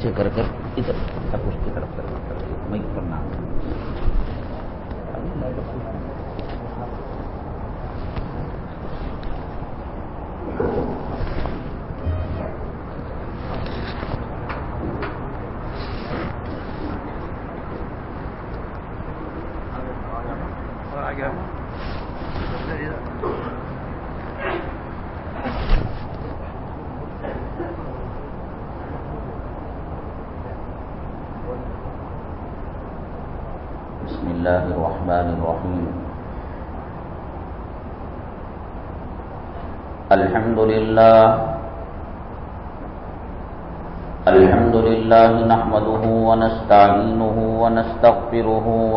پیچھے کر کر ادھر۔ اس کی طرف کر میں کرنا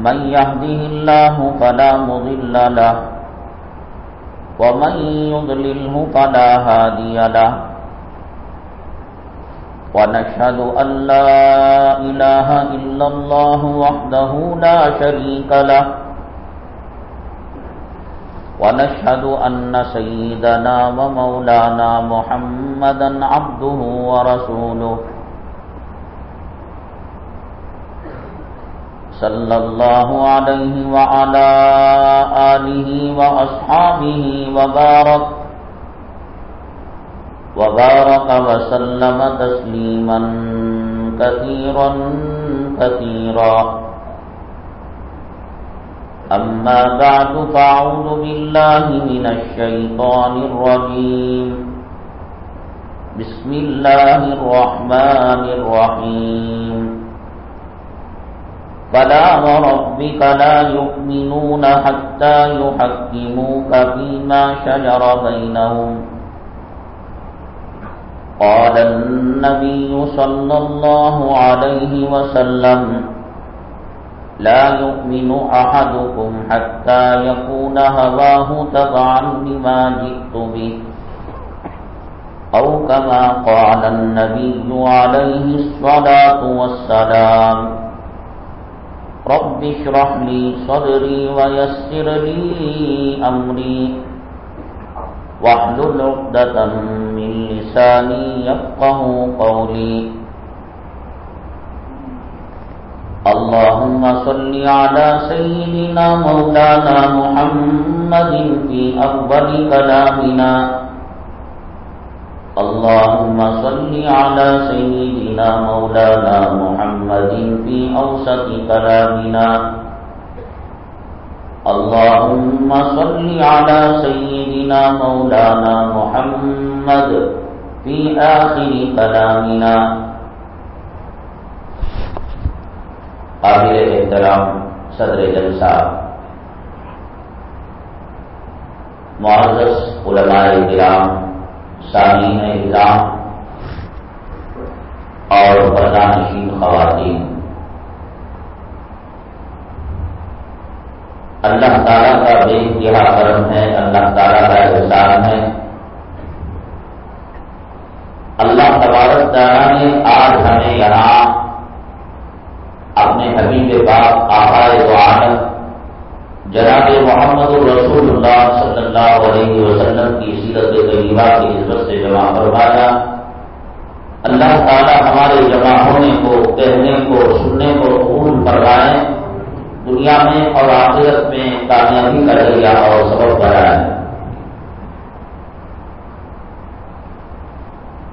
من يهده الله فلا مضل له، ومن يضلله فلا هادي له، ونشهد أن لا إله إلا الله وحده لا شريك له، ونشهد أن سيدنا ومولانا محمدا عبده ورسوله. صلى الله عليه وعلى آله وأصحابه وبارك وبارك وسلم تسليما كثيرا كثيرا. أما بعد فأعوذ بالله من الشيطان الرجيم. بسم الله الرحمن الرحيم. فلا وربك لا يؤمنون حتى يحكموك فيما شجر بينهم. قال النبي صلى الله عليه وسلم لا يؤمن أحدكم حتى يكون هواه تبعا لما جئت به أو كما قال النبي عليه الصلاة والسلام. رب اشرح لي صدري ويسر لي أمري. واحلل عقدة من لساني يفقه قولي. اللهم صل على سيدنا مولانا محمد في أفضل كلامنا. اللهم صل على سيدنا مولانا محمد في أوسط كلامنا. اللهم صل على سيدنا مولانا محمد في آخر كلامنا. قابل احترام صدر جلسہ معزز علماء کرام سامعین اظام اور پردانشین خواتین۔ اللہ تعالیٰ کا بے انتہا کرم ہے، اللہ تعالیٰ کا احسان ہے۔ اللہ تبارک تعالیٰ نے آج ہمیں یہاں اپنے حبیب پاک آقائے دو عالم جناب محمد الرسول اللہ صلی اللہ علیہ وسلم کی سیرت طیبہ کی عزت سے جمع فرمایا۔ اللہ تعالی ہمارے جمع ہونے کو، کہنے کو، سننے کو قبول کروائے دنیا میں اور آخرت میں کامیابی کا ذریعہ اور سبب بنائے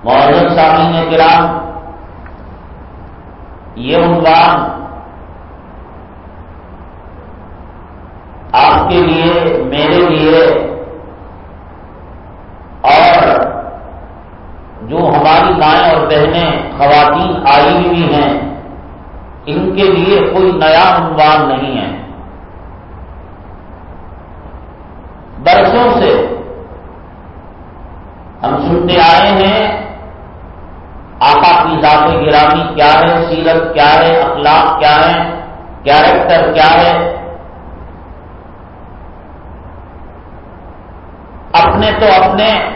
معذر سامعین کرام، یہ عنوان آپ کے لیے، میرے لیے، اور جو ہماری مائیں اور بہنیں خواتین آئی ہوئی ہیں، ان کے لیے کوئی نیا عنوان نہیں ہے۔ برسوں سے ہم سنتے آئے ہیں، آقا کی ذات گرامی کیا ہے، سیرت کیا ہے، اخلاق کیا ہے کیریکٹر کیا ہے اپنے تو اپنے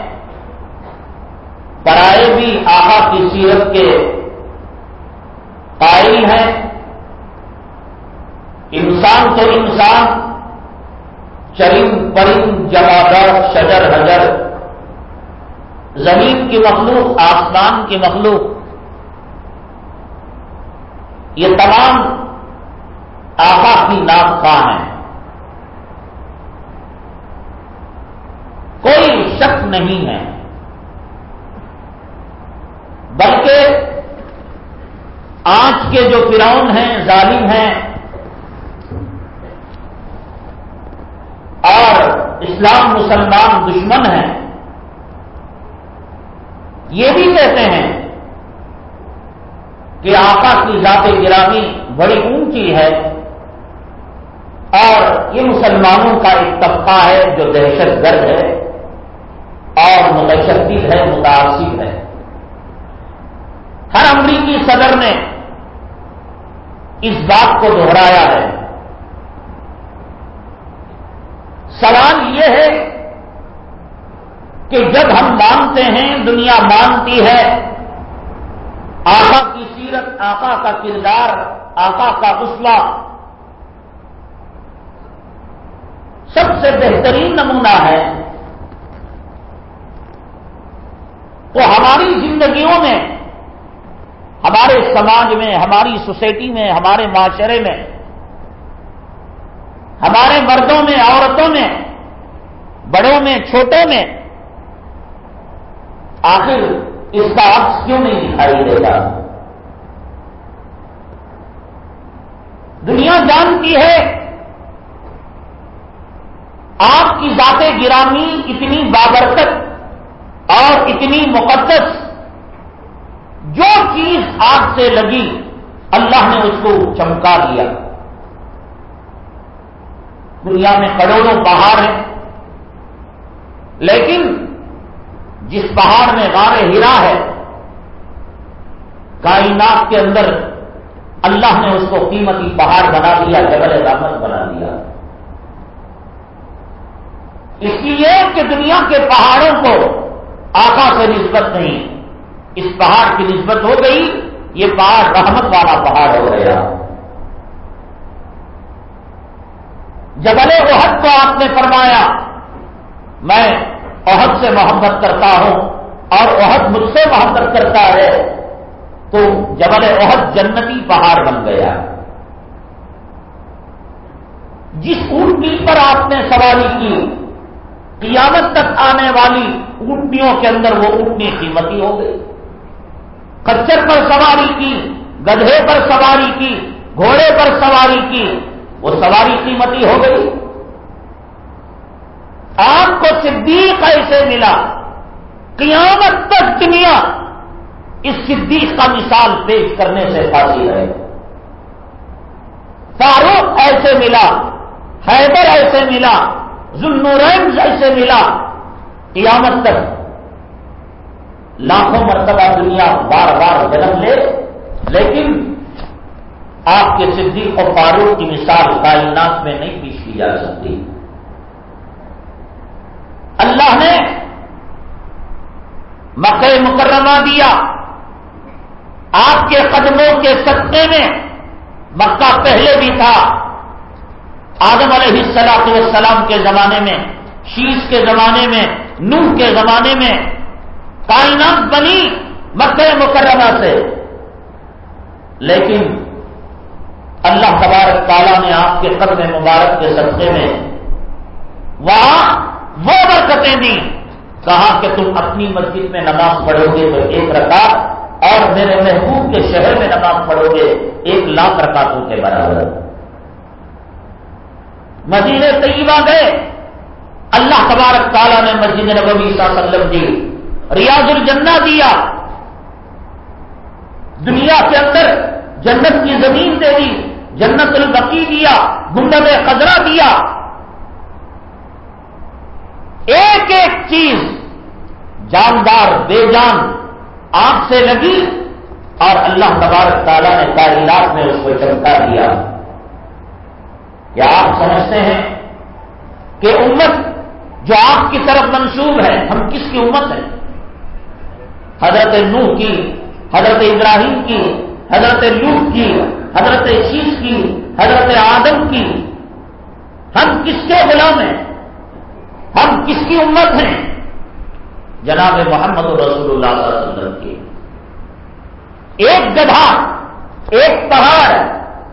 پرائے بھی آقا کی سیرت کے قائل ہیں۔ انسان تو انسان چرند پرند جمادر شجر حجر۔ زمین کی مخلوق، آسمان کی مخلوق۔ یہ تمام آقا کی نام خواہ ہیں کوئی شک نہیں ہے۔ بلکہ آج کے جو فرعون ہیں، ظالم ہیں، اور اسلام مسلمان دشمن ہیں، یہ بھی کہتے ہیں کہ آقا کی ذات گرامی بڑی اونچی ہے اور یہ مسلمانوں کا ایک طبقہ ہے جو دہشت گرد ہے۔ اور متشدد ہے متاثر ہے۔ ہر امریکی صدر نے اس بات کو دہرایا ہے۔ سوال یہ ہے کہ جب ہم مانتے ہیں، دنیا مانتی ہے، آقا کی سیرت، آقا کا کردار، آقا کا اسلح سب سے بہترین نمونہ ہے۔ تو ہماری زندگیوں میں، ہمارے سماج میں، ہماری سوسائٹی میں، ہمارے معاشرے میں، ہمارے مردوں میں، عورتوں میں، بڑوں میں، چھوٹوں میں، آخر اس کا عکس کیوں نہیں دکھائی دیتا؟ دنیا جانتی ہے، آپ کی ذات گرامی اتنی بابرکت اور اتنی مقدس جو چیز آگ سے لگی، اللہ نے اس کو چمکا دیا۔ دنیا میں کروڑوں پہاڑ ہیں، لیکن جس پہاڑ میں غار ہیرا ہے، کائنات کے اندر اللہ نے اس کو قیمتی پہاڑ بنا دیا، جبل رحمت بنا دیا۔ اس لیے کہ دنیا کے پہاڑوں کو آقا سے نسبت نہیں، اس پہاڑ کی نسبت ہو گئی، یہ پہاڑ رحمت والا پہاڑ ہو گیا۔ جبل عہد کو آپ نے فرمایا، میں عہد سے محبت کرتا ہوں اور عہد مجھ سے محبت کرتا ہے، تو جبل عہد جنتی پہاڑ بن گیا۔ جس اونٹی پر آپ نے سواری کی قیامت تک آنے والی اونٹنیوں کے اندر وہ اونٹنی قیمتی ہو گئی۔ کچر پر سواری کی، گدھے پر سواری کی، گھوڑے پر سواری کی، وہ سواری قیمتی ہو گئی۔ آپ کو صدیق ایسے ملا۔ قیامت تک دنیا اس صدیق کا مثال پیش کرنے سے فاصل ہے فاروق ایسے ملا، حیدر ایسے ملا ذنورین ایسے ملا قیامت تک لاکھوں مرتبہ دنیا بار بار جنم لے، لیکن آپ کے صدیق اور فاروق کی مثال کائنات میں نہیں پیش کی جا سکتی۔ اللہ نے مکہ مکرمہ دیا۔ آپ کے قدموں کے سطح میں مکہ پہلے بھی تھا۔ آدم علیہ السلاط والسلام کے زمانے میں شیش کے زمانے میں، نوح کے زمانے میں، کائنات بنی مکہ مکرمہ سے۔ لیکن اللہ تبارک تعالیٰ نے آپ کے قدم مبارک کے صدقے میں وہاں وہ برکتیں دی کہا کہ تم اپنی مسجد میں نماز پڑھو گے تو ایک رکعت اور میرے محبوب کے شہر میں نماز پڑھو گے، ایک لاکھ رکعتوں کے برابر۔ مسجد طیبہ گئے۔ اللہ تبارک تعالیٰ نے مسجد نبوی صلی اللہ علیہ وسلم دی ریاض الجنہ دیا۔ دنیا کے اندر جنت کی زمین دے دی، جنت البقی دیا گنڈب قدرہ دیا۔ ایک ایک چیز جاندار، بے جان، آنکھ سے لگی اور اللہ تبارک تعالیٰ نے کائنات میں اس کو چمکا دیا کیا آپ سمجھتے ہیں کہ امت جو آپ کی طرف منسوب ہے، ہم کس کی امت ہیں؟ حضرت نوح کی، حضرت ابراہیم کی، حضرت لوٹ کی، حضرت شیش کی، حضرت آدم کی۔ ہم کس کے غلام ہیں؟ ہم کس کی امت ہیں؟ جناب محمد رسول اللہ صلی اللہ علیہ وسلم کی۔ ایک گدھا ایک پہاڑ،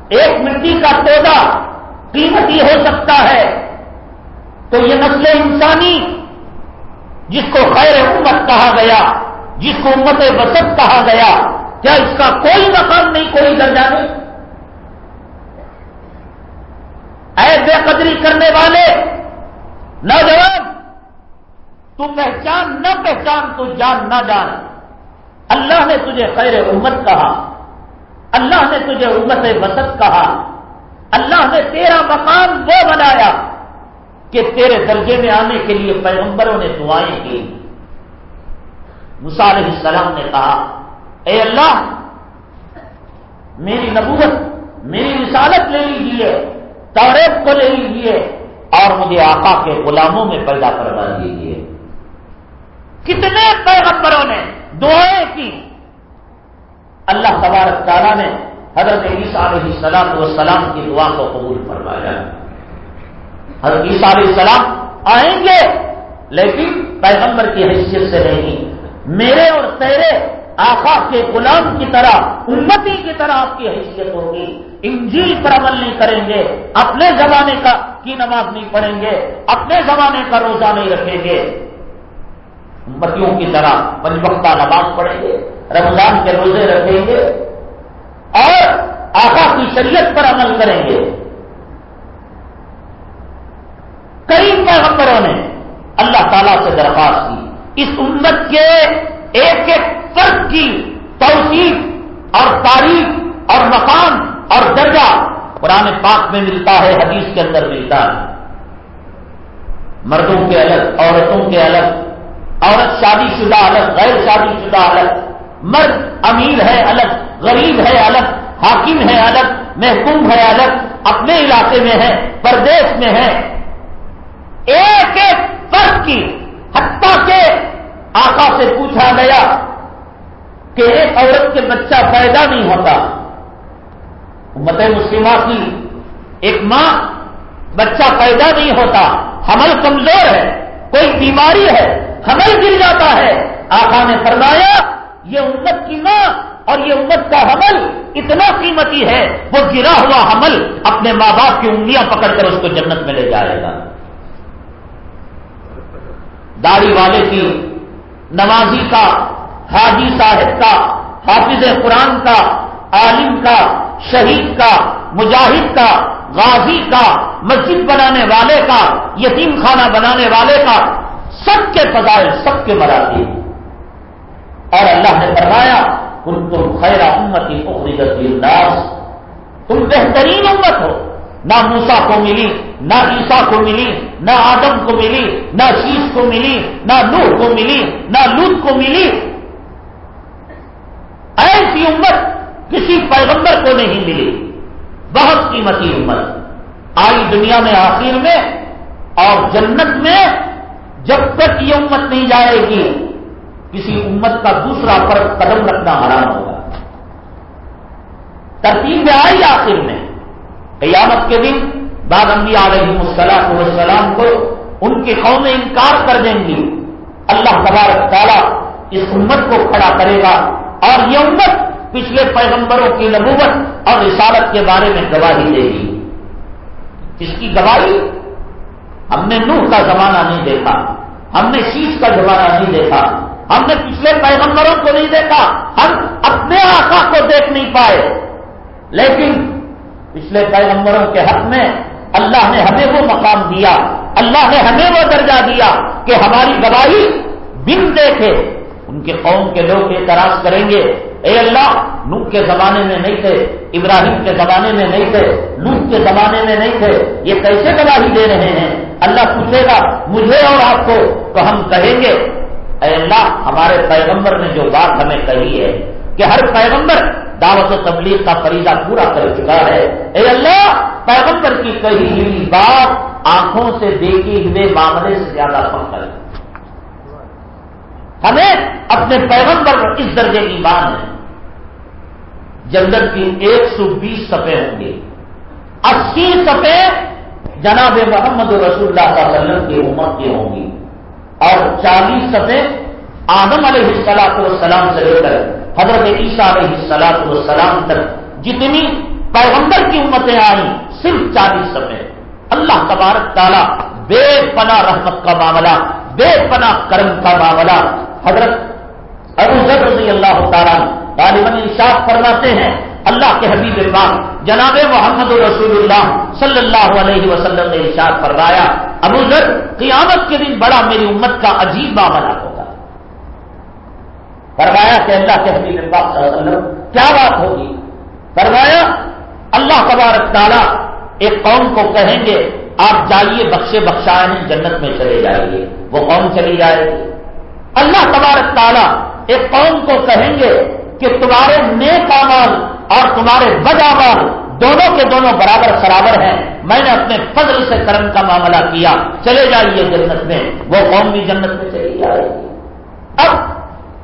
ایک مٹی کا پودا قیمتی ہو سکتا ہے تو یہ نسل انسانی جس کو خیر امت کہا گیا، جس کو امت وسط کہا گیا، کیا اس کا کوئی مقام نہیں، کوئی درجہ نہیں؟ اے بے قدری کرنے والے، نوجوان تو پہچان نہ پہچان تو جان نہ جان۔ اللہ نے تجھے خیر امت کہا، اللہ نے تجھے امت وسط کہا۔ اللہ نے تیرا مقام وہ بنایا کہ تیرے درجے میں آنے کے لیے پیغمبروں نے دعائیں کی۔ علیہ السلام نے کہا، اے اللہ، میری نبوت، میری رسالت لے لیجیے توریت کو لے لیجیے اور مجھے آقا کے غلاموں میں پیدا کروا دیجیے کتنے پیغمبروں نے دعائیں کی۔ اللہ تبارک تعالیٰ نے حضرت عیسیٰ علیہ السلام والسلام کی دعا کو قبول فرمایا۔ حضرت عیسیٰ علیہ السلام آئیں گے، لیکن پیغمبر کی حیثیت سے نہیں۔ میرے اور تیرے آقا کے غلام کی طرح، امتی کی طرح آپ کی حیثیت ہوگی۔ انجیل پر عمل نہیں کریں گے، اپنے زمانے کا کی نماز نہیں پڑھیں گے، اپنے زمانے کا روزہ نہیں رکھیں گے۔ امتیوں کی طرح پنجبختہ نماز پڑھیں گے، رمضان کے روزے رکھیں گے اور آقا کی شریعت پر عمل کریں گے۔ کئی پیغمبروں نے اللہ تعالی سے درخواست کی۔ اس امت کے ایک ایک فرق کی توصیف اور تاریخ اور مقام اور درجہ قرآن پاک میں ملتا ہے، حدیث کے اندر ملتا ہے۔ مردوں کے الگ، عورتوں کے الگ، عورت شادی شدہ الگ، غیر شادی شدہ الگ۔ مرد امیر ہے الگ، غریب ہے الگ، حاکم ہے الگ، محکوم ہے الگ، اپنے علاقے میں ہے، پردیش میں ہے۔ ایک ایک فرق کی، حتیٰ کے آقا سے پوچھا گیا کہ ایک عورت کے بچہ پیدا نہیں ہوتا۔ امت مسلمہ کی ایک ماں بچہ پیدا نہیں ہوتا، حمل کمزور ہے، کوئی بیماری ہے، حمل گر جاتا ہے۔ آقا نے فرمایا یہ امت کی ماں اور یہ امت کا حمل اتنا قیمتی ہے، وہ گرا ہوا حمل اپنے ماں باپ کی انگلیاں پکڑ کر اس کو جنت میں لے جائے گا۔ داڑھی والے کی نمازی کا، حاجی صاحب کا، حافظ قرآن کا، عالم کا، شہید کا، مجاہد کا، غازی کا، مسجد بنانے والے کا، یتیم خانہ بنانے والے کا، سب کے فضائل، سب کے مراتی اور اللہ نے فرمایا تم تم خیر امتی اخراج تم بہترین امت ہو۔ نہ موسا کو ملی، نہ عیسا کو ملی، نہ آدم کو ملی، نہ شیش کو ملی، نہ نوح کو ملی، نہ لوت کو ملی۔ ایسی امت کسی پیغمبر کو نہیں ملی۔ بہت قیمتی امت۔ آئی دنیا میں، آخر میں اور جنت میں جب تک یہ امت نہیں جائے گی کسی امت کا دوسرا پر قدم رکھنا حرام ہوگا۔ ترتیب میں آئی آخر میں، قیامت کے دن بعد انبیاء علیہ السلام والسلام کو ان کی قومیں انکار کر دیں گی۔ اللہ تبارک تعالیٰ اس امت کو کھڑا کرے گا۔ اور یہ امت پچھلے پیغمبروں کی نبوت اور رسالت کے بارے میں گواہی دے گی۔ اس کی گواہی؟ ہم نے نوح کا زمانہ نہیں دیکھا، ہم نے شیش کا زمانہ نہیں دیکھا۔ ہم نے پچھلے پیغمبروں کو نہیں دیکھا، ہم اپنے آقا کو دیکھ نہیں پائے۔ لیکن پچھلے پیغمبروں کے حق میں اللہ نے ہمیں وہ مقام دیا، اللہ نے ہمیں وہ درجہ دیا کہ ہماری گواہی بن دیکھے۔ ان کے قوم کے لوگ اعتراض کریں گے، اے اللہ، نوح کے زمانے میں نہیں تھے، ابراہیم کے زمانے میں نہیں تھے لوت کے زمانے میں نہیں تھے۔ یہ کیسے گواہی دے رہے ہیں؟ اللہ پوچھے گا، مجھے اور آپ کو تو ہم کہیں گے۔ اے اللہ، ہمارے پیغمبر نے جو بات ہمیں کہی ہے کہ ہر پیغمبر دعوت و تبلیغ کا فریضہ پورا کر چکا ہے۔ اے اللہ، پیغمبر کی کہی ہوئی بات آنکھوں سے دیکھے ہوئے معاملے سے زیادہ پکڑ ہمیں اپنے پیغمبر پر اس درجے کی بات ہے۔ جنت کی ایک سو بیس سفے ہوں گے۔ اسی سفے جناب محمد رسول اللہ صلی اللہ علیہ وسلم کی امت کے ہوں گی اور چالیس سفے آدم علیہ السلاط والسلام سے لے کر حضرت عیسیٰ علیہ السلاط والسلام تک جتنی پیغمبر کی امتیں آئیں، صرف چالیس سفے۔ اللہ تبارک تعالیٰ بے پناہ رحمت کا معاملہ، بے پناہ کرم کا معاملہ۔ حضرت ابو ذر رضی اللہ تعالیٰ طالباً انشاف فرماتے ہیں اللہ کے حبیب پاک جناب محمد رسول اللہ صلی اللہ علیہ وسلم نے ارشاد فرمایا، ابو ذر، قیامت کے دن بڑا میری امت کا عجیب معاملہ ہوگا۔ فرمایا کہ اللہ کے حبیب پاک صلی اللہ علیہ وسلم، کیا بات ہوگی؟ فرمایا، اللہ تبارک تعالیٰ ایک قوم کو کہیں گے، آپ جائیے، بخشے، بخشائے، جنت میں چلے جائیے۔ وہ قوم چلی جائے گی۔ اللہ تبارک تعالیٰ ایک قوم کو کہیں گے کہ تمہارے نیک امال اور تمہارے بد دونوں کے دونوں برابر برابر ہیں۔ میں نے اپنے فضل سے کرم کا معاملہ کیا۔ چلے جائیے جنت میں۔ وہ قوم بھی جنت میں چلی جائے گی۔ اب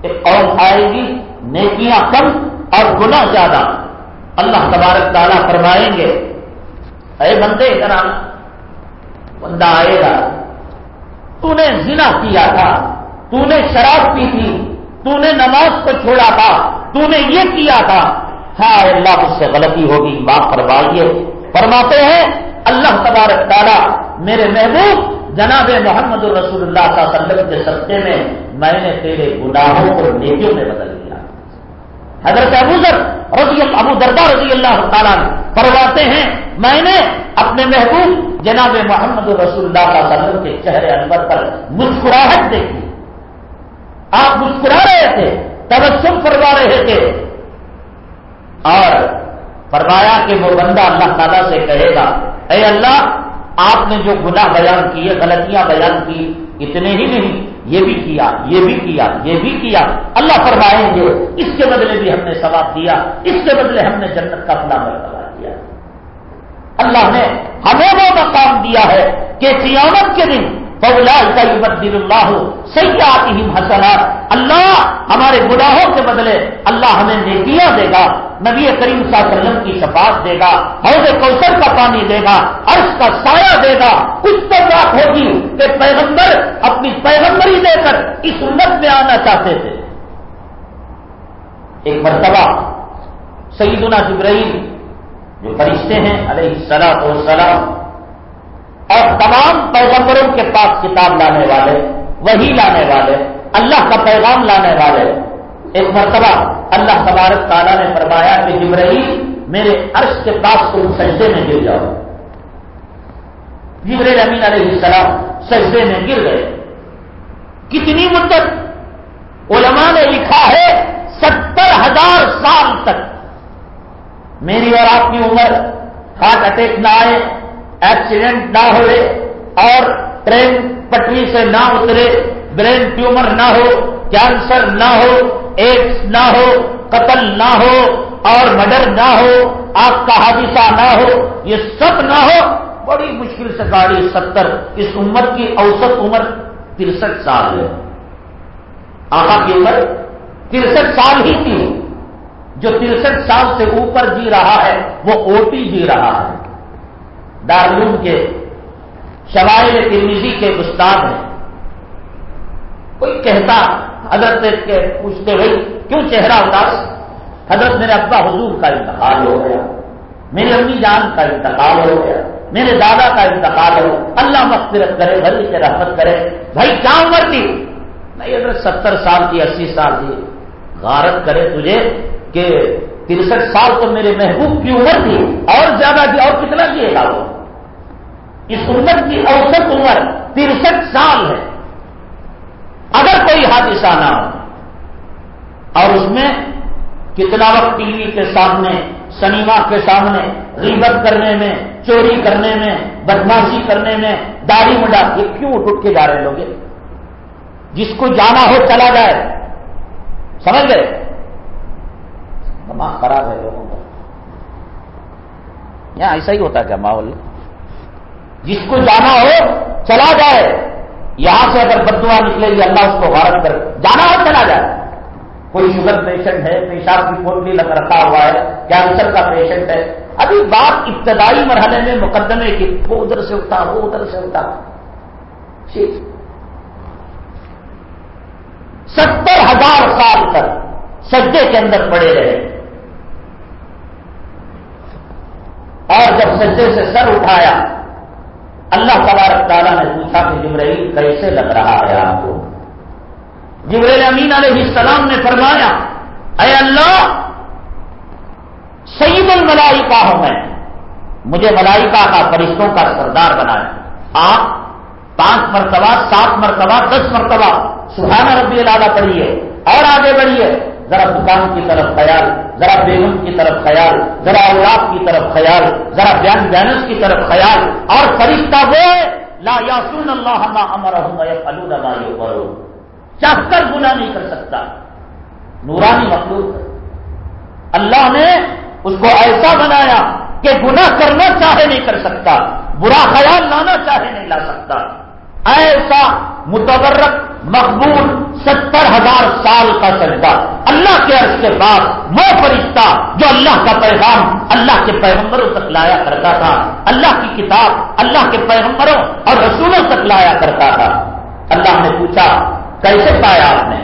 ایک قوم آئے گی، نیکیاں کم اور گنا زیادہ۔ اللہ تبارک تعالیٰ فرمائیں گے، اے بندے ادھر بندہ آئے گا۔ تو نے زنا کیا تھا تو نے شراب پی تھی تو نے نماز کو چھوڑا تھا تو نے یہ کیا تھا۔ ہاں اللہ اس سے غلطی ہوگی بات فرمائیے فرماتے ہیں، اللہ تبارک تعالیٰ میرے محبوب جناب محمد رسول اللہ کا وسلم کے سستے میں میں نے تیرے گناہوں کو نیکیوں میں بدل دیا۔ حضرت ابو ذر رضی اللہ ابو دردا رضی اللہ تعالیٰ فرماتے ہیں، میں نے اپنے محبوب جناب محمد رسول اللہ کا وسلم کے چہرے انور پر مسکراہٹ دیکھی۔ آپ مسکرا رہے تھے تبسم فرما رہے تھے۔ اور فرمایا کہ وہ بندہ اللہ تعالیٰ سے کہے گا، اے اللہ، آپ نے جو گناہ بیان کیے، غلطیاں بیان کی، اتنے ہی نہیں، یہ بھی کیا، یہ بھی کیا، یہ بھی کیا. اللہ فرمائیں گے، اس کے بدلے بھی ہم نے ثواب دیا، اس کے بدلے ہم نے جنت کا فلا مرتبہ کیا. اللہ نے ہمیں وہ مقام دیا ہے کہ قیامت کے دن بدل اللہ سیاحتی حسنات۔ اللہ ہمارے گناہوں کے بدلے اللہ ہمیں نیکیاں دے گا۔ نبی کریم صلی اللہ علیہ وسلم کی شفاعت دے گا حوض کوثر کا پانی دے گا، عرش کا سایہ دے گا۔ کچھ تو بات ہوگی کہ پیغمبر اپنی پیغمبری دے کر اس امت میں آنا چاہتے تھے۔ ایک مرتبہ سیدنا جبرائیل جو فرشتے ہیں علیہ السلام والسلام اور تمام پیغمبروں کے پاس کتاب لانے والے، وہی لانے والے، اللہ کا پیغام لانے والے۔ ایک مرتبہ اللہ تبارک تعالیٰ نے فرمایا کہ جبرائیل میرے عرش کے پاس تم سجدے میں گر جاؤ۔ جبر امین علیہ السلام سجدے میں گر گئے۔ کتنی مدت علماء نے لکھا ہے، ستر ہزار سال تک۔ میری اور آپ کی عمر، ہارٹ اٹیک نہ آئے۔ ایکسیڈنٹ نہ ہوئے اور ٹرین پٹری سے نہ اترے، برین ٹیومر نہ ہو، کینسر نہ ہو ایڈس نہ ہو، قتل نہ ہو اور مڈر نہ ہو، آگ کا حادثہ نہ ہو، یہ سب نہ ہو، بڑی مشکل سے گاڑی ستر، اس عمر کی اوسط عمر ترسٹھ سال ہے۔ آقا کی عمر ترسٹھ سال ہی تھی جو ترسٹھ سال سے اوپر جی رہا ہے، وہ اوٹی جی رہا ہے۔ دارالعلوم کے شوائل ترمیزی کے استاد ہیں۔ کوئی کہتا حضرت کے پوچھتے بھائی کیوں چہرہ اداس حضرت میرے ابا حضور کا انتقال ہو گیا۔ میری امی جان کا انتقال ہو گیا۔ میرے دادا کا انتقال ہو اللہ مغفرت کرے، بھلی سے رحمت کرے۔ بھائی کیا عمر تھی؟ نہیں اگر ستر سال کی، اسی سال کی۔ غارت کرے تجھے کہ ترسٹھ سال تو میرے محبوب کی عمر تھی۔ اور زیادہ تھی اور کتنا کیے گا وہ؟ اس امت کی اوسط عمر ترسٹھ سال ہے۔ اگر کوئی حادثہ نہ ہو اور اس میں کتنا وقت ٹی وی کے سامنے، سنیما کے سامنے، غیبت کرنے میں، چوری کرنے میں، بدماشی کرنے میں داڑھی مڈا یہ کیوں اٹھ اٹھ کے جا رہے لوگ؟ جس کو جانا ہو چلا جائے۔ سمجھ گئے؟ دماغ خراب ہے لوگوں کا۔ یہاں ایسا ہی ہوتا ہے کیا ماحول؟ جس کو جانا ہو چلا جائے، یہاں سے اگر بدوا نکلے گی، اللہ اس کو غارت کر، جانا ہو چلا جائے۔ کوئی شوگر پیشنٹ ہے، پیشاب کی پوٹلی لگ رکھا ہوا ہے، کینسر کا پیشنٹ ہے۔ ابھی بات ابتدائی مرحلے میں مقدمے کی، وہ ادھر سے اٹھا، وہ ادھر سے اٹھا۔ ستر ہزار سال تک سجدے کے اندر پڑے رہے۔ اور جب سجدے سے سر اٹھایا اللہ تبارک تعالیٰ نے پوچھا کہ جبرائیل کیسے لگ رہا ہے آپ کو؟ جبریل امین علیہ السلام نے فرمایا، اے اللہ سعید الملائکہ ہوں میں، مجھے ملائکہ کا فرشتوں کا سردار بنایا آپ پانچ مرتبہ، سات مرتبہ، دس مرتبہ سبحانہ ربی اللہ پڑھیے اور آگے بڑھیے۔ ذرا دکان کی طرف خیال، ذرا بیگم کی طرف خیال، ذرا اولاد کی طرف خیال، ذرا بیان بینس کی طرف خیال۔ اور فرشتہ وہ لا یاسون اللہ امر کرو چاہ کر گنا نہیں کر سکتا۔ نورانی مخلوق اللہ نے اس کو ایسا بنایا کہ گنا کرنا چاہے نہیں کر سکتا، برا خیال لانا چاہے نہیں لا سکتا۔ ایسا متبرک مقبول ستر ہزار سال کا سجدہ۔ اللہ کے عرض کے بعد وہ فرشتہ جو اللہ کا پیغام اللہ کے پیغمبروں تک لایا کرتا تھا، اللہ کی کتاب اللہ کے پیغمبروں اور رسولوں تک لایا کرتا تھا۔ اللہ نے پوچھا، کیسے پایا آپ نے؟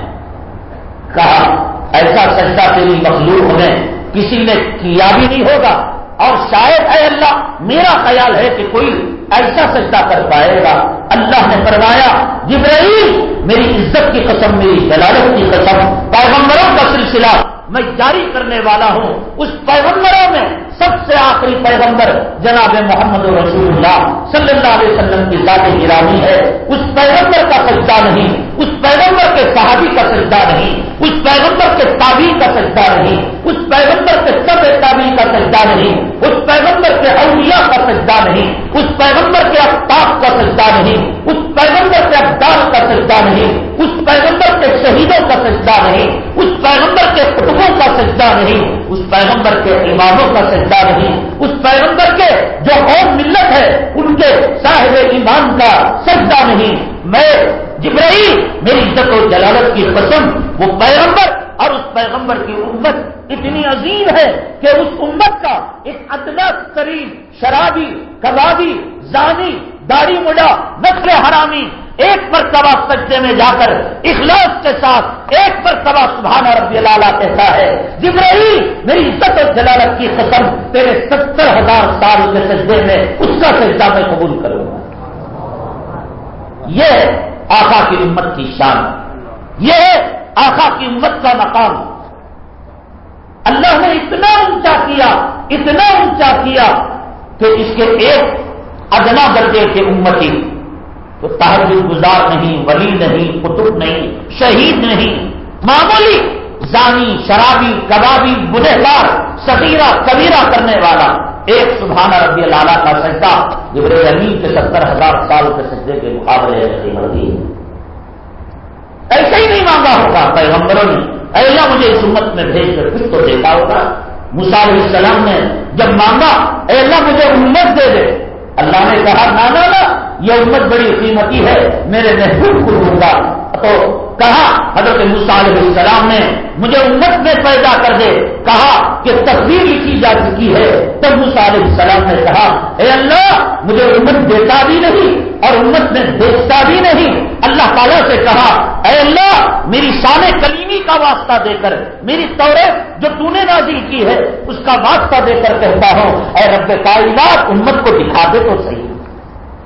کہا، ایسا سجدہ تیری مخلوق میں کسی نے کیا بھی نہیں ہوگا۔ اور شاید اے اللہ، میرا خیال ہے کہ کوئی ایسا سجدہ کر پائے گا۔ اللہ نے فرمایا، جبرائیل، میری عزت کی قسم، میری جلالت کی قسم، پیغمبروں کا سلسلہ میں جاری کرنے والا ہوں۔ اس پیغمبروں میں سب سے آخری پیغمبر جناب محمد رسول اللہ صلی اللہ علیہ وسلم کی ذات گرامی ہے اس پیغمبر کا سجدہ نہیں اس پیغمبر کے صحابی کا سجدہ نہیں اس پیغمبر کے تابی کا سجدہ نہیں اس پیغمبر کے سب تابی کا سجدہ نہیں اس پیغمبر کے اولیاء کا سجدہ نہیں اس پیغمبر کے افتاب کا سجدہ نہیں اس پیغمبر کے ابدار کا سجدہ نہیں اس پیغمبر کے شہیدوں کا سجدہ نہیں اس پیغمبر کے کتبوں کا سجدہ نہیں اس پیغمبر کے اماموں کا سجدہ نہیں۔ اس پیغمبر کے جو قوم ملت ہے، ان کے صاحب ایمان کا سجدہ نہیں۔ میں جبرئی میری عزت و جلالت کی قسم، وہ پیغمبر اور اس پیغمبر کی امت اتنی عظیم ہے کہ اس امت کا ایک ادنا ترین شرابی، کبابی، زانی، داڑھی مڈا نقل حرامی ایک مرتبہ سجدے میں جا کر اخلاص کے ساتھ ایک مرتبہ سبحانہ ربی اللہ کہتا ہے۔ جبرائیل میری عزت و جلالت کی قسم تیرے ستر ہزار سال کے سجدے میں اس کا سجدہ میں قبول کروں گا۔ یہ آقا کی امت کی شان۔ یہ آقا کی امت کا مقام۔ اللہ نے اتنا اونچا کیا، اتنا اونچا کیا کہ اس کے ایک ادنا درجے کے امتی تو تحجد گزار نہیں، ولی نہیں، قطب نہیں، شہید نہیں، معمولی زانی، شرابی، کبابی گنہگار صغیرہ، کبیرہ کرنے والا ایک سبحانہ ربی اللہ کا سجدہ جبر علی کے ستر ہزار سال کے سجدے کے مقابلے میں ایسے ہی نہیں مانگا ہوگا پیغمبروں نے۔ ایسا مجھے اس امت میں بھیج کر کچھ تو دیتا ہوگا علیہ السلام نے جب مانگا، اے اللہ، مجھے امت دے دے۔ اللہ نے کہا نانا یہ امت بڑی قیمتی ہے، میرے محبوب کو دوں گا۔ تو کہا، حضرت علیہ السلام نے، مجھے امت میں پیدا کر دے۔ کہا کہ تصویر لکھی جا چکی ہے۔ تب علیہ السلام نے کہا، اے اللہ، مجھے امت دیتا بھی نہیں اور امت میں دیکھتا بھی نہیں۔ اللہ تعالیٰ سے کہا، اے اللہ، میری شان کلیمی کا واسطہ دے کر، میری توریت جو تو نے نازل کی ہے، اس کا واسطہ دے کر کہتا ہوں۔ اے رب کائنات، امت کو دکھا دے تو صحیح۔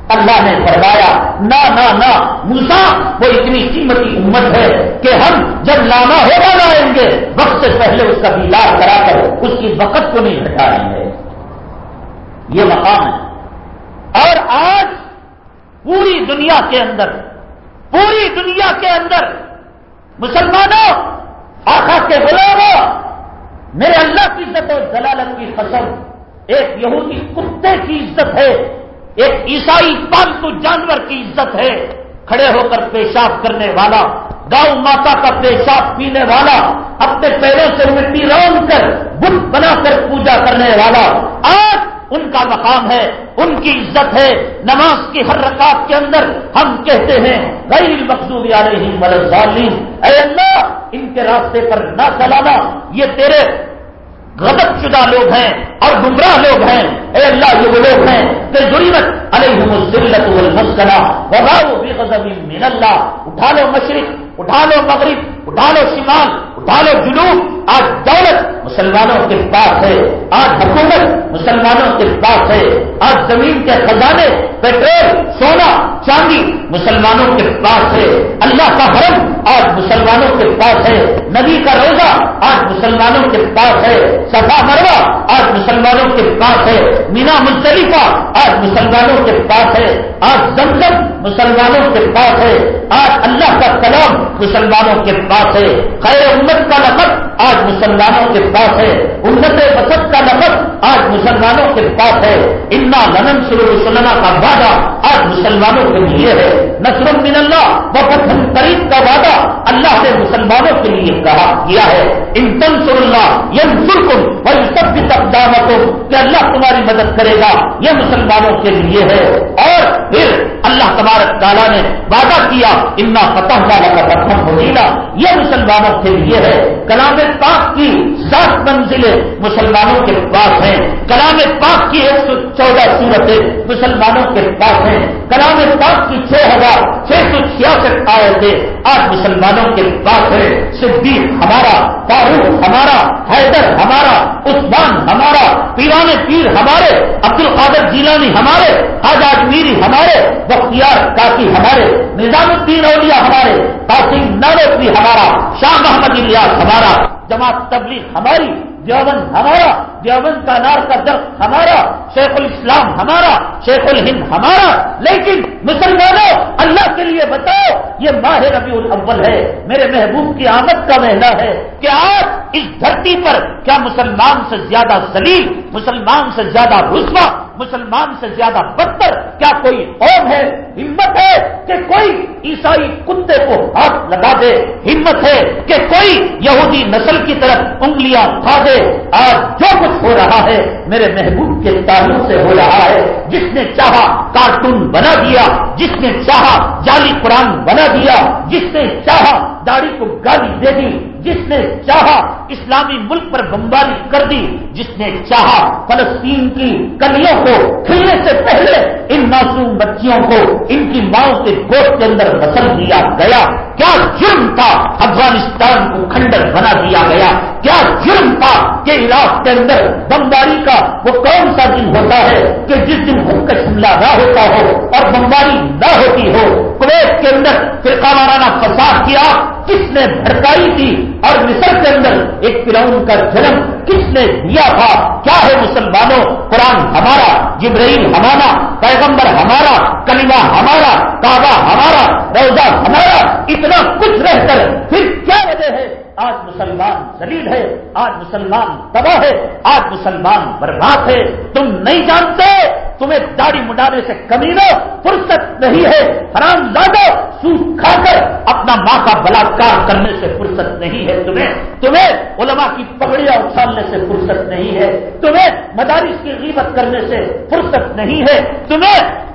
اللہ نے فرمایا، نہ نہ نہ موسا وہ اتنی قیمتی امت ہے کہ ہم جب لانا ہوگا لائیں گے، وقت سے پہلے اس کا بیلار کرا کر اس کی وقت کو نہیں ہٹائیں گے یہ مقام ہے۔ اور آج پوری دنیا کے اندر، پوری دنیا کے اندر مسلمانوں آخا کے غلاموں، میرے اللہ کی عزت اور جلالت کی قسم، ایک یہودی کتے کی عزت ہے ایک عیسائی پالتو جانور کی عزت ہے، کھڑے ہو کر پیشاب کرنے والا، گاؤں ماتا کا پیشاب پینے والا، اپنے پیروں سے مٹی رون کر، بت بنا کر پوجا کرنے والا۔ آج ان کا مقام ہے، ان کی عزت ہے۔ نماز کی ہر رکعت کے اندر ہم کہتے ہیں، غیر مقصوبی علیہ مرضالین اے اللہ، ان کے راستے پر نہ چلانا، یہ تیرے غلط شدہ لوگ ہیں اور گمراہ لوگ ہیں۔ اے اللہ، یہ وہ لوگ ہیں کہ ضرورت علیہ مسلط المسکنا وبا بھی من اللہ۔ اٹھا لو مشرق، اٹھا لو مغرب، اٹھا لو شمال۔ اٹھا لو جنوب آج دولت مسلمانوں کے پاس ہے، آج حکومت مسلمانوں کے پاس ہے، آج زمین کے خزانے، پیٹرول، سونا، چاندی مسلمانوں کے پاس ہے۔ اللہ کا حرم آج مسلمانوں کے پاس ہے۔ نبی کا روزہ آج مسلمانوں کے پاس ہے۔ سفا مروا آج مسلمانوں کے پاس ہے۔ مینا مصطلفہ آج مسلمانوں کے پاس ہے۔ آج زمزم مسلمانوں کے پاس ہے۔ آج اللہ کا کلام مسلمانوں کے پاس ہے۔ خیر امت کا لقب آج مسلمانوں کے پاس ہے۔ امت وسط کا نفر آج مسلمانوں کے پاس ہے۔ انا لنن سلم کا وعدہ آج مسلمانوں کے لیے ہے۔ نصر من اللہ و فتح قریب کا وعدہ اللہ نے مسلمانوں کے لیے کہا، کیا ہے۔ ان تنسر اللہ یم سرکم وہی سب بھی تقدامت کہ اللہ تمہاری مدد کرے گا۔ یہ مسلمانوں کے لیے ہے۔ اور پھر اللہ تبارک تعالیٰ نے وعدہ کیا، انا فتح والا کا فتح ہوگا یہ مسلمانوں کے لیے ہے کلام پاک کی سات منزلیں مسلمانوں کے پاس ہیں۔ کلام پاک کی ایک سو چودہ صورتیں مسلمانوں کے پاس ہیں۔ کلام پاک کی چھ ہزار چھ سو چھیاسٹھ آئے آج مسلمانوں کے پاس ہے صدیق ہمارا فاروق ہمارا، حیدر ہمارا، عثمان ہمارا، پیران پیر ہمارے عبد القادر جیلانی ہمارے، آزاد میری ہمارے، بختیار کاکی ہمارے، نظام الدین اولیاء ہمارے، قاسم نانوی ہمارا، شاہ محمد ہمارا جماعت تبلیغ ہماری، دیوبند ہمارا، دیوبند کا نار کا درخت ہمارا، شیخ الاسلام ہمارا، شیخ الہند ہمارا، لیکن مسلمانوں، اللہ کے لیے بتاؤ، یہ ماہ ربیع الاول ہے، میرے محبوب کی آمد کا مہینہ ہے، کہ آج اس دھرتی پر کیا مسلمان سے زیادہ سلیل مسلمان سے زیادہ رسوا، مسلمان سے زیادہ بدتر، کیا کوئی اور ہے؟ ہمت ہے کہ کوئی عیسائی کتے کو ہاتھ لگا دے، ہمت ہے کہ کوئی یہودی نسل کی طرف انگلیاں اٹھا دے آج جو کچھ ہو رہا ہے میرے محبوب کے تعلق سے ہو رہا ہے۔ جس نے چاہا کارٹون بنا دیا، جس نے چاہا جعلی قرآن بنا دیا، جس نے چاہا داڑھی کو گالی دے دی، جس نے چاہا اسلامی ملک پر بمباری کر دی، جس نے چاہا فلسطین کی کلیوں کو کھلنے سے پہلے ان معصوم بچیوں کو ان کی ماؤں کے گوشت کے اندر بسل دیا گیا۔ کیا جرم تھا افغانستان کو کھنڈر بنا دیا گیا؟ کیا جرم تھا کہ علاق کے اندر بمباری کا وہ کون سا دن ہوتا ہے کہ جس دن حکم شملہ نہ ہوتا ہو اور بمباری نہ ہوتی ہو؟ کویت کے اندر فرقہ وارانہ فساد کیا، کس نے بھڑکائی تھی اور مصر کے اندر ایک پراؤن کا جنم کس نے دیا تھا؟ کیا ہے مسلمانوں؟ قرآن ہمارا، جبرائیل ہمارا، پیغمبر ہمارا، کلمہ ہمارا، کعبہ ہمارا، روزہ ہمارا، اتنا کچھ رہ کر پھر کیا وجہ ہے؟ آج مسلمان زلیل ہے، آج مسلمان تباہ ہے، آج مسلمان برباد ہے۔ تم نہیں جانتے، تمہیں داڑھی مڈانے سے کمی نہ، فرصت نہیں ہے۔ حرام زیادہ سوکھ کھا کر اپنا ماں کا بلاکار کرنے سے فرصت نہیں ہے۔ تمہیں تمہیں علماء کی پگڑیاں اچھالنے سے فرصت نہیں ہے۔ تمہیں مدارس کی غیبت کرنے سے فرصت نہیں ہے۔ تمہیں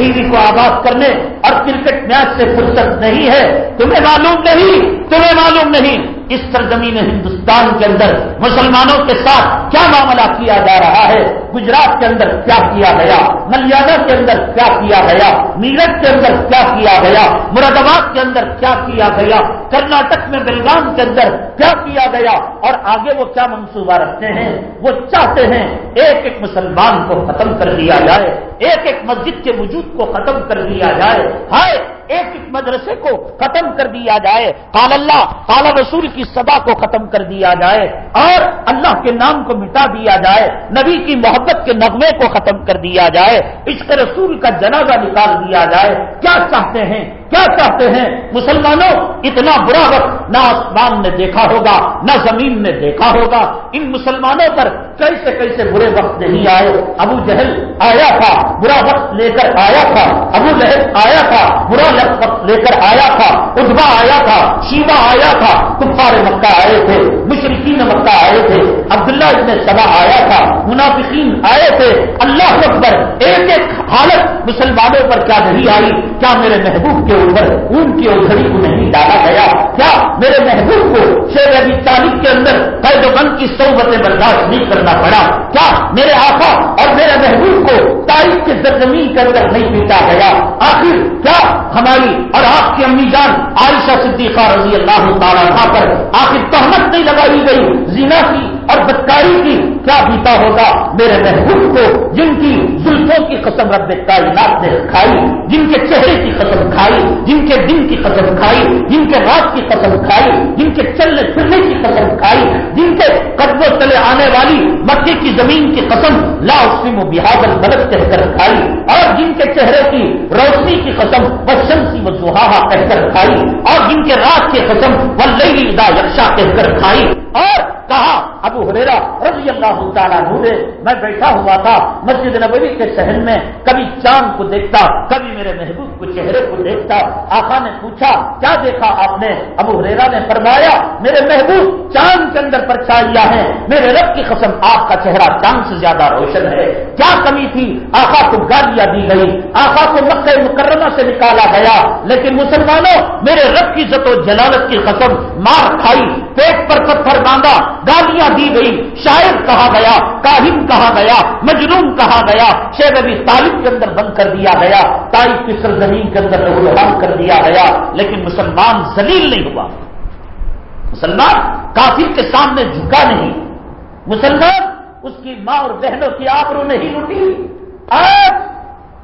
ٹی وی کو آباد کرنے اور کرکٹ میچ سے فرصت نہیں ہے۔ تمہیں معلوم نہیں، تمہیں معلوم نہیں۔ اس سرزمین ہندوستان کے اندر مسلمانوں کے ساتھ کیا معاملہ کیا جا رہا ہے؟ گجرات کے اندر کیا کیا گیا؟ ملیالہ کے اندر کیا کیا گیا؟ میرٹ کے اندر کیا کیا گیا؟ مراد آباد کے اندر کیا کیا گیا؟ کرناٹک میں بلگام کے اندر کیا کیا گیا؟ اور آگے وہ کیا منصوبہ رکھتے ہیں؟ وہ چاہتے ہیں ایک ایک مسلمان کو ختم کر دیا جائے، ایک ایک مسجد کے وجود کو ختم کر دیا جائے۔ ہائے! ایک ایک مدرسے کو ختم کر دیا جائے۔ کال اللہ کالا رسول کی سدا کو ختم کر دیا جائے اور اللہ کے نام کو مٹا دیا جائے۔ نبی کی محبت کے نغمے کو ختم کر دیا جائے۔ اس کے رسول کا جنازہ نکال دیا جائے۔ کیا چاہتے ہیں؟ کیا چاہتے ہیں؟ مسلمانوں، اتنا برا وقت نہ آسمان نے دیکھا ہوگا، نہ زمین نے دیکھا ہوگا۔ ان مسلمانوں پر کیسے کیسے برے وقت نہیں آئے۔ ابو جہل آیا تھا، برا وقت لے کر آیا تھا۔ ابو لہب آیا تھا، برا رابط لے کر آیا تھا ادبا آیا تھا شیوا آیا تھا، کفار مکہ آئے تھے، مشرقین مکہ آئے تھے عبداللہ ابن سبا آیا تھا، منافقین آئے تھے، اللہ اکبر، ایک ایک حالت مسلمانوں پر کیا نہیں آئی، کیا میرے محبوب کے اوپر ان کی اوزڑی کو نہیں ڈالا گیا؟ کیا میرے محبوب کو شیر ابھی تعلیم کے اندر قید و بند کی صحبتیں برداشت نہیں کرنا پڑا؟ کیا میرے آقا اور میرے محبوب کو تاریخ کے زمین کے اندر نہیں پیتا گیا؟ آخر کیا ہماری اور آپ کی امی جان عائشہ صدیقہ رضی اللہ تعالیٰ پر آخر تہمت نہیں لگائی گئی؟ زینا کی اور بدکاری کی کیا بیتا ہوگا میرے محبوب کو جن کی زلفوں کی قسم رب کائنات نے کھائی، جن کے چہرے کی قسم کھائی، جن کے دن کی قسم کھائی، جن کے رات کی قسم کھائی، جن کے چلنے پھرنے کی قسم کھائی، جن کے قدموں تلے آنے والی مکے کی زمین کی قسم لا اسلم و بحادر بلد کہہ کر کھائی اور جن کے چہرے کی روشنی کی قسم و شمسی و سہاہا کہہ کر کھائی اور جن کے رات کی قسم و لئی دا یکشا کہہ کر کھائی اور کہا ابو ہریرا رضی اللہ تعالیٰ نورے میں بیٹھا ہوا تھا مسجد نبوی کے شہر میں، کبھی چاند کو دیکھتا، کبھی میرے محبوب کو چہرے کو دیکھتا۔ آقا نے پوچھا، کیا دیکھا آپ نے؟ ابو ہریرا نے فرمایا، میرے محبوب چاند کے اندر پرچھائیاں ہیں میرے رب کی قسم، آپ کا چہرہ چاند سے زیادہ روشن ہے۔ کیا کمی تھی؟ آقا کو گالیاں دی گئی۔ آقا کو مکہ مکرمہ سے نکالا گیا۔ لیکن مسلمانوں، میرے رب کی عزت و جلالت کی قسم، مار کھائی۔ پیٹ پر پتھر باندھا، گالیاں دی گئی شاعر کہا گیا، کاہن کہا گیا، مجنون کہا گیا شیر ابھی طالب کے اندر بند کر دیا گیا، تاریخ کی سرزمین کے اندر رحم کر دیا گیا، لیکن مسلمان زلیل نہیں ہوا۔ مسلمان کافر کے سامنے جھکا نہیں۔ مسلمان اس کی ماں اور بہنوں کی آبروں نہیں لوٹی۔ آج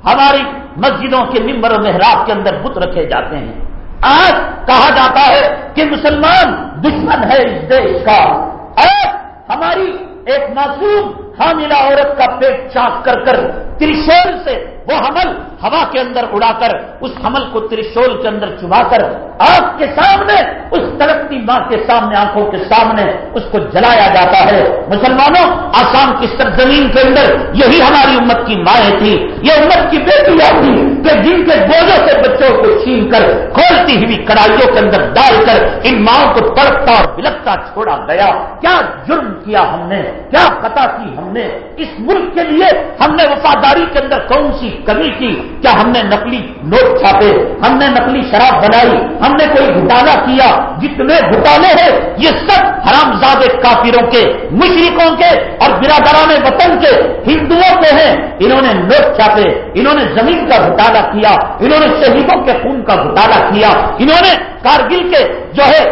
ہماری مسجدوں کے ممبر و محراب کے اندر بت رکھے جاتے ہیں۔ آج کہا جاتا ہے کہ مسلمان دشمن ہے اس دیش کا۔ آج ہماری ایک معصوم حاملہ عورت کا پیٹ چاک کر کر ترشول سے وہ حمل ہوا کے اندر اڑا کر، اس حمل کو ترشول کے اندر چبا کر آپ کے سامنے، اس ترقی ماں کے سامنے، آنکھوں کے سامنے اس کو جلایا جاتا ہے۔ مسلمانوں، آسام کی سرزمین کے اندر یہی ہماری امت کی مائیں تھی یہ امت کی بیٹیاں تھی کہ جن کے بوجھوں سے بچوں کو چھین کر کھولتی ہوئی کڑائیوں کے اندر ڈال کر ان ماؤں کو تڑپتا اور بلکتا چھوڑا گیا۔ کیا جرم کیا ہم نے؟ کیا قطع کی ہم نے؟ اس ملک کے لیے ہم نے وفاداری کے اندر کون سی کمی کی؟ کیا ہم نے نقلی نوٹ چھاپے؟ ہم نے نقلی شراب بنائی؟ ہم نے کوئی گھٹالا کیا؟ جتنے گھٹالے ہیں، یہ سب حرام زاد کافروں کے مشرقوں کے اور برادران وطن کے ہندوؤں کے ہیں۔ انہوں نے نوٹ چھاپے، انہوں نے زمین کا گھٹالا کیا، انہوں نے شہیدوں کے خون کا گھٹالا کیا، انہوں نے کارگل کے جو ہے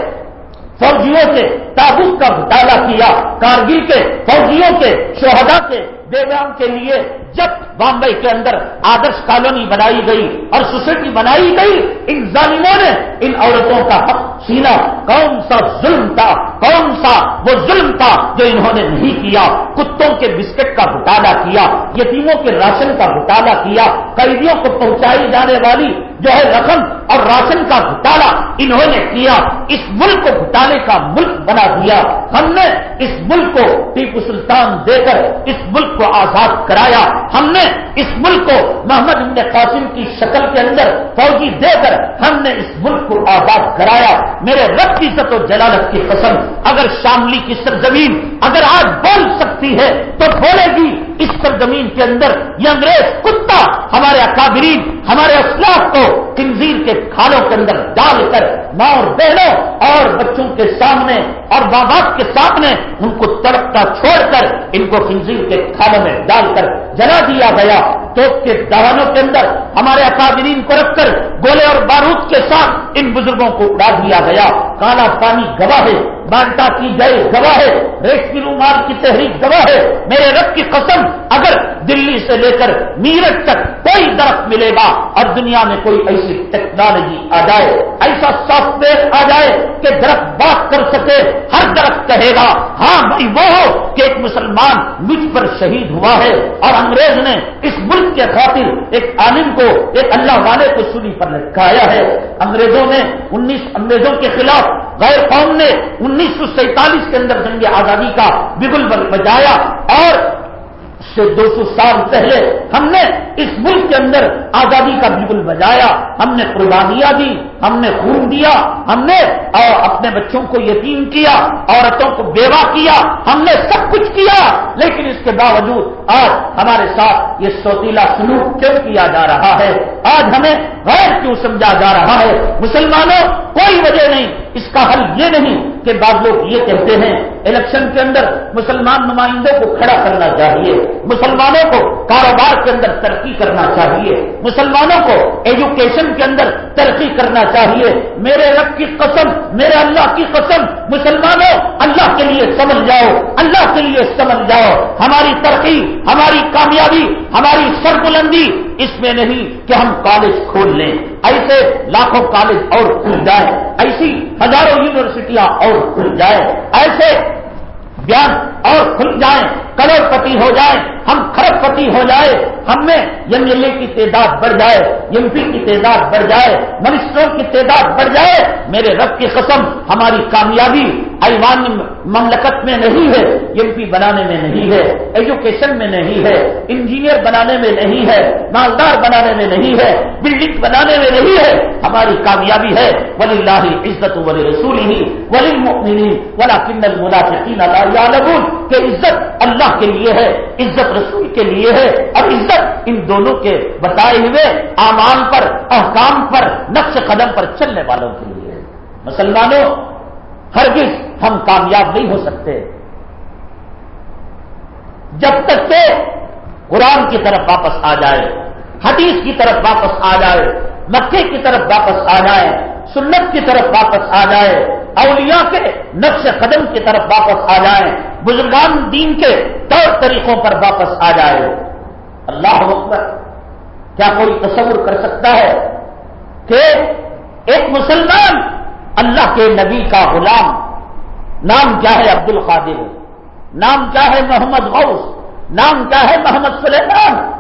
فوجیوں کے تابوت کا گھٹالا کیا، کارگل کے فوجیوں کے شہدا کے دیویانگ کے لیے جب بامبئی کے اندر آدرش کالونی بنائی گئی اور سوسائٹی بنائی گئی، ان ظالموں نے، ان عورتوں کا حق سینا کون سا ظلم تھا؟ کون سا وہ ظلم تھا جو انہوں نے نہیں کیا؟ کتوں کے بسکٹ کا گھٹالا کیا؟ یتیموں کے راشن کا گھٹالا کیا؟ قیدیوں کو پہنچائی جانے والی جو ہے رقم اور راشن کا گھٹالا انہوں نے کیا، اس ملک کو گھٹالے کا ملک بنا دیا۔ ہم نے اس ملک کو ٹیپو سلطان دے کر، اس ملک کو آزاد کرایا۔ ہم نے اس ملک کو محمد ابن قاسم کی شکل کے اندر فوجی دے کر ہم نے اس ملک کو آزاد کرایا۔ میرے رب کی عزت و جلالت کی قسم، اگر شاملی کی سرزمین اگر آج بول سکتی ہے تو بولے گی۔ اس سرزمین کے اندر یہ انگریز کتا ہمارے اکابرین، ہمارے اسلاف کو کنزیر کے کھالوں کے اندر ڈال کر ماں اور بہنوں اور بچوں کے سامنے اور ماں باپ کے سامنے ان کو تڑپتا چھوڑ کر ان کو کنزیر کے کھالوں میں ڈال کر جلا دیا گیا۔ توپ کے دہانوں کے اندر ہمارے اکابرین کو رکھ کر گولے اور بارود کے ساتھ ان بزرگوں کو اڑا دیا گیا۔ کالا پانی گواہ ہے بانٹا کی گئے گواہ ہے، ریشمی رومال کی تحریک گواہ ہے۔ میرے رب کی قسم اگر دلی سے لے کر میرٹ تک کوئی درخت ملے گا اور دنیا میں کوئی ایسی ٹیکنالوجی آ جائے، ایسا سافٹ ویئر آ جائے کہ درخت بات کر سکے، ہر درخت کہے گا ہاں بھائی وہ ہو کہ ایک مسلمان مجھ پر شہید ہوا ہے اور انگریز نے اس ملک کے خاطر ایک عالم کو، ایک اللہ والے کو سنی پر لٹکایا ہے۔ انگریزوں نے انیس انگریزوں کے خلاف غیر قوم نے انیس سو سینتالیس کے اندر جنگ آزادی کا بگل بجایا اور سے دو سو سال پہلے ہم نے اس ملک کے اندر آزادی کا بگل بجایا، ہم نے قربانیاں دی، ہم نے خون دیا، ہم نے اپنے بچوں کو یتیم کیا، عورتوں کو بیوہ کیا، ہم نے سب کچھ کیا۔ لیکن اس کے باوجود آج ہمارے ساتھ یہ سوتیلا سلوک کیوں کیا جا رہا ہے؟ آج ہمیں غیر کیوں سمجھا جا رہا ہے؟ مسلمانوں، کوئی وجہ نہیں، اس کا حل یہ نہیں کہ بعض لوگ یہ کہتے ہیں، الیکشن کے اندر مسلمان نمائندوں کو کھڑا کرنا چاہیے، مسلمانوں کو کاروبار کے اندر ترقی کرنا چاہیے، مسلمانوں کو ایجوکیشن کے اندر ترقی کرنا چاہیے۔ میرے رب کی قسم، میرے اللہ کی قسم، مسلمانوں، اللہ کے لیے سمجھ جاؤ، اللہ کے لیے سمجھ جاؤ۔ ہماری ترقی، ہماری کامیابی، ہماری سربلندی اس میں نہیں کہ ہم کالج کھول لیں۔ ایسے لاکھوں کالج اور کھل جائیں۔ ایسی ہزاروں یونیورسٹیاں اور کھل جائیں۔ ایسے بیان اور کھل جائیں۔ کروڑ پتی ہو جائے ہم خرب پتی ہو جائے ہم میں ایم ایل اے کی تعداد بڑھ جائے۔ ایم پی کی تعداد بڑھ جائے۔ منسٹروں کی تعداد بڑھ جائے۔ میرے رب کی قسم، ہماری کامیابی ایوان مملکت میں نہیں ہے ایم پی بنانے میں نہیں ہے، ایجوکیشن میں نہیں ہے، انجینئر بنانے میں نہیں ہے، مالدار بنانے میں نہیں ہے، بلڈنگ بنانے میں نہیں ہے۔ ہماری کامیابی ہے ولی اللہ عزت ولی رسول ہی ولی ولا کنل منافقین اللہ کہ عزت اللہ کے لیے ہے، عزت رسول کے لیے ہے، اور عزت ان دونوں کے بتائے ہوئے اعمال پر، احکام پر، نقش قدم پر چلنے والوں کے لیے ہے۔ مسلمانوں، ہرگز ہم کامیاب نہیں ہو سکتے۔ جب تک کہ قرآن کی طرف واپس آ جائے، حدیث کی طرف واپس آ جائے، مکے کی طرف واپس آ جائے، سنت کی طرف واپس آ جائے، اولیاء کے نقش قدم کی طرف واپس آ جائیں بزرگان دین کے طور طریقوں پر واپس آ جائے۔ اللہ اکبر، کیا کوئی تصور کر سکتا ہے کہ ایک مسلمان اللہ کے نبی کا غلام نام کیا ہے عبد القادر نام کیا ہے محمد غوث؟ نام کیا ہے محمد سلیمان؟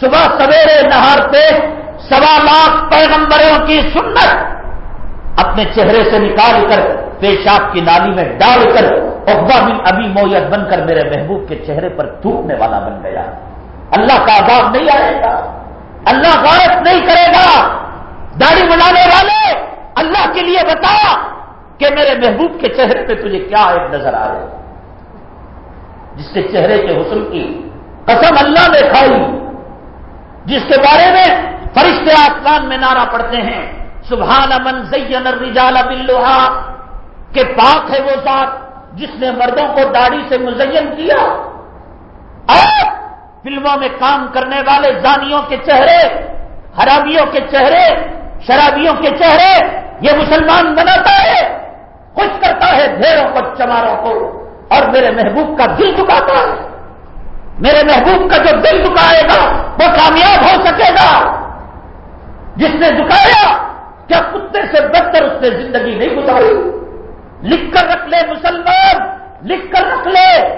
صبح سویرے نہار پہ سوا لاکھ پیغمبروں کی سنت اپنے چہرے سے نکال کر پیشاب کی نالی میں ڈال کر اخبا بن ابھی مویت بن کر میرے محبوب کے چہرے پر تھوکنے والا بن گیا۔ اللہ کا عذاب نہیں آئے گا۔ اللہ غارت نہیں کرے گا۔ داڑھی بنانے والے، اللہ کے لیے بتا کہ میرے محبوب کے چہرے پہ تجھے کیا ایک نظر آ رہے جس کے چہرے کے حسن کی قسم اللہ نے کھائی، جس کے بارے میں فرشتے آسمان میں نعرہ پڑتے ہیں، سبحان من زین الرجال باللوہا کہ پاک ہے وہ ذات جس نے مردوں کو داڑھی سے مزین کیا۔ اور فلموں میں کام کرنے والے زانیوں کے چہرے حرابیوں کے چہرے، شرابیوں کے چہرے، یہ مسلمان بناتا ہے۔ خوش کرتا ہے ڈھیروں کو چماروں کو اور میرے محبوب کا دل دکاتا ہے۔ میرے محبوب کا جو دل دکائے گا وہ کامیاب ہو سکے گا۔ جس نے دکایا کیا کتے سے بدتر اس نے زندگی نہیں گزاری؟ لکھ کر رکھ لے مسلمان، لکھ کر رکھ لے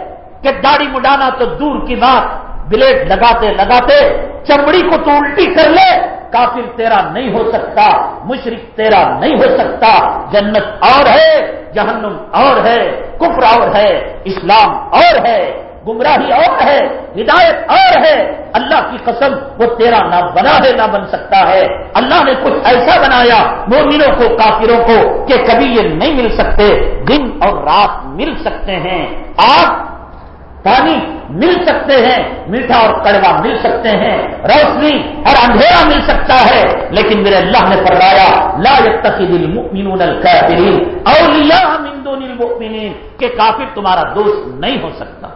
کہ داڑھی مڈانا تو دور کی بات، بلیڈ لگاتے لگاتے چمڑی کو تو الٹی کر لے۔ کافر تیرا نہیں ہو سکتا مشرق تیرا نہیں ہو سکتا، جنت اور ہے، جہنم اور ہے، کفر اور ہے، اسلام اور ہے، گمراہی اور ہے، ہدایت اور ہے۔ اللہ کی قسم، وہ تیرا نہ بنا ہے، نہ بن سکتا ہے۔ اللہ نے کچھ ایسا بنایا، مومنوں کو، کافروں کو، کہ کبھی یہ نہیں مل سکتے، دن اور رات مل سکتے ہیں۔ آپ پانی مل سکتے ہیں، میٹھا اور کڑوا مل سکتے ہیں، روشنی اور اندھیرا مل سکتا ہے، لیکن میرے اللہ نے فرمایا، لا يتخذ المؤمنون الكافرين اولیاء من دون المؤمنین، کہ کافر تمہارا دوست نہیں ہو سکتا۔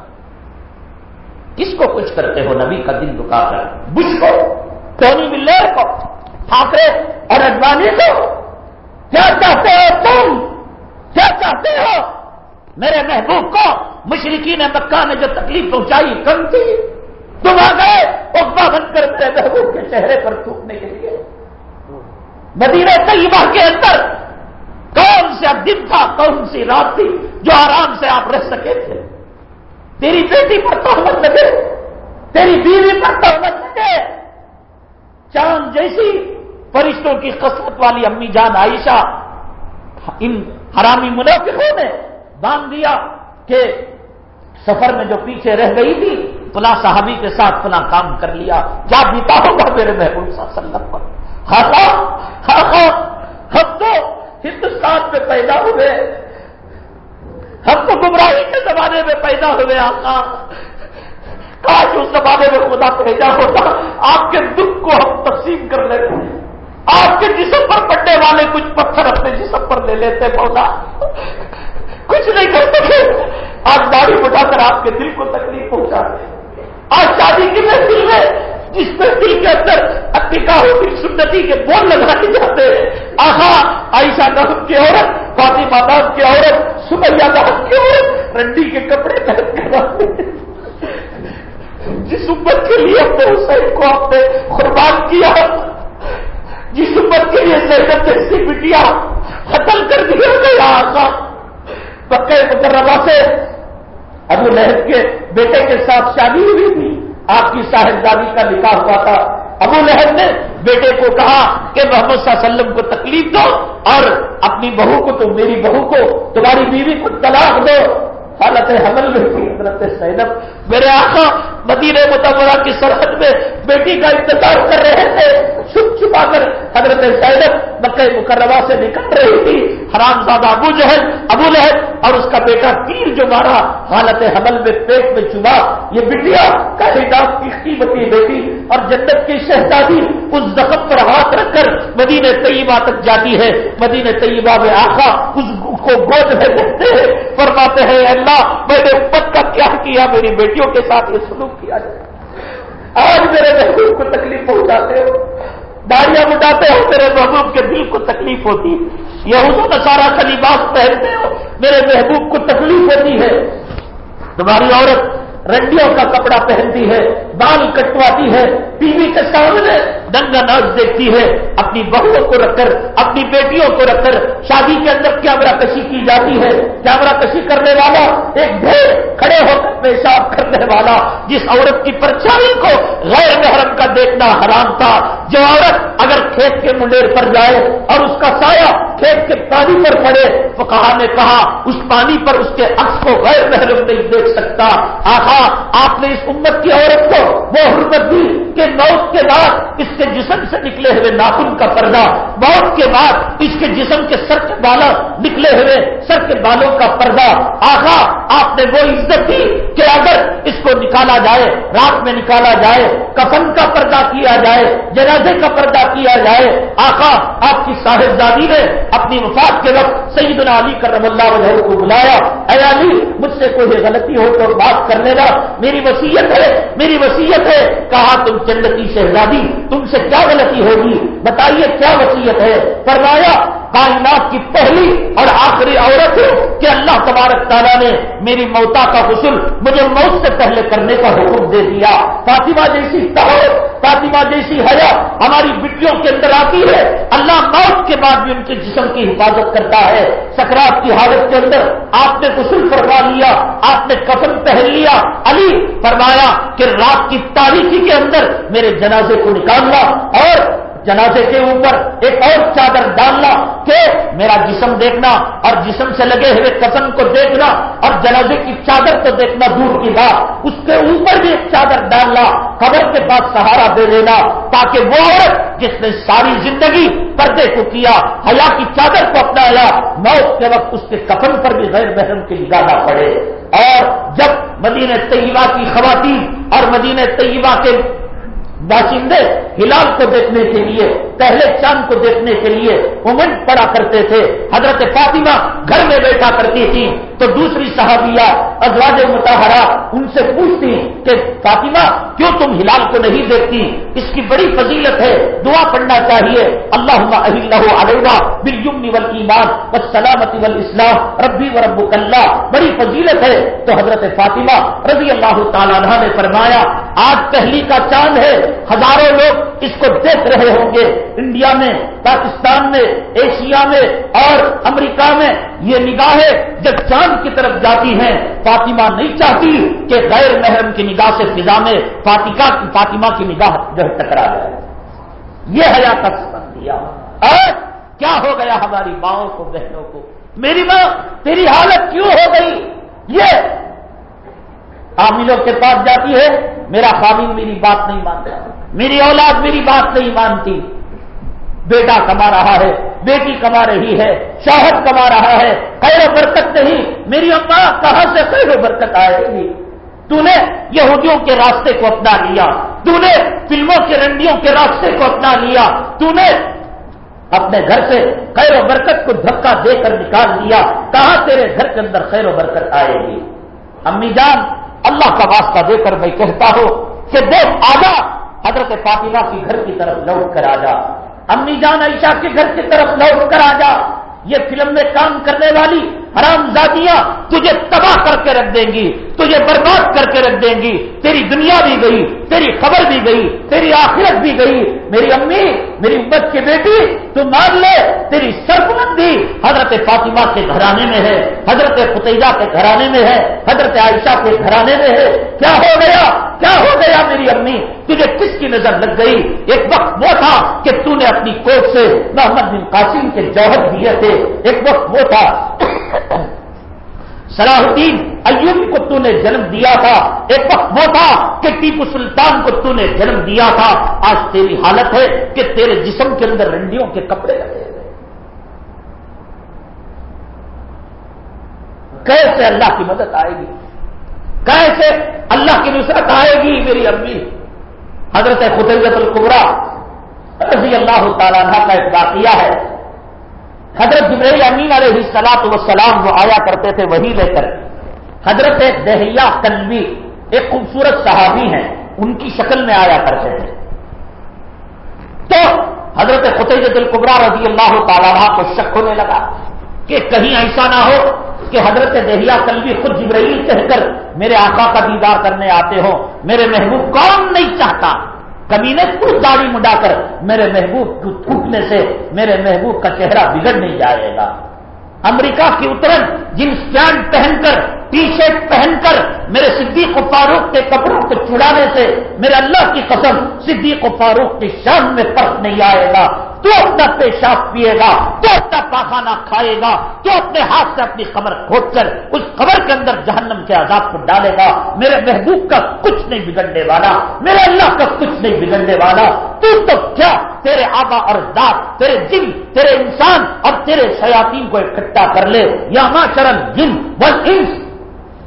کس کو کچھ کرتے ہو نبی کا دن دکا کر۔ بش کو ٹونی ملر کو، ٹھاکرے اور اڈوانی کو۔ کیا چاہتے ہو تم؟ کیا چاہتے ہو؟ میرے محبوب کو۔ مشرقین مکہ نے جو تکلیف پہنچائی کم تھی تم آ گئے اقبا بن کر میرے محبوب کے چہرے پر تھوکنے کے لیے۔ مدینہ طیبہ کے اندر کون سا دن تھا، کون سی رات تھی جو آرام سے آپ رہ سکے تھے؟ تیری بیٹی پر تہمت لگے تیری بیوی پر تہمت لگے چاند جیسی فرشتوں کی قسمت والی امی جان عائشہ، ان حرامی منافقوں نے باندھ دیا کہ سفر میں جو پیچھے رہ گئی تھی، فلاں صحابی کے ساتھ فلاں کام کر لیا۔ کیا بیتا ہوگا میرے محبوب صلی اللہ علیہ وسلم پر؟ ہاں ہاں ہاں ہم تو ہندوستان میں پیدا ہوئے۔ ہم تو گمراہی کے زمانے میں پیدا ہوئے، آقا۔ کاش اس زمانے میں خدا بھیجا ہوتا۔ آپ کے دکھ کو ہم تقسیم کر لیتے۔ آپ کے جسم پر پڑنے والے کچھ پتھر اپنے جسم پر لے لیتے پودا کچھ نہیں کرتے تھے آج داڑھی بٹھا کر آپ کے دل کو تکلیف پہنچاتے آج شادی کی محفل میں جس میں دل کے اندر اتکا ہوتی، سنتی کے بول لگانے جاتے ہیں۔ آہا، عائشہ نظم کی عورت، فاطمہ نام کی عورت سمیا نام کی عورت، رنڈی کے کپڑے پہن کے جس امت کے لیے اپنے حسین کو آپ نے قربان کیا، جس امت کے لیے زینب جیسی بٹیا قتل کر دیا گیا آقا پکے مکرمہ سے ابو لہب کے بیٹے کے ساتھ شادی ہوئی تھی۔ آپ کی صاحبزادی کا نکاح ہوا تھا۔ ابو لہب نے بیٹے کو کہا کہ محمد صلی اللہ علیہ وسلم کو تکلیف دو اور اپنی بہو کو تو میری بہو کو تمہاری بیوی کو طلاق دو۔ حالت حمل میں تھی، حضرت سینب۔ میرے آقا، مدینہ متبرہ کی سرحد میں بیٹی کا انتظار کر رہے تھے۔ چھپ چھپا کر حضرت سینب مکہ مکرمہ سے نکل رہی تھی۔ حرام زادہ ابو جہل، ابو لہب اور اس کا بیٹا تیر جو مارا، حالت حمل میں پیٹ میں چبا یہ بٹیا کالیداس کی قیمتی بیٹی اور جنت کی شہزادی اس زخم پر ہاتھ رکھ کر مدینہ طیبہ تک جاتی ہے۔ مدینہ طیبہ میں آخا اس کو گود میں دیکھتے ہیں، فرماتے ہیں، اللہ، میں نے امت کا کیا کیا، میری بیٹیوں کے ساتھ یہ سلوک کیا جائے۔ آج میرے محبوب کو تکلیف پہنچاتے ہو۔ داڑیاں مٹاتے ہو، میرے محبوب کے دل کو تکلیف ہوتی یہ حضو سارا لباس پہنتے ہو، میرے محبوب کو تکلیف ہوتی ہے۔ تمہاری عورت رنڈیوں کا کپڑا پہنتی ہے بال کٹواتی ہے ٹی وی کے سامنے دنگا ناچ دیکھتی ہے، اپنی بہوؤں کو رکھ کر، اپنی بیٹیوں کو رکھ کر شادی کے اندر کیمرہ کشی کی جاتی ہے۔ کیمرہ کشی کرنے والا ایک ڈھیر کھڑے ہو کر پیشاب کرنے والا، جس عورت کی پرچھائی کو غیر محرم کا دیکھنا حرام تھا۔ جو عورت اگر کھیت کے منڈیر پر جائے اور اس کا سایہ کھیت کے پانی پر پڑے تو کہا نے کہا، اس پانی پر اس کے عکس کو غیر محرم نہیں دیکھ سکتا۔ آخا آپ نے اس امت کی عورت کو وہ حرمت دی کہ موت کے بعد اس کے جسم سے نکلے ہوئے ناخن کا پردہ، موت کے بعد اس کے جسم کے سر کے بالا نکلے ہوئے سر کے بالوں کا پردہ آخا آپ نے وہ عزت دی کہ اگر اس کو نکالا جائے، رات میں نکالا جائے، کفن کا پردہ کیا جائے، جنازے کا پردہ کیا جائے آخا آپ کی صاحبزادی نے اپنی وفات کے وقت سیدنا علی کرم اللہ وجہ کو بلایا، اے علی، مجھ سے کوئی غلطی ہو تو بات کر لینا، میری وسیعت ہے، میری وسیعت ہے، کہا تم جنتی شہزادی، تم سے کیا غلطی ہوگی؟ بتائیے کیا وسیعت ہے؟ فرمایا کائنات کی پہلی اور آخری عورت ہے کہ اللہ تبارک تعالیٰ نے میری موتا کا حسن مجھے موت سے پہلے کرنے کا حکم دے دیا۔ فاطمہ جیسی طور فاطمہ جیسی حیا ہماری بٹیوں کے اندر آتی ہے۔ اللہ موت کے بعد بھی ان کے جسم کی حفاظت کرتا ہے۔ سکرات کی حالت کے اندر آپ نے غسل فرما لیا، آپ نے کفن پہن لیا۔ علی فرمایا کہ رات کی تاریخی کے اندر میرے جنازے کو نکالنا اور جنازے کے اوپر ایک اور چادر ڈالنا کہ میرا جسم دیکھنا اور جسم سے لگے ہوئے کسن کو دیکھنا اور جنازے کی چادر کو دیکھنا دور کی بات اس کے اوپر بھی ایک چادر ڈالنا، قبر کے پاس سہارا دے دینا تاکہ وہ عورت جس نے ساری زندگی پردے کو کیا، حیا کی چادر کو اپنایا، موت کے وقت اس کے کفن پر بھی غیر محرم کی نگاہ پڑے۔ اور جب مدینہ طیبہ کی خواتین اور مدینہ طیبہ کے باشندے ہلال کو دیکھنے کے لیے، پہلے چاند کو دیکھنے کے لیے مومنٹ پڑا کرتے تھے۔ حضرت فاطمہ گھر میں بیٹھا کرتی تھی تو دوسری صحابیہ ازواج متحرہ ان سے پوچھتی کہ فاطمہ، کیوں تم ہلال کو نہیں دیکھتی؟ اس کی بڑی فضیلت ہے، دعا پڑھنا چاہیے۔ اللہ علیہ بل ول ایمان و سلامتی ول اسلام ربی و رب اللہ۔ بڑی فضیلت ہے۔ تو حضرت فاطمہ رضی اللہ تعالیٰ نے فرمایا، آج پہلی کا چاند ہے، ہزاروں لوگ اس کو دیکھ رہے ہوں گے۔ انڈیا میں، پاکستان میں، ایشیا میں اور امریکہ میں یہ نگاہیں جب چاند کی طرف جاتی ہیں، فاطمہ نہیں چاہتی کہ غیر محرم کی نگاہ سے فضا میں فاطمہ فاطمہ کی نگاہ جو ہے ٹکرا جائے یہ حیا کا سبق دیا۔ اور کیا ہو گیا ہماری ماؤں کو، بہنوں کو؟ میری ماں، تیری حالت کیوں ہو گئی؟ یہ عاملوں کے پاس جاتی ہے، میرا خامن میری بات نہیں مانتا، میری اولاد میری بات نہیں مانتی۔ بیٹا کما رہا ہے، بیٹی کما رہی ہے، شوہر کما رہا ہے، خیر و برکت نہیں، میری اما کہاں سے خیر و برکت آئے گی؟ تو نے یہودیوں کے راستے کو اپنا لیا تو نے فلموں کے رنڈیوں کے راستے کو اپنا لیا تو نے اپنے گھر سے خیر و برکت کو دھکا دے کر نکال لیا، کہاں تیرے گھر کے اندر خیر و برکت آئے گی؟ امی جان، اللہ کا واسطہ دے کر میں کہتا ہوں کہ دیکھ آجا، حضرت فاطمہ کی گھر کی طرف لوٹ کر آ جا امی جان عائشہ کے گھر کی طرف لوٹ کر آ جا۔ یہ فلم میں کام کرنے والی حرام زادیاں تجھے تباہ کر کے رکھ دیں گی، تجھے برباد کر کے رکھ دیں گی۔ تیری دنیا بھی گئی، تیری خبر بھی گئی، تیری آخرت بھی گئی۔ میری امی، میری امت کی بیٹی، تو مان لے، تیری سرپلندی حضرت فاطمہ کے گھرانے میں ہے، حضرت فتیجہ کے گھرانے میں ہے، حضرت عائشہ کے گھرانے میں ہے۔ کیا ہو گیا؟ کیا ہو گیا میری امی؟ تجھے کس کی نظر لگ گئی؟ ایک وقت وہ تھا کہ تو نے اپنی کوٹ سے محمد بن قاسم کے جوہر دیے تھے۔ ایک وقت وہ تھا صلاح الدین ایوب کو تو نے جنم دیا تھا۔ ایک وقت وہ تھا کہ ٹیپو سلطان کو تو نے جنم دیا تھا۔ آج تیری حالت ہے کہ تیرے جسم کے اندر رنڈیوں کے کپڑے لگے ہوئے کیسے اللہ کی مدد آئے گی؟ کیسے اللہ کی نصرت آئے گی میری امی؟ حضرت خطیت القبرا رضی اللہ تعالیٰ کا ایک واقعہ ہے۔ حضرت جبریل امین علیہ سلاط وسلام وہ آیا کرتے تھے وہی لے کر حضرت دہیا کنوی ایک خوبصورت صحابی ہیں، ان کی شکل میں آیا کرتے تھے۔ تو حضرت فتح القبرا رضی اللہ تعالیٰ کو شک ہونے لگا کہ کہیں ایسا نہ ہو کہ حضرت دہیا کلوی خود جبرائیل کہہ کر میرے آقا کا دیدار کرنے آتے ہو میرے محبوب کون نہیں چاہتا؟ کبھی نے کچھ داڑھی مڈا کر میرے محبوب کو تھوکنے سے میرے محبوب کا چہرہ بگڑ نہیں جائے گا۔ امریکہ کی اترن جنس پینٹ پہن کر ٹی شرٹ پہن کر میرے صدیق و فاروق کے کپڑوں کو چڑانے سے میرے اللہ کی قسم صدیق و فاروق کی شان میں فرق نہیں آئے گا۔ تو اپنا پیشاب پیے گا، تو اپنا پاخانہ کھائے گا، تو اپنے ہاتھ سے اپنی خبر کھود کر اس خبر کے اندر جہنم کے عذاب کو ڈالے گا۔ میرے محبوب کا کچھ نہیں بگڑنے والا، میرے اللہ کا کچھ نہیں بگڑنے والا۔ تو تو کیا تیرے آبا اور دانت تیرے جن، تیرے انسان اور تیرے شیاطین کو اکٹھا کر لے؟ یا ماں چرن جن بس انس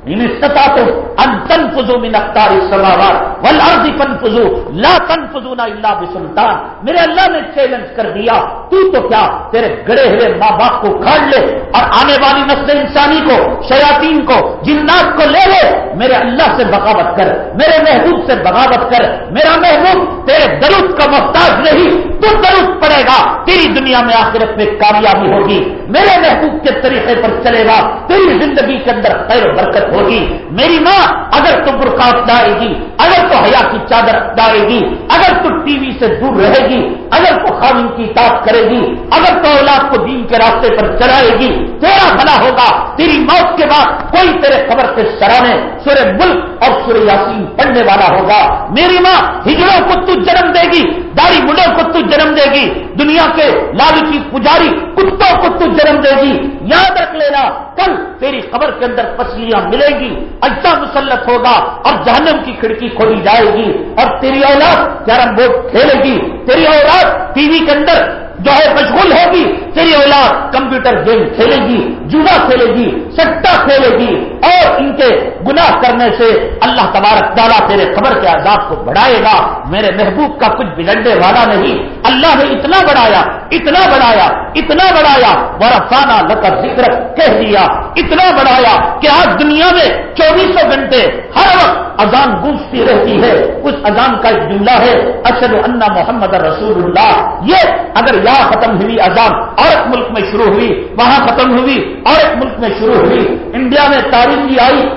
ان تنفذوا من اختار السماوات والارض فانفذوا. لا تنفذون الا بسلطان. میرے اللہ نے چیلنج کر دیا. تو تو کیا؟ تیرے گڑے ہوئے ماں باپ کو کھاڑ لے اور آنے والی نسل انسانی کو، شیاطین کو، جنات کو لے لے. میرے اللہ سے بغاوت کر، میرے محبوب سے بغاوت کر. میرا محبوب، تیرے درود کا محتاج نہیں. تو درود پڑے گا. تیری دنیا میں آخرت میں کامیابی ہوگی. میرے محبوب کے طریقے پر چلے گا. تیری زندگی کے اندر خیر و برکت ہوگی۔ میری ماں اگر تو برقاف ڈالے گی، اگر تو حیا کی چادر ڈالے گی، اگر تو ٹی وی سے دور رہے گی، اگر تو خامن کی تاپ کرے گی، اگر تو اولاد کو دین کے راستے پر چلائے گی، تیرا بھلا ہوگا۔ تیری موت کے بعد کوئی تیرے خبر کے سرانے سورے ملک اور سورے یاسین پڑھنے والا ہوگا۔ میری ماں ہجڑوں کو تو جنم دے گی داڑھی مڈوں کو تو جنم دے گی، دنیا کے لالچی پجاری کتوں کو تو جنم دے گی۔ یاد رکھ لینا کل تیری خبر کے اندر پسلیاں ملیں گی اجزا مسلط ہوگا اور جہنم کی کھڑکی کھولی جائے گی اور تیری اولاد کیرم بورڈ کھیلے گی۔ تیری اولاد ٹی وی کے اندر جو ہے مشغول ہوگی تیری اولاد کمپیوٹر گیم کھیلے گی جوا کھیلے گی، سٹا کھیلے گی، اور ان کے گناہ کرنے سے اللہ تبارک تعالیٰ تیرے خبر کے عذاب کو بڑھائے گا۔ میرے محبوب کا کچھ بگڑنے والا نہیں۔ اللہ نے اتنا بڑھایا اتنا بڑھایا اتنا بڑھایا۔ برفانہ لکر ذکر کہہ دیا، اتنا بڑھایا کہ آج دنیا میں چوبیسوں گھنٹے ہر وقت اذان گونجتی رہتی ہے۔ اس اذان کا ایک جملہ ہے اشد اللہ محمد رسول اللہ یہ اگر یہاں ختم ہوئی اذان اور ایک ملک میں شروع ہوئی، وہاں ختم ہوئی اور ایک ملک میں شروع ہوئی۔ انڈیا میں تاریخی آئی،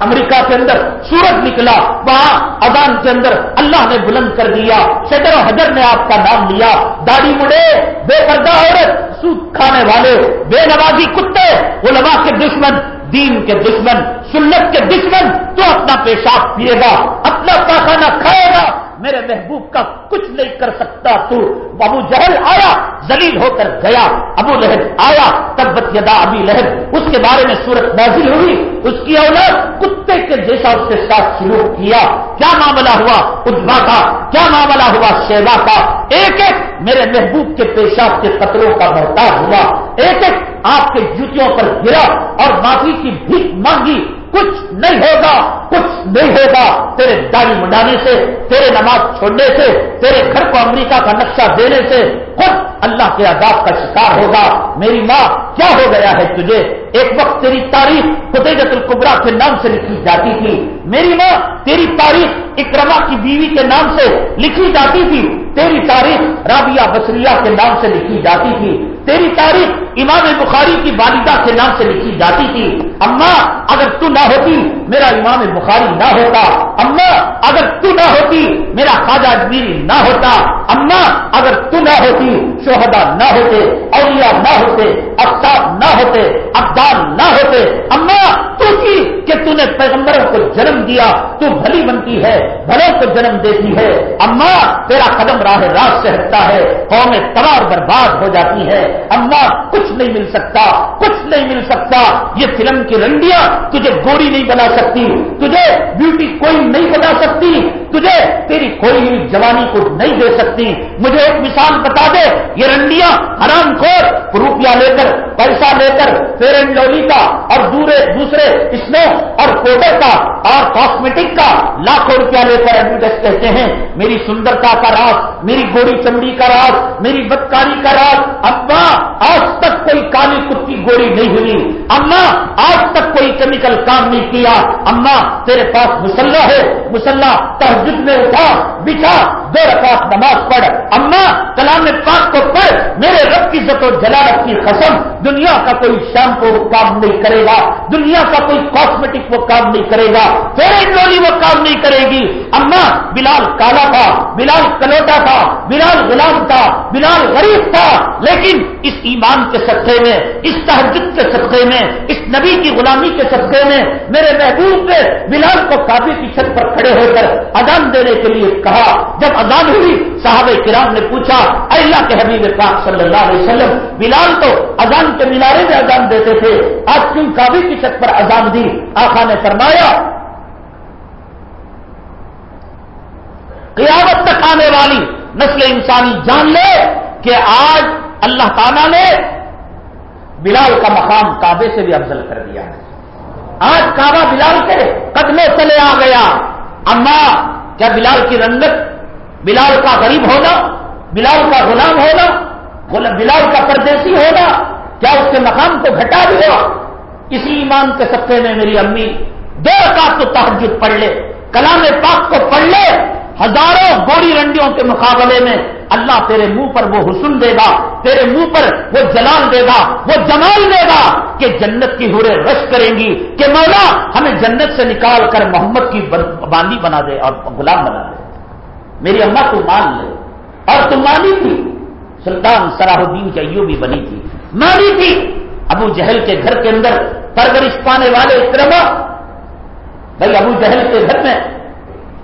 امریکہ کے اندر سورج نکلا، وہاں اذان کے اندر اللہ نے بلند کر دیا شدر حجر نے آپ کا نام لیا۔ داڑھی مڑے، بے پردہ عورت، سود کھانے والے، بے نوازی کتے، علماء کے دشمن، دین کے دشمن، سنت کے دشمن، تو اپنا پیشاب پیے گا، اپنا پاخانہ کھائے گا۔ میرے محبوب کا کچھ نہیں کر سکتا تو ابو جہل آیا زلیل ہو کر گیا۔ ابو لہب آیا، تبت یدا ابھی لہب۔ اس کے بارے میں صورت نازل ہوئی۔ اس کی اولاد کتے کے جیسا اس کے ساتھ سلوک کیا۔ کیا معاملہ ہوا؟ ادبا کا۔ کیا معاملہ ہوا؟ شیوا کا۔ ایک ایک میرے محبوب کے پیشاب کے قطروں کا محتاج ہوا۔ ایک ایک آپ کے جوتیوں پر گرا اور معافی کی بھیک مانگی۔ کچھ نہیں ہوگا، کچھ نہیں ہوگا۔ تیرے داڑھی منڈانے سے، تیرے نماز چھوڑنے سے، تیرے گھر کو امریکہ کا نقشہ دینے سے خود اللہ کے عذاب کا شکار ہوگا۔ میری ماں، کیا ہو گیا ہے تجھے؟ ایک وقت تیری تاریخ خدیجت القبرا کے نام سے لکھی جاتی تھی۔ میری ماں، تیری تاریخ اکرما کی بیوی کے نام سے لکھی جاتی تھی۔ تیری تاریخ رابعہ بسریا کے نام سے لکھی جاتی تھی، تیری تاریخ امام بخاری کی والدہ کے نام سے لکھی جاتی تھی۔ اما، اگر تو نہ ہوتی، میرا امام بخاری نہ ہوتا۔ اما، اگر تو نہ ہوتی، میرا خواجہ اجمیری نہ ہوتا۔ اما، اگر تو نہ ہوتی، شہدا نہ ہوتے، اولیاء نہ ہوتے افتاب نہ ہوتے ابدال نہ ہوتے۔ اما، تو کی کہ تو نے پیغمبروں کو جنم دیا، تو بھلی بنتی ہے، بھلوں کو جنم دیتی ہے۔ اما، تیرا قدم راہ راست سے ہٹتا ہے قوم تبار برباد ہو جاتی ہے اللہ کچھ نہیں مل سکتا، کچھ نہیں مل سکتا۔ یہ فلم کی رنڈیاں تجھے گوری نہیں بنا سکتی، تجھے بیوٹی کوئی نہیں بنا سکتی۔ تجھے تیری کوئی بھی جوانی کو نہیں دے سکتی۔ مجھے ایک مثال بتا دے، یہ رنڈیاں حرام خور روپیہ لے کر، پیسہ لے کر فیئر اینڈ لولی کا اور دوسرے اسنو اور کوڈر کا اور کاسمیٹک کا لاکھوں روپیہ لے کر ایڈورٹائز کہتے ہیں۔ میری سندرتا کا راز، میری گوڑی چمڑی کا راز، میری بدکاری کا راز۔ ابا، آج تک کوئی کالی کتی گوڑی نہیں ہوئی۔ اما، آج تک کوئی کیمیکل کام نہیں کیا۔ اما، تیرے پاس مسلح ہے، مسلح جس میں اٹھا بچھا دو رکعت نماز پڑھ۔ اما کلام پاک کو پڑھ میرے رب کی عزت و جلالت کی قسم دنیا کا کوئی شیمپو وہ کام نہیں کرے گا، دنیا کا کوئی کاسمیٹک وہ کام نہیں کرے گا تیرے ڈولی وہ کام نہیں کرے گی۔ اما، بلال کالا تھا، بلال کلوٹا تھا، بلال غلام تھا، بلال غریب تھا، لیکن اس ایمان کے سطح میں، اس تحجد کے سطح میں، اس نبی کی غلامی کے سطح میں میرے محبوب نے بلال کو کافی کی چھت پر کھڑے ہو کر اذان دینے کے لیے کہا۔ جب اذان ہوئی، صحابہ کرام نے پوچھا اللہ کے حبیب پاک صلی اللہ علیہ وسلم بلال تو اذان کے مینارے میں اذان دیتے تھے۔ آج کیوں کافی کی چھت پر اذان دی۔ آخا نے فرمایا، قیامت تک آنے والی نسل انسانی جان لے کہ آج اللہ تعالیٰ نے بلال کا مقام کعبے سے بھی افضل کر دیا ہے۔ آج کعبہ بلال کے قدموں چلے آ گیا۔ اما، کیا بلال کی رنگت بلال کا غریب ہونا، بلال کا غلام ہونا بلال کا پردیسی ہونا کیا اس کے مقام کو گھٹا دیا اسی ایمان کے سبقے میں میری امی دو رکعت تو تحجد پڑھ لے، کلام پاک کو پڑھ لے، ہزاروں گوڑی رنڈیوں کے مقابلے میں اللہ تیرے منہ پر وہ حسن دے گا، تیرے منہ پر وہ جلال دے گا، وہ جمال دے گا کہ جنت کی ہورے رش کریں گی، کہ مولا ہمیں جنت سے نکال کر محمد کی باندھی بنا دے اور غلام بنا دے۔ میری اماں تو مان لے، اور تم مانی تھی۔ سلطان سراہ الدین کی بھی بنی تھی۔ مانی تھی۔ ابو جہل کے گھر کے اندر پرورش پانے والے اکرما بھائی ابو جہل کے گھر میں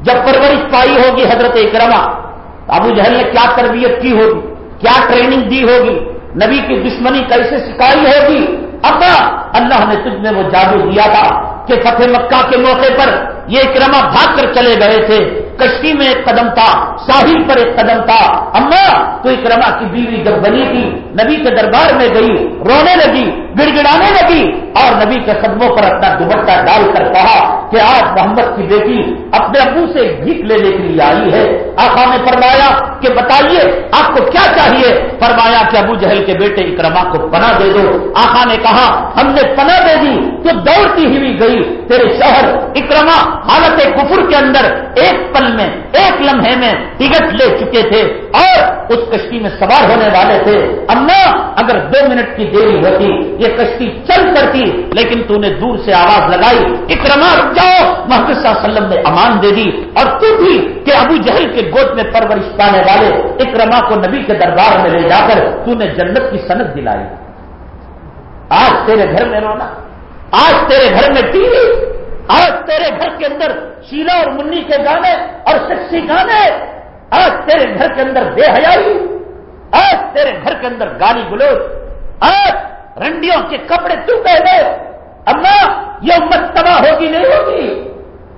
جب پرورش پائی ہوگی حضرت اکرما ابو جہل نے کیا تربیت کی ہوگی؟ کیا ٹریننگ دی ہوگی؟ نبی کی دشمنی کیسے سکھائی ہوگی؟ ابا، اللہ نے تجھ میں وہ جادو دیا تھا کہ فتح مکہ کے موقع پر یہ اکرما بھاگ کر چلے گئے تھے۔ کشتی میں ایک قدم تھا، ساحل پر ایک قدم تھا۔ اما، تو اکرما کی بیوی جب بنی تھی، نبی کے دربار میں گئی، رونے لگی گڑ گڑانے لگی اور نبی کے قدموں پر اپنا دوپٹہ ڈال کر کہا کہ آج محمد کی بیٹی اپنے ابو سے بھیک لینے کے لیے آئی ہے۔ آقا نے فرمایا کہ بتائیے، آپ کو کیا چاہیے؟ فرمایا کہ ابو جہل کے بیٹے اکرما کو پناہ دے دو۔ آقا نے کہا، ہم نے پناہ دے دی تو دوڑتی ہوئی گئی۔ تیرے شہر اکرما حالت کفر کے اندر ایک پل سیکنڈ میں ایک لمحے میں ٹکٹ لے چکے تھے اور اس کشتی میں سوار ہونے والے تھے۔ اما، اگر دو منٹ کی دیری ہوتی، یہ کشتی چل کرتی لیکن تو نے دور سے آواز لگائی اکرما رک جاؤ۔ محمد صلی اللہ علیہ وسلم نے امان دے دی اور تو بھی کہ ابو جہل کے گود میں پرورش پانے والے اکرما کو نبی کے دربار میں لے جا کر تو نے جنت کی صنعت دلائی۔ آج تیرے گھر میں رونا، آج تیرے گھر میں ٹی وی۔ آج تیرے گھر کے اندر شیلا اور منی کے گانے اور سکسی گانے آج تیرے گھر کے اندر بے حیائی آج تیرے گھر کے اندر گالی گلوچ آج رنڈیوں کے کپڑے تو کہہ گئے اما، یہ امت تباہ ہوگی نہیں ہوگی،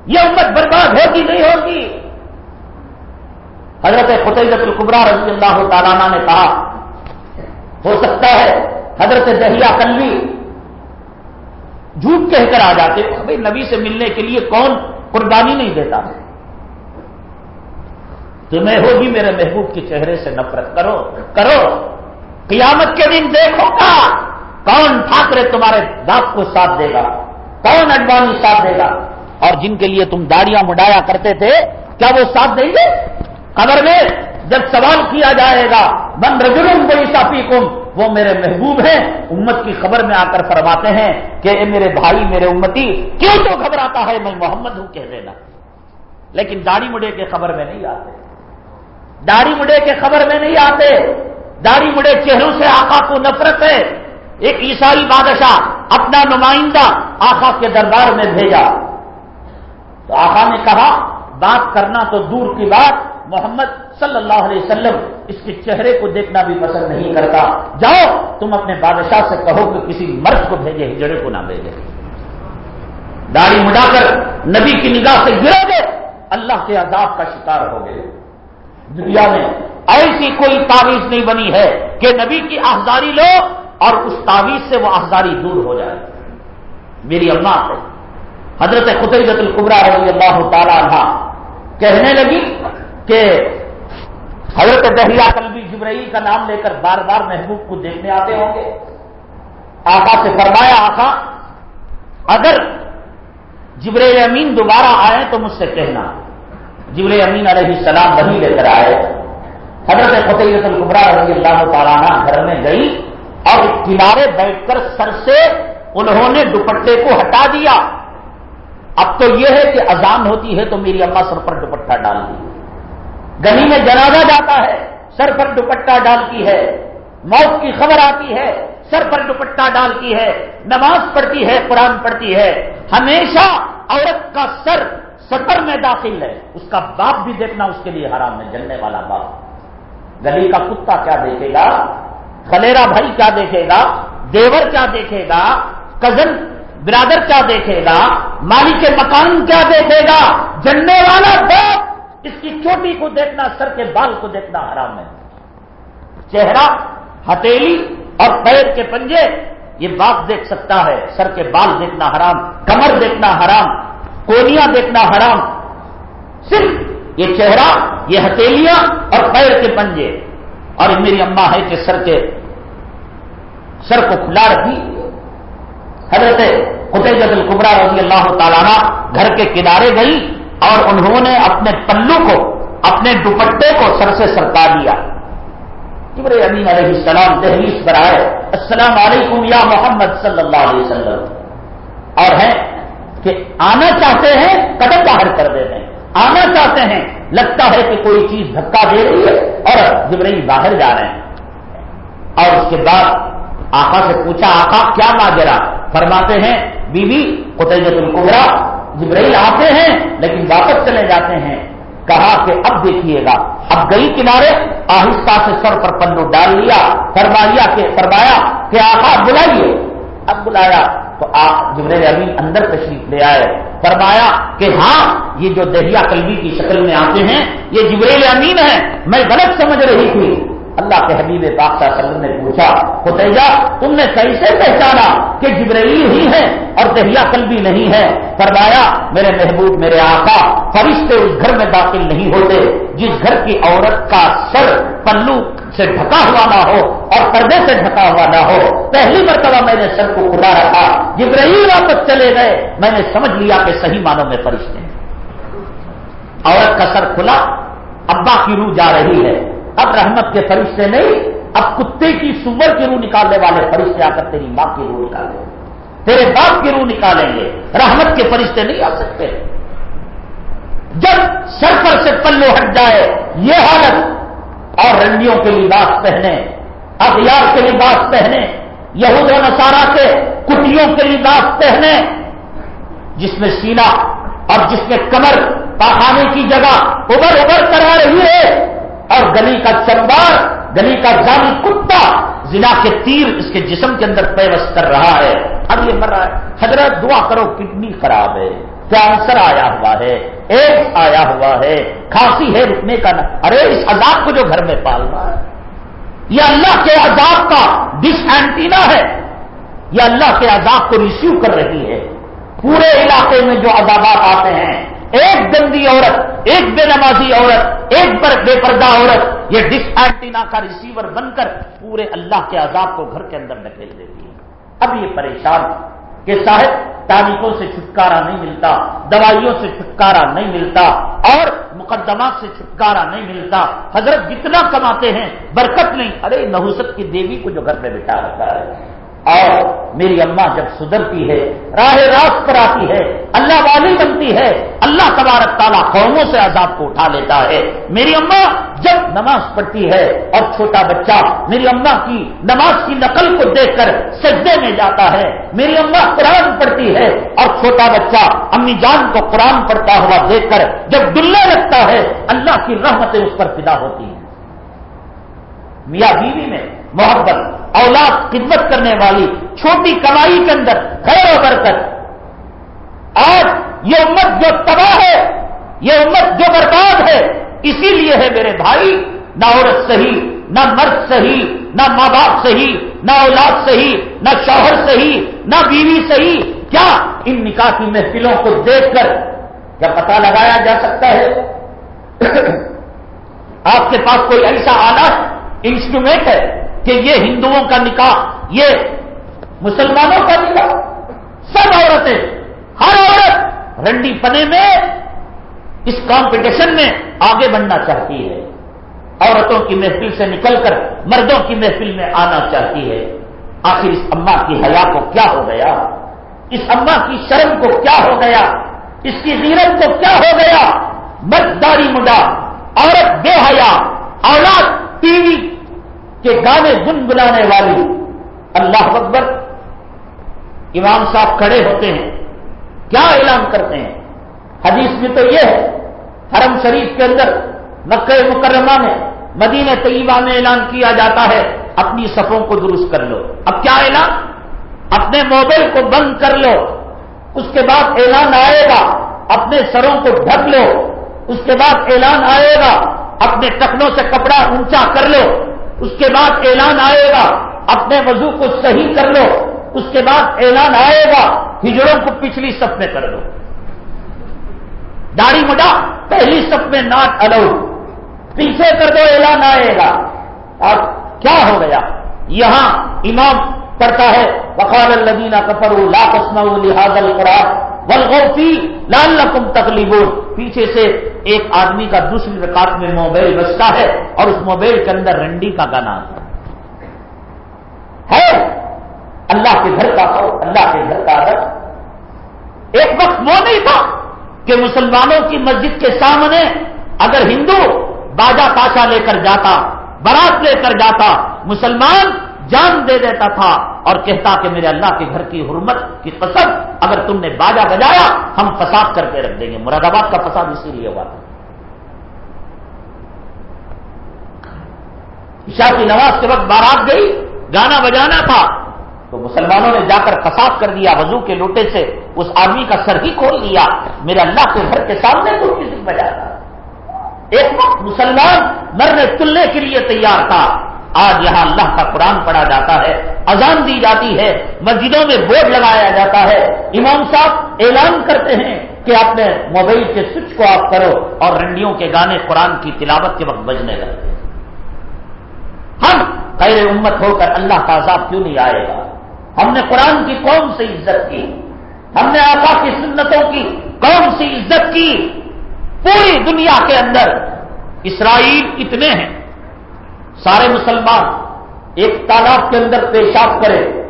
یہ امت برباد ہوگی نہیں ہوگی۔ حضرت فتح القبرا رضی اللہ تعالیٰ نے کہا، ہو سکتا ہے حضرت دہیا کلوی جھوٹ کہہ کر آ جاتے بھائی نبی سے ملنے کے لیے کون قربانی نہیں دیتا؟ تمہیں ہوگی میرے محبوب کے چہرے سے نفرت، کرو کرو۔ قیامت کے دن دیکھو گا کون ٹھاکرے تمہارے باپ کو ساتھ دے گا، کون اڈوانی ساتھ دے گا۔ اور جن کے لیے تم داڑیاں مڈایا کرتے تھے، کیا وہ ساتھ دیں گے؟ قبر میں جب سوال کیا جائے گا من رجلم بڑی صافی کم وہ میرے محبوب ہیں، امت کی خبر میں آ کر فرماتے ہیں کہ اے میرے بھائی، میرے امتی، کیوں تو گھبراتا ہے؟ میں محمد ہوں، کہہ دینا۔ لیکن داڑھی مڈے کے خبر میں نہیں آتے۔ داڑھی مڈے کے خبر میں نہیں آتے۔ داڑھی مڈے چہروں سے آقا کو نفرت ہے۔ ایک عیسائی بادشاہ اپنا نمائندہ آقا کے دربار میں بھیجا۔ تو آقا نے کہا، بات کرنا تو دور کی بات، محمد صلی اللہ علیہ وسلم اس کے چہرے کو دیکھنا بھی پسند نہیں کرتا۔ جاؤ، تم اپنے بادشاہ سے کہو کہ کسی مرد کو بھیجے ہجڑے کو نہ بھیجے۔ داڑھی مڈا کر نبی کی نگاہ سے گرو گے، اللہ کے عذاب کا شکار ہو گئے دنیا میں ایسی کوئی تعویذ نہیں بنی ہے کہ نبی کی آزاری لو اور اس تعویذ سے وہ آزاری دور ہو جائے۔ میری اما حضرت خطیبت القبرا رضی اللہ تعالیٰ کہنے لگی کہ حضرت دہیا کلبی جبرئی کا نام لے کر بار بار محبوب کو دیکھنے آتے ہوں گے۔ آقا سے فرمایا، آقا، اگر جبر امین دوبارہ آئے تو مجھ سے کہنا۔ جبر امین علیہ السلام وہی لے کر آئے۔ حضرت فتح القبرا رضی اللہ تعالیٰ گھر میں گئی اور کنارے بیٹھ کر سر سے انہوں نے دوپٹے کو ہٹا دیا۔ اب تو یہ ہے کہ اذان ہوتی ہے تو میری اما سر پر دوپٹہ ڈال دی۔ گلی میں جنازہ جاتا ہے، سر پر دوپٹہ ڈالتی ہے، موت کی خبر آتی ہے، سر پر دوپٹہ ڈالتی ہے، نماز پڑھتی ہے، قرآن پڑھتی ہے۔ ہمیشہ عورت کا سر سطر میں داخل ہے، اس کا باپ بھی دیکھنا اس کے لیے حرام ہے، جلنے والا باپ۔ گلی کا کتا کیا دیکھے گا؟ خلیرا بھائی کیا دیکھے گا؟ دیور کیا دیکھے گا؟ کزن برادر کیا دیکھے گا؟ مالی کے مکان کیا دیکھے گا؟ جلنے والا باپ اس کی چوٹی کو دیکھنا، سر کے بال کو دیکھنا حرام ہے۔ چہرہ ہتیلی اور پیر کے پنجے، یہ باپ دیکھ سکتا ہے۔ سر کے بال دیکھنا حرام، کمر دیکھنا حرام، کونیاں دیکھنا حرام۔ صرف یہ چہرہ، یہ ہتیلیاں اور پیر کے پنجے۔ اور میری اما ہے کہ سر کے، سر کو کھلا رکھی۔ حضرت خطیجت القبرا رضی اللہ تعالیٰ گھر کے کنارے گئی۔ اور انہوں نے اپنے پلو کو، اپنے دوپٹے کو سر سے سرکا دیا۔ جبر امین علیہ السلام دہلیز پر آئے۔ السلام علیکم یا محمد صلی اللہ علیہ وسلم۔ اور ہیں کہ آنا چاہتے ہیں، قدم باہر کر دیتے ہیں۔ آنا چاہتے ہیں، لگتا ہے کہ کوئی چیز دھکا دے رہی ہے اور جبرئی باہر جا رہے ہیں۔ اور اس کے بعد آقا سے پوچھا، آقا کیا ماجرا؟ فرماتے ہیں، بیوی قطعت القبرا جبرائیل آتے ہیں لیکن واپس چلے جاتے ہیں۔ کہا کہ اب دیکھیے گا۔ اب گئی کنارے، آہستہ سے سر پر پلو ڈال لیا، فرمایا کہ فرمایا کہ آقا بلائیے۔ اب بلایا تو آپ جبریل امین اندر تشریف لے آئے۔ فرمایا کہ ہاں یہ جو دہیا کلبی کی شکل میں آتے ہیں، یہ جبریل امین ہے میں غلط سمجھ رہی تھی۔ اللہ کے حبیب پاک صلی اللہ علیہ وسلم نے پوچھا خطیجہ تم نے کیسے پہچانا کہ جبرائیل ہی ہے اور دہیا کل بھی نہیں ہے فرمایا، میرے محبوب، میرے آقا، فرشتے اس گھر میں داخل نہیں ہوتے جس گھر کی عورت کا سر پلو سے ڈھکا ہوا نہ ہو اور پردے سے ڈھکا ہوا نہ ہو۔ پہلی مرتبہ میں نے سر کو کھلا رکھا، جبرائیل واپس چلے گئے۔ میں نے سمجھ لیا کہ صحیح معنوں میں فرشتے ہیں۔ عورت کا سر کھلا، ابا کی روح جا رہی ہے۔ اب رحمت کے فرشتے نہیں، اب کتے کی سور کی روح نکالنے والے فرشتے آ کر تیری ماں کی روح نکالیں گے۔ تیرے باپ کی روح نکالیں گے۔ رحمت کے فرشتے نہیں آ سکتے۔ جب سر پر سے پلو ہٹ جائے یہ حالت، اور رنڈیوں کے لباس پہنے اخیار کے لباس پہنے، یہود و نصارہ کے کٹیوں کے لباس پہنے، جس میں سینا اور جس میں کمر پاخانے کی جگہ ابھر ابھر کرا رہی ہے اور گلی کا چمبار، گلی کا جانی کتا زنا کے تیر اس کے جسم کے اندر پیوست کر رہا ہے۔ اب یہ مر رہا ہے۔ حضرت دعا کرو کڈنی خراب ہے۔ کینسر آیا ہوا ہے؟ ایڈس آیا ہوا ہے۔ کھانسی ہے رکنے کا نہ۔ ارے، اس عذاب کو جو گھر میں پال رہا ہے۔ یہ اللہ کے عذاب کا ڈس اینٹینا ہے۔ یہ اللہ کے عذاب کو ریسیو کر رہی ہے۔ پورے علاقے میں جو عذابات آتے ہیں ایک گندی عورت، ایک بے نمازی عورت، ایک پر بے پردہ عورت، یہ ڈس اینٹینا کا ریسیور بن کر پورے اللہ کے عذاب کو گھر کے اندر ڈکیل دیتی ہے۔ اب یہ پریشان کہ صاحب، تاریخوں سے چھٹکارا نہیں ملتا، دوائیوں سے چھٹکارا نہیں ملتا، اور مقدمات سے چھٹکارا نہیں ملتا۔ حضرت جتنا کماتے ہیں، برکت نہیں۔ ارے نحوست کی دیوی کو جو گھر میں بٹھا رکھا ہے۔ اور میری اماں جب سدھرتی ہے، راہ راست پر آتی ہے، اللہ والی بنتی ہے، اللہ تبارک تعالیٰ قوموں سے عذاب کو اٹھا لیتا ہے۔ میری اماں جب نماز پڑھتی ہے اور چھوٹا بچہ میری اماں کی نماز کی نقل کو دیکھ کر سجدے میں جاتا ہے، میری اماں قرآن پڑھتی ہے اور چھوٹا بچہ امی جان کو قرآن پڑھتا ہوا دیکھ کر جب دلے لگتا ہے، اللہ کی رحمتیں اس پر فدا ہوتی ہیں۔ میاں بیوی میں محبت، اولاد، خدمت کرنے والی، چھوٹی کمائی کے اندر خیر و برکت۔ آج یہ امت جو تباہ ہے، یہ امت جو برباد ہے، اسی لیے ہے میرے بھائی، نہ عورت صحیح، نہ مرد صحیح، نہ ماں باپ صحیح، نہ اولاد صحیح، نہ شوہر صحیح، نہ بیوی صحیح۔ کیا ان نکاح کی محفلوں کو دیکھ کر کیا پتا لگایا جا سکتا ہے؟ آپ کے پاس کوئی ایسا آلہ، انسٹرومنٹ ہے کہ یہ ہندوؤں کا نکاح، یہ مسلمانوں کا نکاح۔ سب عورتیں، ہر عورت رنڈی پنے میں اس کمپٹیشن میں آگے بڑھنا چاہتی ہے۔ عورتوں کی محفل سے نکل کر مردوں کی محفل میں آنا چاہتی ہے۔ آخر اس اما کی حیا کو کیا ہو گیا؟ اس اما کی شرم کو کیا ہو گیا؟ اس کی غیرت کو کیا ہو گیا؟ مرداری مڈا عورت بے حیا، اولاد ٹی وی کہ گانے گنگنانے والی اللہ اکبر امام صاحب کھڑے ہوتے ہیں، کیا اعلان کرتے ہیں؟ حدیث میں تو یہ ہے، حرم شریف کے اندر مکہ مکرمہ میں مدین طیبہ میں اعلان کیا جاتا ہے، اپنی صفوں کو درست کر لو۔ اب کیا اعلان؟ اپنے موبائل کو بند کر لو۔ اس کے بعد اعلان آئے گا، اپنے سروں کو ڈھک لو۔ اس کے بعد اعلان آئے گا، اپنے ٹکنوں سے کپڑا اونچا کر لو۔ اس کے بعد اعلان آئے گا، اپنے وضو کو صحیح کر لو، اس کے بعد اعلان آئے گا ہجڑوں کو پچھلی سب میں کر لو۔ داڑھی مڈا، پہلی سب میں ناٹ الو پیچھے کر دو، اعلان آئے گا۔ اب کیا ہو گیا؟ یہاں امام پڑھتا ہے، وقال الدینہ کپر لا قسم لحاظ القرآن۔ ولغوفی لال لکم تکلیف پیچھے سے ایک آدمی کا دوسری رکعت میں موبائل بچتا ہے اور اس موبائل کے اندر رنڈی کا گانا ہے۔ اللہ کے گھر کا اللہ کے گھر کا ادب ایک وقت وہ نہیں تھا کہ مسلمانوں کی مسجد کے سامنے اگر ہندو باجا پاشا لے کر جاتا برات لے کر جاتا، مسلمان جان دے دیتا تھا اور کہتا کہ میرے اللہ کے گھر کی حرمت کی قسم اگر تم نے باجا بجایا، ہم فساد کر کے رکھ دیں گے۔ مراد آباد کا فساد اسی لیے ہوا تھا۔ عشاء کی نماز کے وقت بارات گئی، گانا بجانا تھا۔ تو مسلمانوں نے جا کر فساد کر دیا، وضو کے لوٹے سے اس آدمی کا سر ہی کھول لیا میرے اللہ کے گھر کے سامنے تو کسی بجا تھا۔ ایک وقت مسلمان مرنے تلنے کے لیے تیار تھا۔ آج یہاں اللہ کا قرآن پڑھا جاتا ہے، اذان دی جاتی ہے، مسجدوں میں بورڈ لگایا جاتا ہے۔ امام صاحب اعلان کرتے ہیں کہ اپنے موبائل کے سوئچ کو آپ کرو اور رنڈیوں کے گانے قرآن کی تلاوت کے وقت بجنے لگتے ہیں ہم خیر امت ہو کر اللہ کا عذاب کیوں نہیں آئے گا؟ ہم نے قرآن کی کون سی عزت کی؟ ہم نے آقا کی سنتوں کی کون سی عزت کی؟ پوری دنیا کے اندر۔ اسرائیل اتنے ہیں۔ سارے مسلمان ایک تالاب کے اندر پیشاب کرے،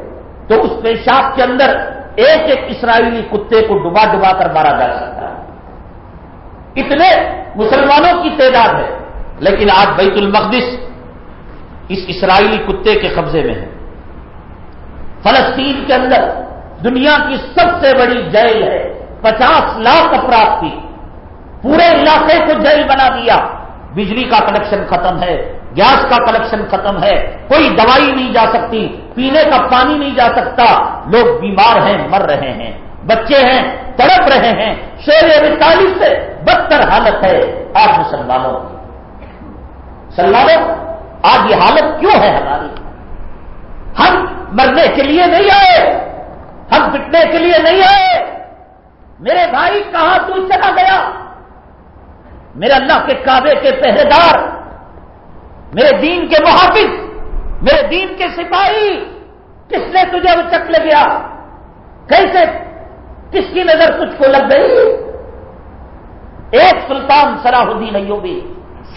تو اس پیشاب کے اندر ایک ایک اسرائیلی کتے کو ڈبا ڈبا کر مارا جا سکتا ہے۔ اتنے مسلمانوں کی تعداد ہے، لیکن آج بیت المقدس اس اسرائیلی کتے کے قبضے میں ہے۔ فلسطین کے اندر دنیا کی سب سے بڑی جیل ہے، پچاس لاکھ افراد کی۔ پورے علاقے کو جیل بنا دیا۔ بجلی کا کنیکشن ختم ہے۔ گیس کا کلیکشن ختم ہے، کوئی دوائی نہیں جا سکتی، پینے کا پانی نہیں جا سکتا، لوگ بیمار ہیں، مر رہے ہیں۔ بچے ہیں، تڑپ رہے ہیں۔ شیر اڑتالیس سے بدتر حالت ہے۔ آج مسلمانوں کی۔ سلمانوں آج یہ حالت کیوں ہے ہماری؟ ہم مرنے کے لیے نہیں آئے، ہم پٹنے کے لیے نہیں آئے۔ میرے بھائی، کہاں تو چلا گیا؟ میرے اللہ کے کعبے کے پہرے دار میرے دین کے محافظ، میرے دین کے سپاہی، کس نے تجھے چک لے گیا؟ کیسے؟ کس کی نظر تجھ کو لگ گئی؟ ایک سلطان صلاح الدین ایوبی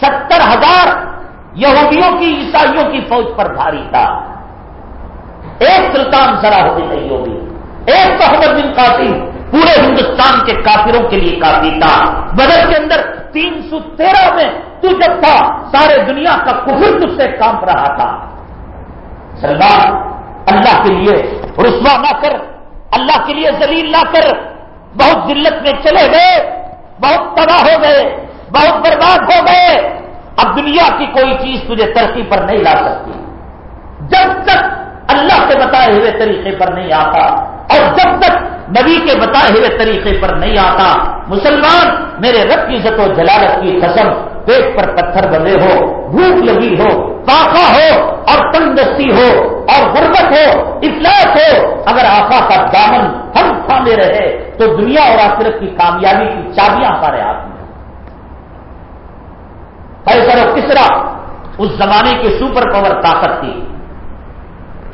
ستر ہزار یہودیوں کی، عیسائیوں کی فوج پر بھاری تھا۔ ایک سلطان صلاح الدین ایوبی، ایک محمد بن قاسم پورے ہندوستان کے کافروں کے لیے کافی تھا۔ بدر کے اندر تین سو تیرہ میں تو جب تھا، سارے دنیا کا کفر تجھ سے کام رہا تھا۔ سلمان، اللہ کے لیے رسوا نہ کر، اللہ کے لیے زلیل نہ کر۔ بہت ذلت میں چلے گئے، بہت تباہ ہو گئے، بہت برباد ہو گئے۔ اب دنیا کی کوئی چیز تجھے ترقی پر نہیں لا سکتی۔ جب تک اللہ کے بتائے ہوئے طریقے پر نہیں آتا اور جب تک نبی کے بتائے ہوئے طریقے پر نہیں آتا۔ مسلمان، میرے رب کی عزت و جلالت کی قسم، پیٹ پر پتھر بندے ہو، بھوک لگی ہو پاخا ہو، اور تندرستی ہو، اور غربت ہو اطلاع ہو، اگر آقا کا دامن ہم تھامے رہے، تو دنیا اور آخرت کی کامیابی کی چابیاں ہمارے ہاتھ میں فیصل و کسرا اس زمانے کی سپر پاور طاقت تھی۔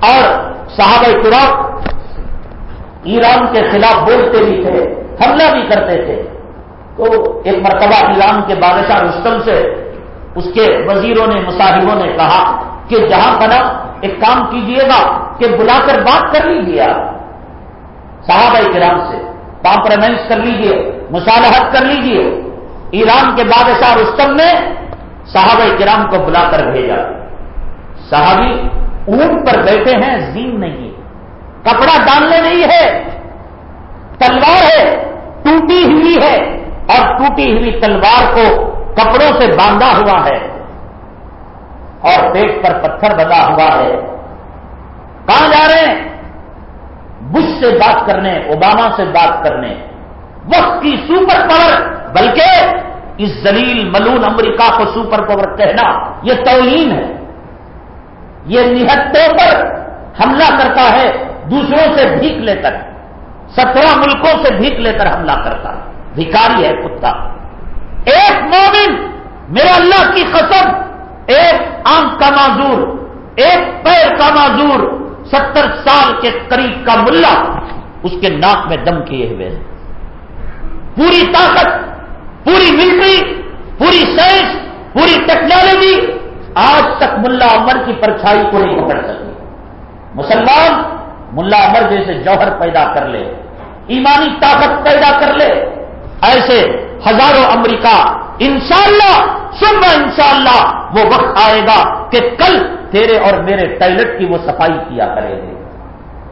اور صحابہ قرآن ایران کے خلاف بولتے بھی تھے، حملہ بھی کرتے تھے۔ تو ایک مرتبہ ایران کے بادشاہ رستم سے اس کے وزیروں نے، مصاحبوں نے کہا کہ جہاں بنا، ایک کام کیجیے گا کہ بلا کر بات کر لیجیے آپ۔ صحابہ کرام سے کمپرومائز کر لیجیے، مصالحت کر لیجیے۔ ایران کے بادشاہ رستم نے صحابہ کرام کو بلا کر بھیجا۔ صحابی اونٹ پر بیٹھے ہیں، زین نہیں۔ کپڑا ڈالنے نہیں ہے، تلوار ہے، ٹوٹی ہوئی ہے اور ٹوٹی ہوئی تلوار کو کپڑوں سے باندھا ہوا ہے اور پیٹ پر پتھر بنا ہوا ہے۔ کہاں جا رہے ہیں؟ بش سے بات کرنے، اوباما سے بات کرنے۔ وقت کی سپر پاور، بلکہ اس زلیل ملون امریکہ کو سپر پاور کہنا یہ توہین ہے۔ یہ نہتوں پر حملہ کرتا ہے۔ دوسروں سے بھیک لے کر، سترہ ملکوں سے بھیک لے کر حملہ کرتا، بھکاری ہے کتا۔ ایک مومن میرا اللہ کی قسم، ایک آنکھ کا معذور، ایک پیر کا معذور، ستر سال کے قریب کا ملا، اس کے ناک میں دم کیے ہوئے ہیں۔ پوری طاقت، پوری ملٹری، پوری سائنس، پوری ٹیکنالوجی آج تک ملا عمر کی پرچھائی کو نہیں پکڑ سکی۔ مسلمان ملا عمر جیسے جوہر پیدا کر لے، ایمانی طاقت پیدا کر لے۔ ایسے ہزاروں امریکہ، انشاءاللہ صبح انشاءاللہ وہ وقت آئے گا کہ کل تیرے اور میرے ٹائلٹ کی وہ صفائی کیا کریں گے۔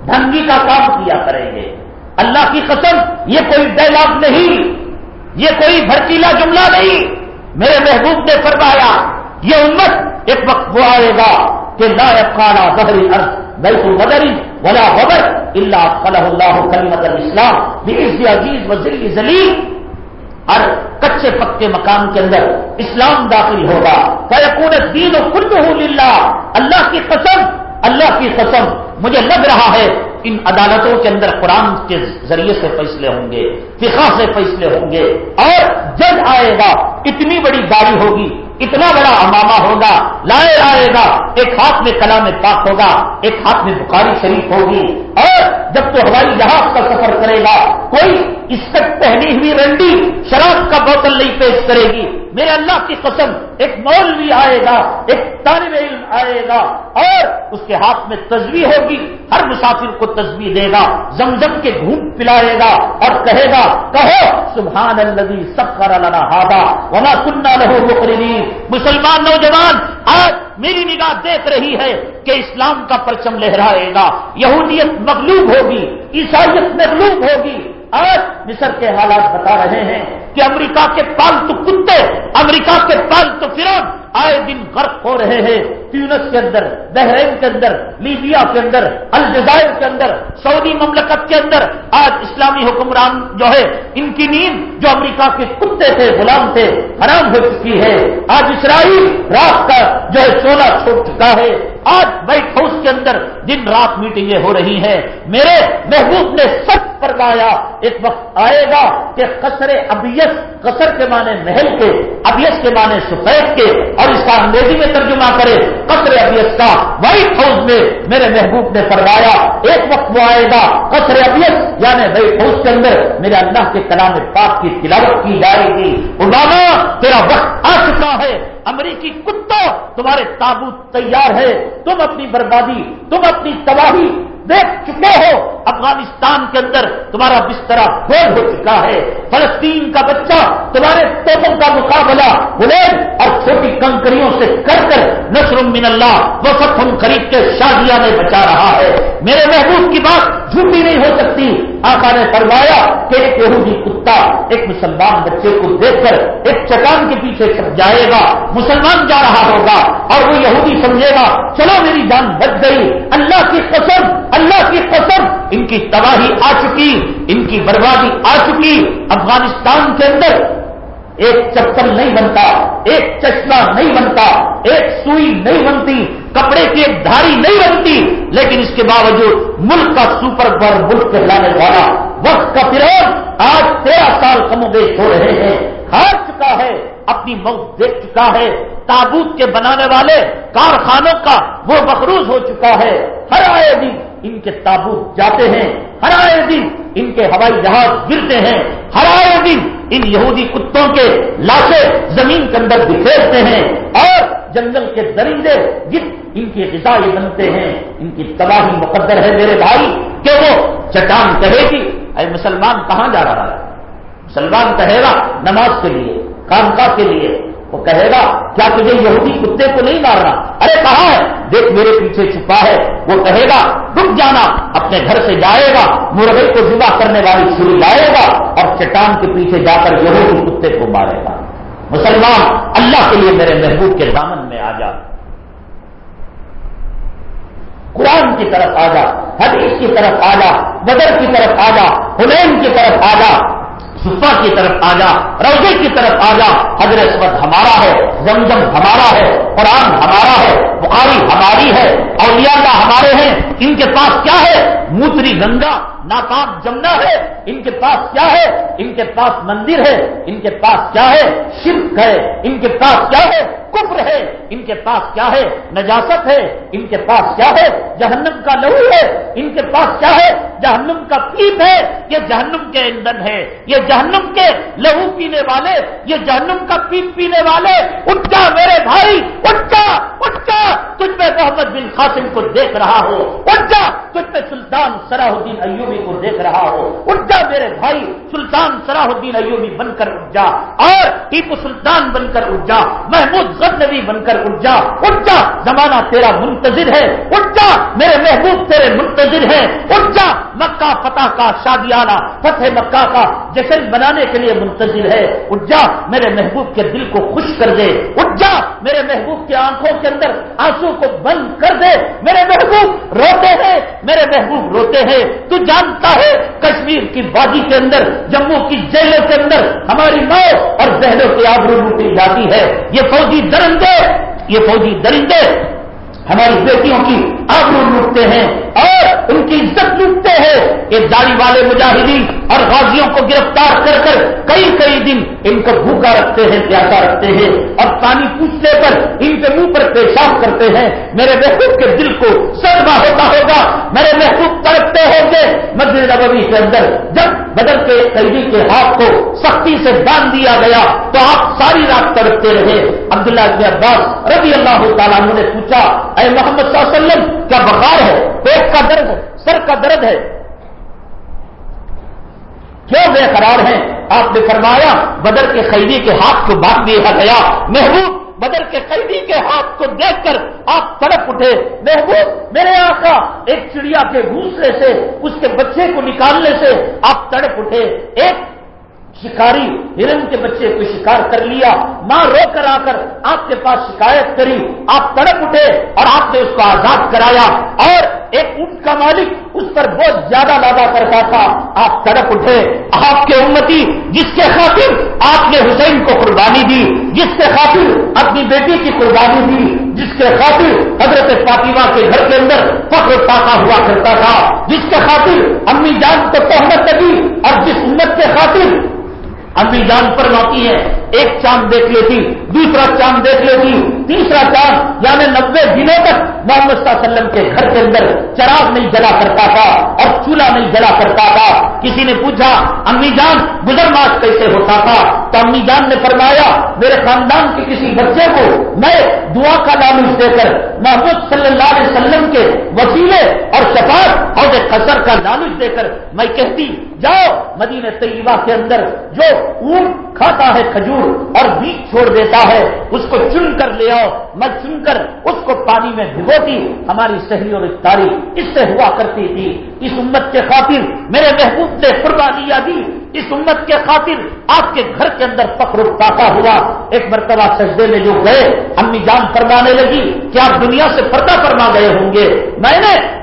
ڈھنگی کا کام کیا کریں گے۔ اللہ کی قسم، یہ کوئی ڈائلگ نہیں، یہ کوئی بھرکیلا جملہ نہیں۔ میرے محبوب نے فرمایا، یہ امت ایک وقت وہ آئے گا کہ لا افقانا بحری ارض بیت البدری ولا خبر اللہ فلاح اللہ کلمت الاسلام بھی عزیز وزیر زلیل اور کچے پکے مکان کے اندر اسلام داخل ہوگا۔ فیقون دین و خود اللہ کی قسم، اللہ کی قسم۔ مجھے لگ رہا ہے ان عدالتوں کے اندر قرآن کے ذریعے سے فیصلے ہوں گے، فقہ سے فیصلے ہوں گے۔ اور جج آئے گا، اتنی بڑی گاڑی ہوگی۔ اتنا بڑا امامہ ہوگا، لائے آئے گا، ایک ہاتھ میں کلام پاک ہوگا، ایک ہاتھ میں بخاری شریف ہوگی۔ اور جب تو ہوائی جہاز کا سفر کرے گا، کوئی اس تک پہنی ہوئی رنڈی شراب کا بوتل نہیں پیش کرے گی۔ میرے اللہ کی قسم، ایک مولوی آئے گا، ایک طالب علم آئے گا، اور اس کے ہاتھ میں تصویر ہوگی، ہر مسافر کو تصویر دے گا، زمزم کے گھوم پلائے گا اور کہے گا، کہو سبحان الذي سخر لنا هذا وما كنا له مقرنين مسلمان نوجوان، آج میری نگاہ دیکھ رہی ہے کہ اسلام کا پرچم لہرائے گا، یہودیت مغلوب ہوگی، عیسائیت مغلوب ہوگی۔ آج مصر کے حالات بتا رہے ہیں کہ امریکہ کے پالتو کتے امریکہ کے پالتو فرون آئے دن غرق ہو رہے ہیں ٹیونس کے اندر، بحرین کے اندر، لیبیا کے اندر، الجزائر کے اندر، سعودی مملکت کے اندر۔ آج اسلامی حکمران جو ہے، ان کی نیند جو امریکہ کے کتے تھے، غلام تھے، حرام ہو چکی ہے۔ آج اسرائیل رات کا جو ہے سونا چھوڑ چکا ہے۔ آج وائٹ ہاؤس کے اندر دن رات میٹنگیں ہو رہی ہیں۔ میرے محبوب نے سچ پر گایا ایک وقت آئے گا کہ قصر ابیس، قصر کے معنی محل کے، ابیس کے معنی سفید کے اور اس کا انگریزی میں ترجمہ کرے قصر ابیس کا وائٹ ہاؤس میں میرے محبوب نے فرمایا، ایک وقت وہ آئے گا، قصر ابیس یعنی وائٹ ہاؤس کے اندر میرے اللہ کے کلام پاک کی تلاوت کی جائے گی۔ علاما تیرا وقت آ چکا ہے، امریکی کتا تمہارے تابوت تیار ہے۔ تم اپنی بربادی، تم اپنی تباہی دیکھ چکے ہو، افغانستان کے اندر تمہارا بسترا فیل ہو چکا ہے۔ فلسطین کا بچہ تمہارے توپوں کا مقابلہ بلند اور چھوٹی کنکریوں سے کر کر نصر من اللہ وہ فتح خرید کے شادیہ میں بچا رہا ہے۔ میرے محبوب کی بات جھوٹی نہیں ہو سکتی۔ آقا نے فرمایا کہ ایک یہودی کتا ایک مسلمان بچے کو دیکھ کر ایک چٹان کے پیچھے چھپ جائے گا، مسلمان جا رہا ہوگا اور وہ یہودی سمجھے گا، چلو میری جان بچ گئی، اللہ کی قسم اللہ کی قسم، ان کی تباہی آ چکی، ان کی بربادی آ چکی۔ افغانستان کے اندر ایک چپل نہیں بنتا، ایک چشمہ نہیں بنتا، ایک سوئی نہیں بنتی، کپڑے کی ایک دھاری نہیں بنتی، لیکن اس کے باوجود ملک کا سپر پر ملک کہلانے والا وقت کا فروغ آج تیرہ سال کم بیش ہو رہے ہیں۔ ہار چکا ہے، اپنی موت دیکھ چکا ہے۔ تابوت کے بنانے والے کارخانوں کا وہ مخروض ہو چکا ہے۔ ہر آئے دن ان کے تابوت جاتے ہیں، ہر آئے دن ان کے ہوائی جہاز گرتے ہیں، ہر آئے دن ان یہودی کتوں کے لاشیں زمین کے اندر بکھیرتے ہیں اور جنگل کے درندے جس ان کی غذائی بنتے ہیں، ان کی تباہی مقدر ہے میرے بھائی، کہ وہ چٹان کہے گی، اے مسلمان کہاں جا رہا ہے؟ مسلمان کہے گا نماز کے لیے کام کے لیے وہ کہے گا، کیا تجھے یہودی کتے کو نہیں مارنا؟ ارے کہاں ہے؟ دیکھ میرے پیچھے چھپا ہے۔ وہ کہے گا، رک جانا، اپنے گھر سے جائے گا، مرغے کو ذبح کرنے والی چھری لائے گا اور چٹان کے پیچھے جا کر یہودی کتے کو مارے گا۔ مسلمان، اللہ کے لیے میرے محبوب کے دامن میں آ جا۔ قرآن کی طرف آ جا، حدیث کی طرف آ جا، بدر کی طرف آ جا حلین کی طرف آ جا۔ صفا کی طرف آ جا روزے کی طرف آ جا۔ حضرت اسمت ہمارا ہے، زمزم ہمارا ہے، قرآن ہمارا ہے، بخاری ہماری ہے، اولیاء کا ہمارے ہیں، ان کے پاس کیا ہے؟ موتری گنگا۔ ناکام جمنا ہے، ان کے پاس کیا ہے؟ ان کے پاس مندر ہے، ان کے پاس کیا ہے؟ شرک ہے، ان کے پاس کیا ہے؟ کفر ہے، ان کے پاس کیا ہے؟ نجاست ہے، ان کے پاس کیا ہے؟ جہنم کا لہو ہے، ان کے پاس کیا ہے؟ جہنم کا پیپ ہے، یہ جہنم کے ایندھن ہے، یہ جہنم کے لہو پینے والے، یہ جہنم کا پیپ پینے والے، اٹھ جا میرے بھائی، اٹھ جا اٹھ جا، تجھ میں محمد بن قاسم کو دیکھ رہا ہو اٹھ جا، تجھ میں سلطان سراہ الدین ایوبی کو دیکھ رہا ہو۔ اٹھ جا میرے بھائی، سلطان سراہ الدین ایوبی بن کر اٹھ جا۔ اور ٹیپو سلطان بن کر اٹھ جا۔ محمود نبی بن کر اٹھ جا۔ اٹھ جا، زمانہ تیرا منتظر ہے۔ اٹھ جا، میرے محبوب تیرے منتظر ہیں۔ اٹھ جا، مکہ فتح کا شادیانہ، فتح مکہ کا جشن بنانے کے لیے منتظر ہے۔ اٹھ جا، میرے محبوب کے دل کو خوش کر دے۔ اٹھ جا میرے محبوب کی آنکھوں کے اندر آنسو کو بند کر دے۔ میرے محبوب روتے ہیں۔ میرے محبوب روتے ہیں۔ تو جانتا ہے کشمیر کی وادی کے اندر، جموں کی جیلوں کے اندر ہماری ماں اور بہنوں کی آبرو لوٹی جاتی ہے۔ یہ فوجی درندے، یہ فوجی درندے ہماری بیٹیوں کی آبرو لوٹتے ہیں۔ اور ان کی عزت لوٹتے ہیں۔ یہ داڑھی والے مجاہدین اور غازیوں کو گرفتار کر کر کئی کئی دن ان کو بھوکا رکھتے ہیں، پیاسا رکھتے ہیں۔ اور پانی پوچھنے پر ان کے منہ پر پیشاب کرتے ہیں۔ میرے محبوب کے دل کو سرما ہوتا ہوگا۔ میرے محبوب تڑپتے ہوں گے۔ مسجد نبوی کے اندر جب بدل کے قیدی کے ہاتھ کو سختی سے باندھ دیا گیا تو آپ ساری رات تڑپتے رہے۔ عبداللہ ابن عباس رضی اللہ تعالیٰ نے پوچھا، اے محمد صلی اللہ علیہ وسلم، کیا بخار ہے؟ پیٹ کا درد ہے سر کا درد ہے۔ کیوں بے قرار ہیں؟ آپ نے فرمایا، بدر کے قیدی کے ہاتھ کو باندھ دیا گیا۔ محبوب، بدر کے قیدی کے ہاتھ کو دیکھ کر آپ تڑپ اٹھے۔ محبوب، میرے آقا، ایک چڑیا کے گھوسنے سے، اس کے بچے کو نکالنے سے آپ تڑپ اٹھے۔ ایک شکاری، ہرن کے بچے کو شکار کر لیا ماں رو کر آ کر آپ کے پاس شکایت کری، آپ تڑپ اٹھے اور آپ نے اس کو آزاد کرایا اور ایک اونٹ کا مالک اس پر بہت زیادہ لادا کرتا تھا، آپ تڑپ اٹھے، آپ کے امتی، جس کے خاطر آپ نے حسین کو قربانی دی، جس کے خاطر اپنی بیٹی کی قربانی دی، جس کے خاطر حضرت فاطمہ کے گھر کے اندر فخر پاتا ہوا کرتا تھا، جس کے خاطر امی جان کو تہمت لگی اور جس امت کے خاطر امی جان فرماتی ہے۔ ایک چاند دیکھ لیتی، دوسرا چاند دیکھ لیتی، تیسرا چاند یعنی نبے دنوں تک محمد صلی اللہ علیہ وسلم کے گھر کے اندر چراغ نہیں جلا کرتا تھا اور چولہا نہیں جلا کرتا تھا۔ کسی نے پوچھا، امی جان، گزر ماس کیسے ہوتا تھا؟ تو امی جان نے فرمایا، میرے خاندان کے کسی بچے کو میں دعا کا لالچ دے کر محمد صلی اللہ علیہ وسلم کے وسیلے اور شفاعت اور قصر کا لالچ دے کر میں کہتی، جاؤ مدینہ طیبہ کے اندر جو اونٹ کھاتا ہے کھجور اور بیج چھوڑ دیتا ہے، اس کو چن کر لے آؤ۔ میں چن کر، اس کو پانی میں بھگوتی۔ ہماری صحیح اور افطاری اس سے ہوا کرتی تھی۔ اس امت کے خاطر میرے محبوب نے قربانیاں دی۔ اس امت کے خاطر آپ کے گھر کے اندر فخر پاتا ہوا۔ ایک مرتبہ سجدے میں جو گئے، امی جان فرمانے لگی کہ آپ دنیا سے پردہ فرما گئے ہوں گے؟ میں نے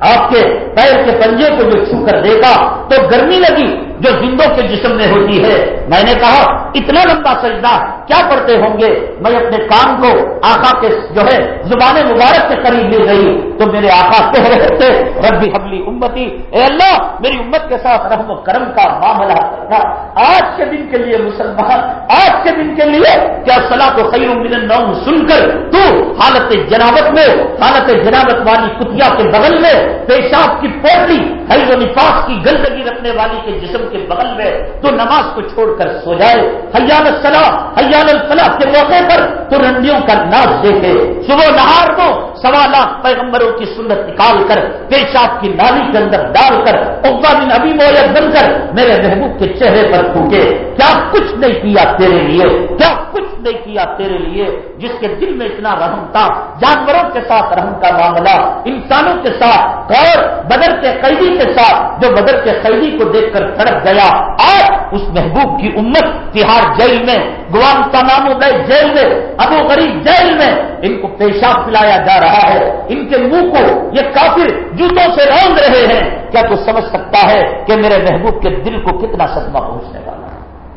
آپ کے پیر کے پنجے کو جو چھو کر دیکھا تو گرمی لگی جو زندوں کے جسم میں ہوتی ہے۔ میں نے کہا، اتنا لمبا سجدہ کیا پڑھتے ہوں گے؟ میں اپنے کام کو آقا کے جو ہے، زبان مبارک کے قریب لے گئی تو میرے آقا کہہ رہے تھے ربی حبلی امتی، اے اللہ، میری امت کے ساتھ رحم و کرم کا معاملہ کرنا۔ آج کے دن کے لیے مسلمان، آج کے دن کے لیے کیا صلاح کو خیر ملن نوم سن کر تو حالت جنابت میں، حالت جنابت والی کتیا کے بغل میں، پیشاب کی پوٹلی، حیض و نفاس کی گندگی رکھنے والی کے جسم کے بغل میں تو نماز کو چھوڑ کر سو جائے۔ حیال الصلاح حیال الفلاح کے موقع پر تو رنڈیوں کا ناچ دیکھے۔ صبح نہار کو سوا لاکھ پیغمبروں کی سنت نکال کر، پیشاب کی نالی کے اندر ڈال کر عبا بن ابھی مویت بن کر، میرے محبوب کے چہرے پر پھوکے کیا کچھ نہیں کیا تیرے لیے؟ کیا کچھ نہیں کیا تیرے لیے؟ جس کے دل میں اتنا رحم تھا، جانوروں کے ساتھ رحم کا معاملہ، انسانوں کے ساتھ اور بدر کے قیدی کے ساتھ، جو بدر کے قیدی کو دیکھ کر سڑک گیا۔ اور اس محبوب کی امت تہار جیل میں گوام تمام جیل میں، ابو غریب جیل میں ان کو پیشاب پلایا جا رہا ہے۔ ان کے منہ کو یہ کافر جوتوں سے روند رہے ہیں۔ کیا تو سمجھ سکتا ہے کہ میرے محبوب کے دل کو کتنا صدمہ پہنچنے والا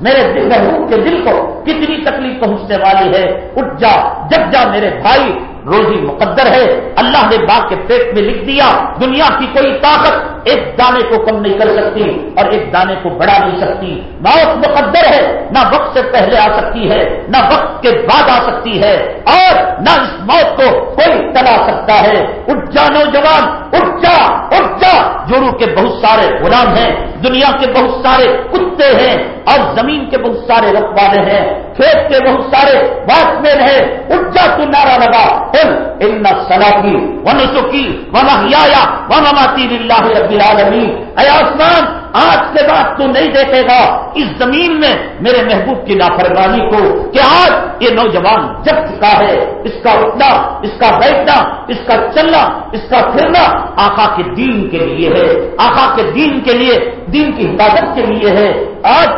میرے دل محبوب کے دل کو کتنی تکلیف پہنچنے والی ہے۔ اٹھ جا، جب جا میرے بھائی روزی مقدر ہے، اللہ نے باغ کے پیٹ میں لکھ دیا، دنیا کی کوئی طاقت ایک دانے کو کم نہیں کر سکتی اور ایک دانے کو بڑھا نہیں سکتی۔ موت مقدر ہے، نہ وقت سے پہلے آ سکتی ہے، نہ وقت کے بعد آ سکتی ہے اور نہ اس موت کو کوئی ٹلا سکتا ہے۔ اٹھ جا نوجوان اٹھ جا اٹھ جا جورو کے بہت سارے غلام ہیں، دنیا کے بہت سارے کتے ہیں اور زمین کے بہت سارے رقبے ہیں۔ کھیت کے بہت سارے واچ مین ہیں اٹھ تو نعرہ لگا ان سلاحی و نسخی و محیا و مماتی اللہ رب العالمین اے آسمان، آج کے بعد تو نہیں دیکھے گا۔ اس زمین میں میرے محبوب کی نافرمانی کو کہ آج یہ نوجوان جگ چکا ہے۔ اس کا اٹھنا، اس کا بیٹھنا، اس کا چلنا، اس کا پھرنا آقا کے دین کے لیے ہے۔ آقا کے دین کے لیے، دین کی حفاظت کے لیے ہے۔ آج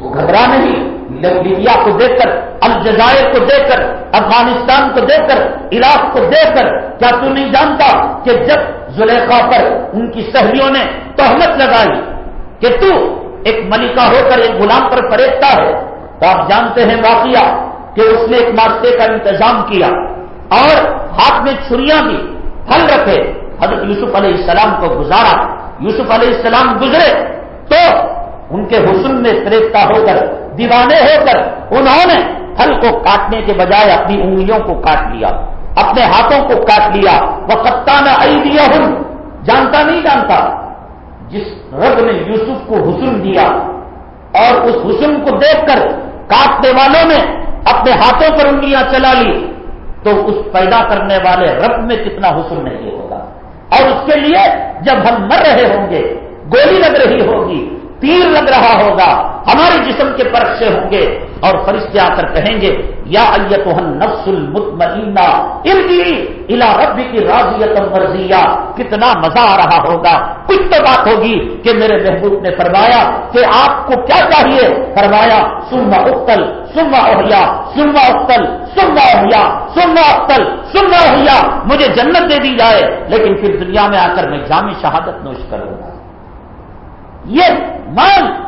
وہ گھبرا نہیں۔ لیبیا کو دیکھ کر، الجزائر کو دیکھ کر، افغانستان کو دیکھ کر، عراق کو دیکھ کر، کیا تو نہیں جانتا کہ جب زلیخا پر ان کی سہیلیوں نے تہمت لگائی کہ تو ایک ملکہ ہو کر، ایک غلام پر فریدتا ہے، تو آپ جانتے ہیں واقعہ کہ اس نے ایک ماستے کا انتظام کیا اور ہاتھ میں چھریاں بھی پھل رکھے۔ حضرت یوسف علیہ السلام کو گزارا۔ یوسف علیہ السلام گزرے تو ان کے حسن میں فریفتہ ہو کر، دیوانے ہو کر، انہوں نے پھل کو کاٹنے کے بجائے اپنی انگلیوں کو کاٹ لیا، اپنے ہاتھوں کو کاٹ لیا۔ وہ کپتان آئی دیا ہوں جانتا نہیں جانتا۔ جس رب نے یوسف کو حسن دیا اور اس حسن کو دیکھ کر کاٹنے والوں نے اپنے ہاتھوں پر انگلیاں چلا لی، تو اس پیدا کرنے والے رب میں کتنا حسن نہیں ہوگا۔ اور اس کے لیے جب ہم مر رہے ہوں گے، گولی لگ رہی ہوگی تیر لگ رہا ہوگا۔ ہمارے جسم کے پرخ سے ہوں گے اور فرشتے آ کر کہیں گے، یا نفس المطمئنہ ارجی الا ربی کی راضیت مرضیہ۔ کتنا مزہ آ رہا ہوگا۔ کچھ تو بات ہوگی کہ میرے محبوب نے فرمایا کہ آپ کو کیا چاہیے؟ فرمایا سننا اختل سننا اہیا سننا اختل سننا اہیا سننا اختل سننا اہیا مجھے جنت دے دی جائے، لیکن پھر دنیا میں آ کر میں جامع شہادت نوش کروں گا۔ یہ مان،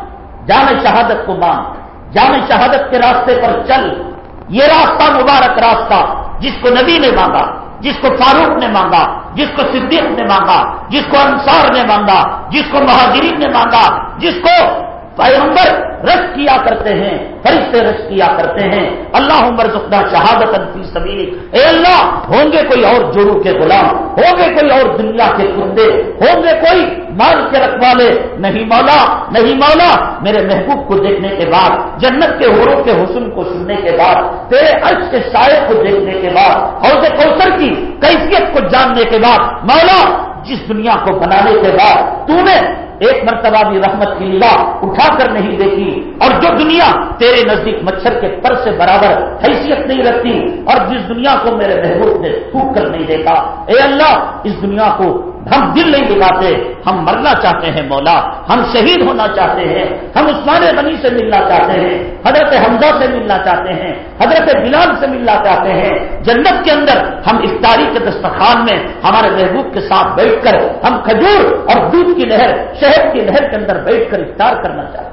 جان شہادت کو مان۔ جامع شہادت کے راستے پر چل۔ یہ راستہ مبارک راستہ، جس کو نبی نے مانگا، جس کو فاروق نے مانگا، جس کو صدیق نے مانگا، جس کو انصار نے مانگا، جس کو مہاجرین نے مانگا، جس کو پیغمبر رش کیا کرتے ہیں، فرشتے رش کیا کرتے ہیں۔ اللہ عمر زخدہ شہادت فی سبیل۔ اے اللہ، ہوں گے کوئی اور جورو کے غلام، ہوں گے کوئی اور دنیا کے کندے، ہوں گے کوئی مال کے رکھوالے۔ نہیں مولا نہیں مولا، میرے محبوب کو دیکھنے کے بعد، جنت کے ہوروں کے حسن کو سننے کے بعد، تیرے عرش کے سائے کو دیکھنے کے بعد، حوض کوثر کی کیفیت کو جاننے کے بعد، مولا، جس دنیا کو بنانے کے بعد، تو نے ایک مرتبہ بھی رحمت کی لیلا اٹھا کر نہیں دیکھی اور جو دنیا تیرے نزدیک مچھر کے پر سے برابر حیثیت نہیں رکھتی اور جس دنیا کو میرے محبوب نے ٹوٹ کر نہیں دیکھا، اے اللہ، اس دنیا کو ہم دل نہیں دکھاتے، ہم مرنا چاہتے ہیں مولا، ہم شہید ہونا چاہتے ہیں، ہم عثمان غنی سے ملنا چاہتے ہیں، حضرت حمزہ سے ملنا چاہتے ہیں، حضرت بلال سے ملنا چاہتے ہیں۔ جنت کے اندر ہم افطاری کے دستخان میں ہمارے محبوب کے ساتھ بیٹھ کر ہم کھجور اور دودھ کی لہر، شہد کی لہر کے اندر بیٹھ کر افطار کرنا چاہتے ہیں۔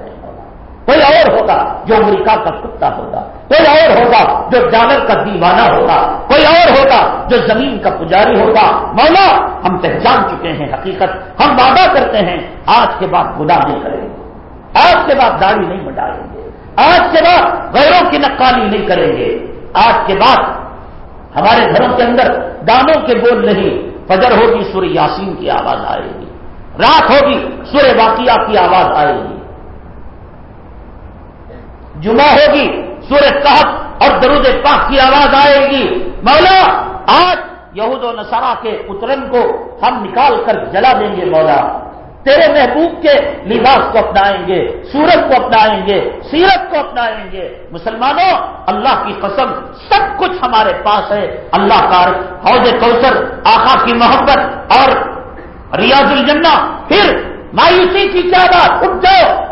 کوئی اور ہوگا جو امریکہ کا کتا ہوگا، کوئی اور ہوگا جو ڈالر کا دیوانہ ہوگا، کوئی اور ہوگا جو زمین کا پجاری ہوگا۔ مولا، ہم پہچان چکے ہیں حقیقت، ہم وعدہ کرتے ہیں، آج کے بعد گدا نہیں کریں گے۔ آج کے بعد داڑھی نہیں بٹائیں گے۔ آج کے بعد غیروں کی نقالی نہیں کریں گے۔ آج کے بعد ہمارے گھروں کے اندر دانوں کے بول نہیں، فجر ہوگی سورہ یاسین کی آواز آئے گی۔ رات ہوگی سورہ واقعہ کی آواز آئے گی۔ جمعہ ہوگی سورج کہت اور درود پاک کی آواز آئے گی۔ مولا، آج یہود و نسارا کے اترن کو ہم نکال کر جلا دیں گے، مولا۔ تیرے محبوب کے لباس کو اپنائیں گے سورج کو اپنائیں گے، سیرت کو اپنائیں گے۔ مسلمانوں، اللہ کی قسم، سب کچھ ہمارے پاس ہے۔ اللہ کا حوض کوثر، آقا کی محبت اور ریاض الجنہ۔ پھر مایوسی کی کیا بات؟ اٹھ جاؤ۔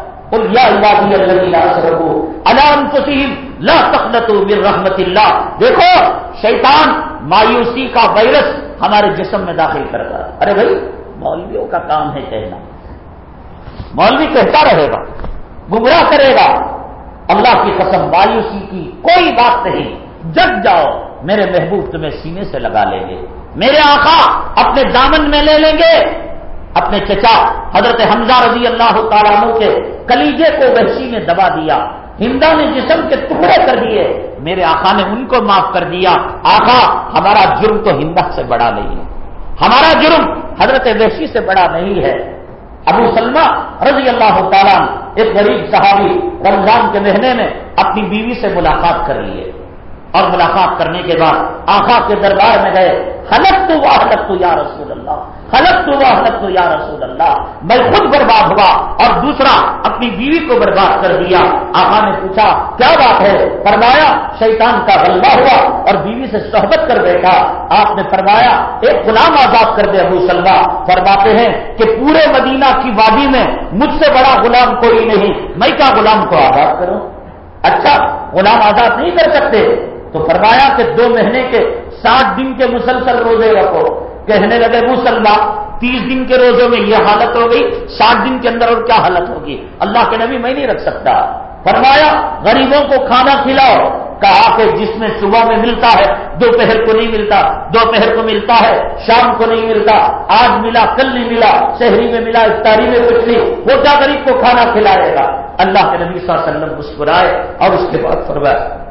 لا من رحمت اللہ دیکھو، شیطان مایوسی کا وائرس ہمارے جسم میں داخل کرتا ہے۔ ارے بھائی، مولویوں کا کام ہے کہنا۔ مولوی کہتا رہے گا، گمراہ کرے گا۔ اللہ کی قسم، مایوسی کی کوئی بات نہیں۔ جگ جاؤ، میرے محبوب تمہیں سینے سے لگا لیں گے۔ میرے آقا اپنے دامن میں لے لیں گے۔ اپنے چچا حضرت حمزہ رضی اللہ تعالیٰ کے کلیجے کو وحشی نے دبا دیا۔ ہندا نے جسم کے ٹکڑے کر دیے۔ میرے آقا نے ان کو معاف کر دیا۔ آقا، ہمارا جرم تو ہندا سے بڑا نہیں ہے۔ ہمارا جرم حضرت وحشی سے بڑا نہیں ہے۔ ابو سلمہ رضی اللہ تعالیٰ ایک غریب صحابی رمضان کے مہینے میں اپنی بیوی سے ملاقات کر لیے۔ اور ملاقات کرنے کے بعد آخا کے دربار میں گئے۔ حلق تو وہ حلق تو یا رسول اللہ۔ حلق تو وہ حلق تو یا رسول اللہ، میں خود برباد ہوا اور دوسرا اپنی بیوی کو برباد کر دیا۔ آخا نے پوچھا، کیا بات ہے؟ فرمایا، شیطان کا غلبہ ہوا اور بیوی سے صحبت کر بیٹھا۔ آپ نے فرمایا، ایک غلام آزاد کر دے ابو سلوا فرماتے ہیں کہ پورے مدینہ کی وادی میں مجھ سے بڑا غلام کوئی نہیں۔ میں کیا غلام کو آزاد کروں؟ اچھا غلام آزاد نہیں کر سکتے۔ تو فرمایا کہ دو مہینے کے ساٹھ دن کے مسلسل روزے رکھو۔ کہنے لگے مسلمان تیس دن کے روزوں میں یہ حالت ہو گئی، ساٹھ دن کے اندر اور کیا حالت ہوگی؟ اللہ کے نبی میں نہیں رکھ سکتا۔ فرمایا، غریبوں کو کھانا کھلاؤ. کہا کہ جس میں صبح میں ملتا ہے، دوپہر کو نہیں ملتا، دوپہر کو ملتا ہے، شام کو نہیں ملتا، آج ملا، کل نہیں ملا، شہری میں ملا، افطاری میں کچھ نہیں، وہ کیا غریب کو کھانا کھلائے گا؟ اللہ کے نبی صلی اللہ علیہ وسلم مسکرائے اور اس کے بعد فرمایا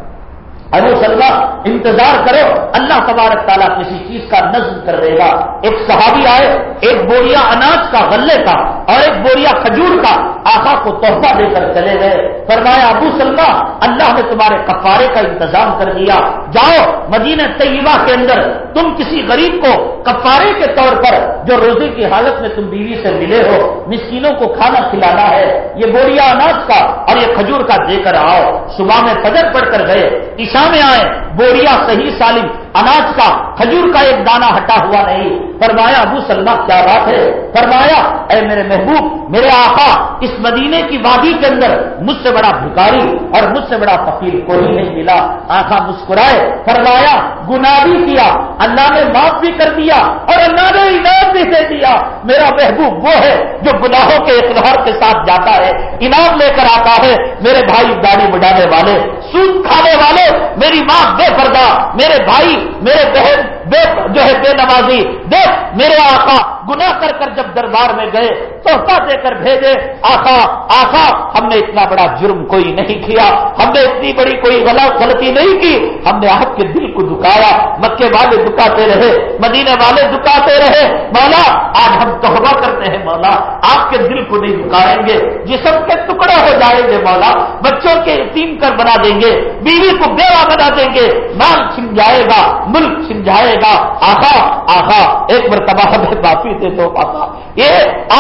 ابو سلمہ، انتظار کرو، اللہ تبارک تعالیٰ کسی چیز کا نظم کر دے گا۔ ایک صحابی آئے، ایک بوریا اناج کا، غلے کا، اور ایک بوریا کھجور کا آخا کو تحفہ دے کر چلے گئے۔ فرمایا، ابو سلمہ، اللہ نے تمہارے کفارے کا انتظام کر دیا۔ جاؤ، مدینہ طیبہ کے اندر، تم کسی غریب کو کفارے کے طور پر، جو روزے کی حالت میں تم بیوی سے ملے ہو، مسکینوں کو کھانا کھلانا ہے، یہ بوریا اناج کا اور یہ کھجور کا دے کر آؤ۔ صبح میں فجر پڑھ کر گئے، عشاء میں آئے، بوریا صحیح سالم، اناج کا، کھجور کا ایک دانہ ہٹا ہوا نہیں۔ فرمایا، ابو سلمہ، کیا بات ہے؟ فرمایا، اے میرے محبوب، میرے آقا، اس مدینے کی وادی کے اندر مجھ سے بڑا بھکاری اور مجھ سے بڑا فقیر کوئی نہیں ملا۔ آخا مسکرائے، فرمایا گنا بھی کیا، اللہ نے معاف بھی کر دیا اور اللہ نے انعام بھی دے دیا۔ میرا محبوب وہ ہے جو گناہوں کے اقرار کے ساتھ جاتا ہے، انعام لے کر آتا ہے۔ میرے بھائی گاڑی بڑھانے والے، سود کھانے والے میری ماں بے پردہ، میرے بھائی، میرے بہن بے جو ہے بے نمازی دیکھ میرے آقا گنا کر کر جب دربار میں گئے، تحفہ دے کر بھیجے، آقا آقا، ہم نے اتنا بڑا جرم کوئی نہیں کیا، ہم نے اتنی بڑی کوئی غلط غلطی نہیں کی، ہم نے آپ کے دل کو دکایا مکے والے دکاتے رہے، مدینے والے دکاتے رہے، مولا، آج ہم توحبہ کرتے ہیں، مولا آپ کے دل کو نہیں دکائیں گے جسم کے ٹکڑے ہو جائیں گے، مولا، بچوں کے یتیم کر بنا دیں گے، بیوی کو بیوہ بنا دیں گے، مال چھن جائے گا، ملک چھن جائے گا آخا آخا ایک مرتبہ ہمیں معافی دے دو آخا یہ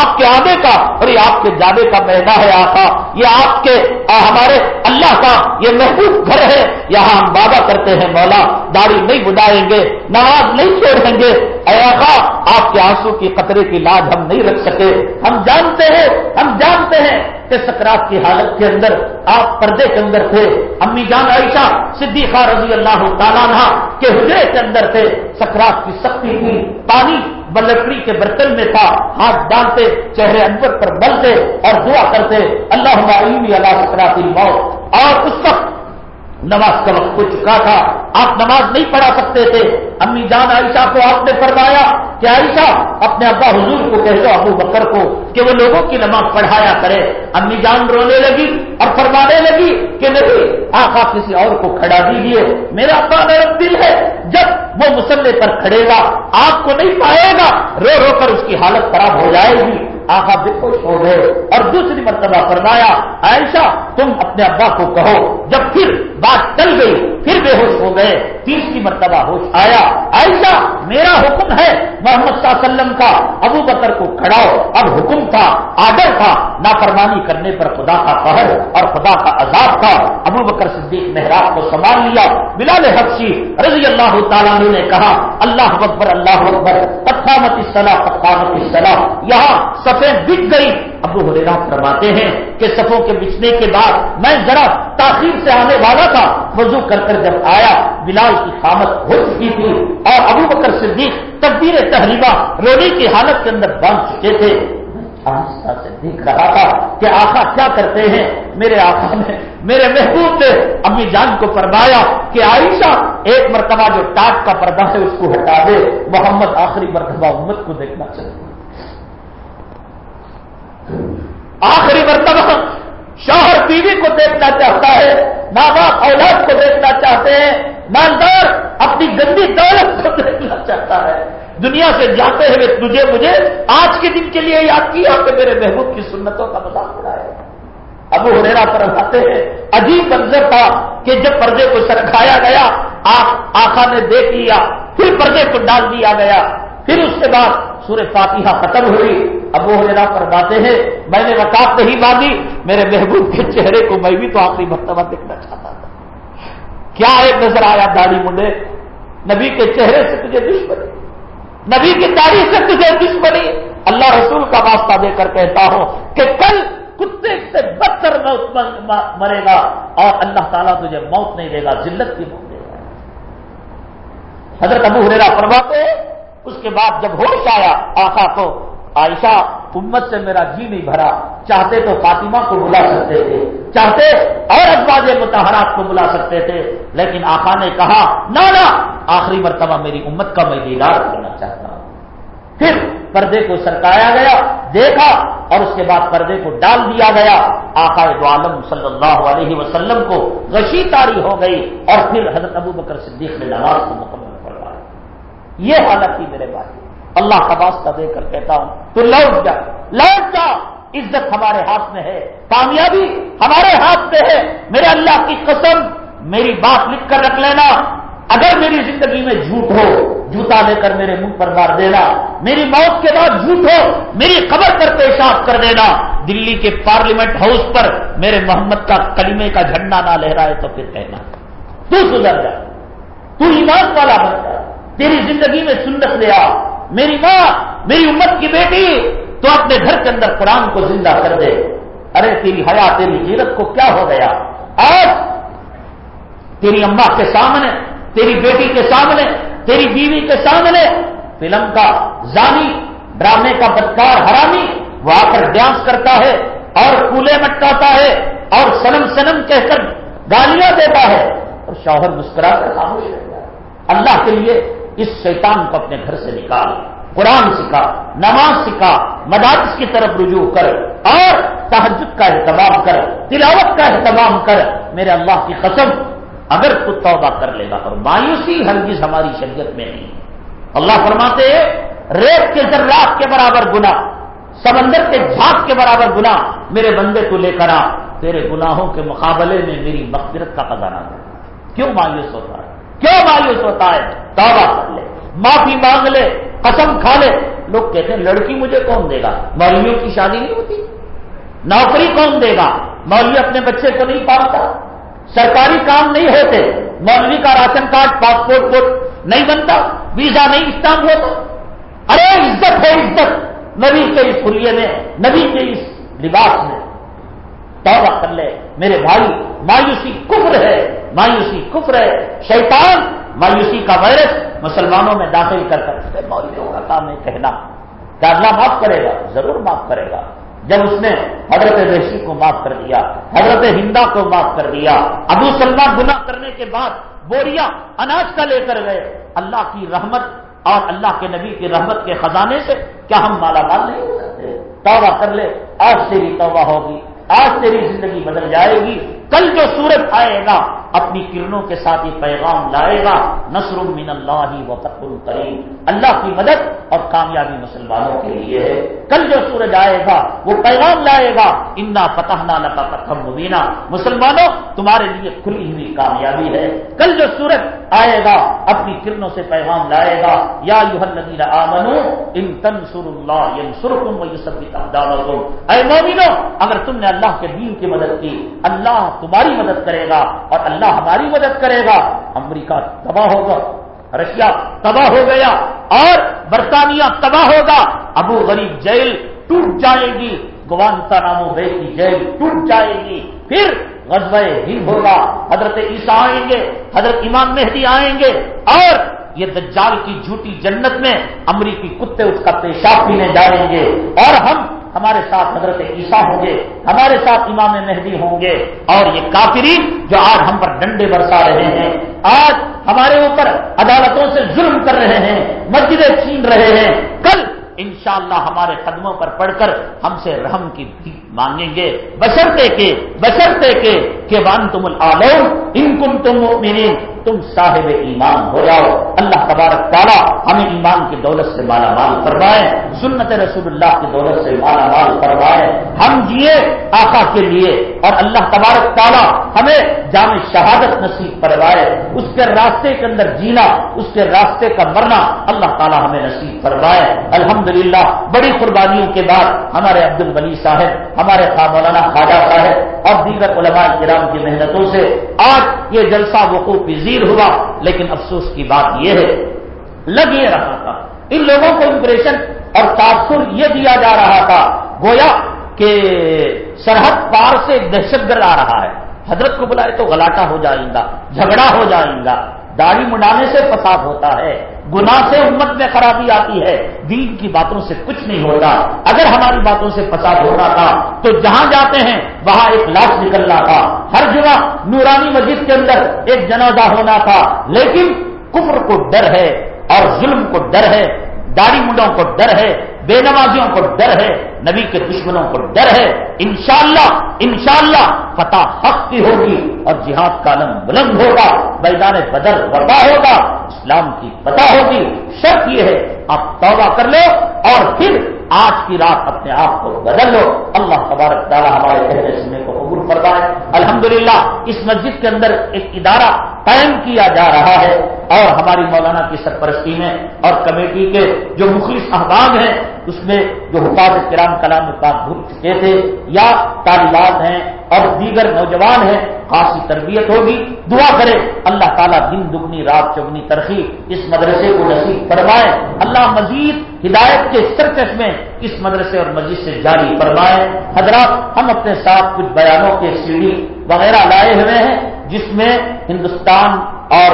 آپ کے آنے کا اور یہ آپ کے جانے کا مہینہ ہے آقا۔ یہ آپ کے ہمارے اللہ کا یہ محبوب گھر ہے۔ یہاں ہم وعدہ کرتے ہیں، مولا، داڑھی نہیں بنائیں گے۔ نماز نہیں چھوڑیں گے۔ اے آخا آپ کے آنسو کی قطرے کی لاج ہم نہیں رکھ سکے۔ ہم جانتے ہیں، ہم جانتے ہیں کہ سکرات کی حالت کے اندر آپ پردے کے اندر تھے۔ امی جان عائشہ صدیقہ رضی اللہ تعالیٰ کے حجرے کے اندر تھے۔ سکرات کی سختی تھی۔ پانی بلکڑی کے برتن میں تھا۔ ہاتھ ڈالتے، چہرے انور پر بلتے اور دعا کرتے اللہ اللہ سکراتی موت اور اس وقت نماز کا وقت ہو چکا تھا۔ آپ نماز نہیں پڑھا سکتے تھے۔ امی جان عائشہ کو آپ نے فرمایا کہ عائشہ، اپنے ابا حضور کو کہہ دو ابو بکر کو کہ وہ لوگوں کی نماز پڑھایا کرے۔ امی جان رونے لگی اور فرمانے لگی کہ نہیں، آپ آپ کسی اور کو کھڑا دیجیے میرا ابا نرم دل ہے، جب وہ مسلح پر کھڑے گا، آپ کو نہیں پائے گا، رو رو کر اس کی حالت خراب ہو جائے گی۔ آخا بے خوش ہو گئے اور دوسری مرتبہ فرمایا، عائشہ، تم اپنے ابا کو کہو، جب پھر بات چل گئی، پھر بے ہوش ہو گئے، تیسری مرتبہ ہوش آیا، عائشہ، میرا حکم ہے محمد صلی اللہ علیہ وسلم کا، ابو بکر کو کھڑاؤ، اب حکم تھا، آڈر تھا، نافرمانی کرنے پر خدا کا قہر اور خدا کا عذاب تھا، ابو بکر صدیق محراب کو سنبھال لیا، بلال حفصی رضی اللہ تعالیٰ نے کہا، اللہ اکبر اللہ اکبر پتھامت الصلاح پتھامت الصلاح یہاں صفیں بک گئی ابو ہریرا فرماتے ہیں کہ صفوں کے بچنے کے بعد میں ذرا تاخیر سے آنے والا تھا۔ وضو کر کر جب آیا، بلال کی خامت ہو چکی تھی اور ابو بکر صدیق تقدیر تحریبہ رونے کی حالت کے اندر باندھ چکے تھے۔ آہستہ سے دیکھ رہا تھا کہ آخا کیا کرتے ہیں۔ میرے آخا نے میرے محبوب نے امی جان کو فرمایا کہ عائشہ ایک مرتبہ جو ٹاٹ کا پردہ ہے اس کو ہٹا دے۔ محمد آخری مرتبہ امت کو دیکھنا چاہتے آخری مرتبہ شوہر بیوی کو دیکھنا چاہتا ہے ماں باپ اولاد کو دیکھنا چاہتے ہیں مالدار اپنی گندی دولت کو دیکھنا چاہتا ہے۔ دنیا سے جاتے ہوئے تجھے مجھے آج کے دن کے لیے یاد کیا کہ میرے محبوب کی سنتوں کا مذاق اڑایا ابو ہریرا پر آتے ہیں۔ عجیب منظر تھا کہ جب پردے کو سرکھایا گیا آخا نے دیکھ لیا، پھر پردے کو ڈال دیا گیا۔ پھر اس کے بعد سورہ فاتحہ ختم ہوئی۔ ابو ہریرا پر باتیں ہیں۔ میں نے رکاب نہیں باندھی میرے محبوب کے چہرے کو میں بھی تو آخری مرتبہ دیکھنا چاہتا تھا۔ کیا ایک نظر آیا داڑھی منڈے نبی کے چہرے سے تجھے دشمنی۔ نبی کی داڑھی سے تجھے دشمنی۔ اللہ رسول کا واسطہ دے کر کہتا ہوں کہ کل کتے سے بدتر موت مرے گا اور اللہ تعالیٰ تجھے موت نہیں دے گا، ذلت کی موت دے گا۔ حضرت ابو ہریرا فرماتے اس کے بعد جب ہوش آیا آقا کو، عائشہ، امت سے میرا جی نہیں بھرا، چاہتے تو فاطمہ کو بلا سکتے تھے، چاہتے اور ازواج متحرات کو بلا سکتے تھے، لیکن آقا نے کہا نہ، آخری مرتبہ میری امت کا میں دیدار کرنا چاہتا ہوں۔ پھر پردے کو سرکایا گیا، دیکھا اور اس کے بعد پردے کو ڈال دیا گیا۔ آقا دو عالم صلی اللہ علیہ وسلم کو غشی تاری ہو گئی اور پھر حضرت ابو بکر صدیق نے نماز کو مکمل یہ حالت تھی میرے بھائی۔ اللہ کا واسطہ دے کر کہتا ہوں، تو لوٹ جا لوٹ جا۔ عزت ہمارے ہاتھ میں ہے، کامیابی ہمارے ہاتھ میں ہے۔ میرے اللہ کی قسم، میری بات لکھ کر رکھ لینا۔ اگر میری زندگی میں جھوٹ ہو، جوتا لے کر میرے منہ پر مار دینا۔ میری موت کے بعد جھوٹ ہو، میری خبر پر پیشاب کر دینا۔ دلی کے پارلیمنٹ ہاؤس پر میرے محمد کا کلمے کا جھنڈا نہ لہرائے تو پھر کہنا۔ تو سدھر جا۔ تو ایمان والا بن جا۔ تیری زندگی میں سنت لے آ میری ماں، میری امت کی بیٹی، تو اپنے گھر کے اندر قرآن کو زندہ کر دے۔ ارے تیری حیا، تیری جیرت کو کیا ہو گیا؟ آج تیری اماں کے سامنے، تیری بیٹی کے سامنے، تیری بیوی کے سامنے فلم کا زانی، ڈرامے کا بدکار حرامی وہ آ کر ڈانس کرتا ہے اور کولے مٹکاتا ہے اور سنم سنم کہہ کر گالیاں دیتا ہے اور شوہر مسکرا کر خاموش رہ گیا اللہ کے لیے اس شیطان کو اپنے گھر سے نکال، قرآن سکھا، نماز سکھا، مدارس کی طرف رجوع کر، اور تحجد کا اہتمام کر، تلاوت کا اہتمام کر۔ میرے اللہ کی قسم، اگر تو توبہ کر لے گا، اور مایوسی ہرگز ہماری شریعت میں نہیں۔ اللہ فرماتے ریت کے ذرات کے برابر گنا سمندر کے جھاگ کے برابر گنا میرے بندے کو لے کر آ، تیرے گناہوں کے مقابلے میں میری مغفرت کا خزانہ دے کیوں مایوس ہوتا ہے؟ کیوں مایوس ہوتا ہے؟ توبہ کر لے، معافی مانگ لے، قسم کھا لے۔ لوگ کہتے ہیں، لڑکی مجھے کون دے گا؟ مولویوں کی شادی نہیں ہوتی۔ نوکری کون دے گا؟ مولوی اپنے بچے کو نہیں پالتا۔ سرکاری کام نہیں ہوتے۔ مولوی کا راشن کارڈ، پاسپورٹ کوڈ نہیں بنتا۔ ویزا نہیں اسٹامپ ہوتا۔ ارے، عزت ہے عزت۔ نبی کے اس خلیے میں، نبی کے اس لباس میں۔ توبہ کر لے۔ میرے بھائی، مایوسی کفر ہے۔ مایوسی، کفر ہے، شیطان مایوسی کا وائرس مسلمانوں میں داخل کر کر مولویوں کا کام ہے کہنا۔ کیا اللہ معاف کرے گا؟ ضرور معاف کرے گا۔ جب اس نے حضرت ریشی کو معاف کر دیا، حضرت ہندا کو معاف کر دیا، ابو سلمان گنا کرنے کے بعد بوریا اناج کا لے کر گئے۔ اللہ کی رحمت اور اللہ کے نبی کی رحمت کے خزانے سے کیا ہم مالا مال نہیں ہو سکتے؟ توبہ کر لے، آج سے بھی توبہ ہوگی۔ آج تیری زندگی بدل جائے گی، کل جو سورج آئے گا، اپنی کرنوں کے ساتھ یہ پیغام لائے گا، نصر من اللہ و فتح کریم۔ اللہ کی مدد اور کامیابی مسلمانوں کے لیے ہے۔ کل جو سورج آئے گا، وہ پیغام لائے گا، انا فتح نہ کا پتھم مبینہ مسلمانوں تمہارے لیے کھلی ہوئی کامیابی ہے۔ کل جو سورج آئے گا، اپنی کرنوں سے پیغام لائے گا۔ یا یوحل آمنو، ان تنسر اللہ سرخم و یوسف اے مومنو، اگر تم نے اللہ کے دین کی مدد کی، اللہ تمہاری مدد کرے گا اور اللہ ہماری مدد کرے گا، امریکہ تباہ ہوگا، رشیا تباہ ہو گیا اور برطانیہ تباہ ہوگا۔ ابو غریب جیل ٹوٹ جائے گی، گوانتا نامو بے کی جیل ٹوٹ جائے گی۔ پھر غزب ہند ہوگا۔ حضرت عیسیٰ آئیں گے، حضرت امام مہدی آئیں گے اور یہ دجال کی جھوٹی جنت میں امریکی کتے اس کا پیشاب پینے جائیں گے اور ہم، ہمارے ساتھ حضرت عیسیٰ ہوں گے، ہمارے ساتھ امام مہدی ہوں گے اور یہ کافری جو آج ہم پر ڈنڈے برسا رہے ہیں، آج ہمارے اوپر عدالتوں سے ظلم کر رہے ہیں، مسجدیں چھین رہے ہیں۔ کل انشاءاللہ ہمارے قدموں پر پڑھ کر ہم سے رحم کی مانگیں گے بشرتے کے بشرتے کے کہ وان تم ان کم تم تم صاحب ایمان ہو جاؤ۔ اللہ تبارک تعالیٰ ہمیں ایمان کی دولت سے مالا مال کروائے سنت رسول اللہ کی دولت سے مالا مال کروائے ہم جیے آقا کے لیے، اور اللہ تبارک تعالیٰ ہمیں جامع شہادت نصیب کروائے اس کے راستے کے اندر جینا، اس کے راستے کا مرنا اللہ تعالیٰ ہمیں نصیب کروائے الحمدللہ، بڑی قربانیوں کے بعد ہمارے عبد البلی صاحب ہمارے خواہ مولانا خواجہ صاحب اور دیگر علماء کرام کی محنتوں سے آج یہ جلسہ وقوع پذیر ہوا، لیکن افسوس کی بات یہ ہے لگ یہ رہا تھا۔ ان لوگوں کو امپریشن اور تاثر یہ دیا جا رہا تھا، گویا کہ سرحد پار سے دہشت گرد آ رہا ہے۔ حضرت کو بلائے تو گلاٹا ہو جائیں گا جھگڑا ہو جائیں گا داڑھی منڈانے سے فساد ہوتا ہے۔ گناہ سے امت میں خرابی آتی ہے، دین کی باتوں سے کچھ نہیں ہوتا۔ اگر ہماری باتوں سے فساد ہوتا تھا، تو جہاں جاتے ہیں، وہاں ایک لاش نکلنا تھا۔ ہر جگہ نورانی مسجد کے اندر ایک جنازہ ہونا تھا۔ لیکن کفر کو ڈر ہے اور ظلم کو ڈر ہے، داڑھی منڈوں کو ڈر ہے۔ بے نمازیوں کو ڈر ہے، نبی کے دشمنوں کو ڈر ہے۔ انشاءاللہ انشاءاللہ فتح حق کی ہوگی اور جہاد کا علم بلند ہوگا، میدان بدر وبا ہوگا، اسلام کی پتہ ہوگی۔ شرط یہ ہے، آپ توبہ کر لو اور پھر آج کی رات اپنے آپ کو بدل لو۔ اللہ تبارک تعالیٰ ہمارے کہنے سننے کو قبول فرمائے۔ الحمدللہ، اس مسجد کے اندر ایک ادارہ قائم کیا جا رہا ہے۔ اور ہماری مولانا کی سرپرستی میں اور کمیٹی کے جو مخلص احباب ہیں، اس میں جو حفاظت کرام کلام پاک بھول چکے تھے، یا طالبات ہیں اور دیگر نوجوان ہیں، خاصی تربیت ہوگی۔ دعا کرے اللہ تعالیٰ دن دگنی، رات چگنی ترقی اس مدرسے کو نصیب فرمائے۔ اللہ مزید ہدایت کے سرکش میں اس مدرسے اور مسجد سے جاری فرمائے۔ حضرات، ہم اپنے ساتھ کچھ بیانوں کے سیڑھی وغیرہ لائے ہوئے ہیں۔ جس میں ہندوستان اور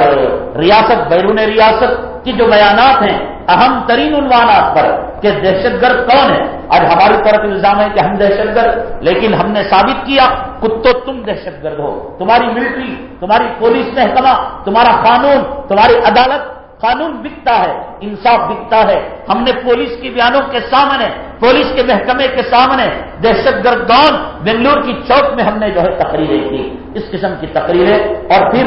ریاست، بیرون ریاست کی جو بیانات ہیں، اہم ترین عنوانات پر کہ دہشت گرد کون ہے؟ آج ہماری طرف الزام ہے کہ ہم دہشت گرد، لیکن ہم نے ثابت کیا کتو تم دہشت گرد ہو۔ تمہاری ملٹری، تمہاری پولیس محکمہ، تمہارا قانون، تمہاری عدالت قانون بکتا ہے، انصاف بکتا ہے۔ ہم نے پولیس کی بیانوں کے سامنے، پولیس کے محکمے کے سامنے دہشت گرد گون بنگلور کی چوک میں ہم نے جو ہے تقریریں کی۔ اس قسم کی تقریریں۔ اور پھر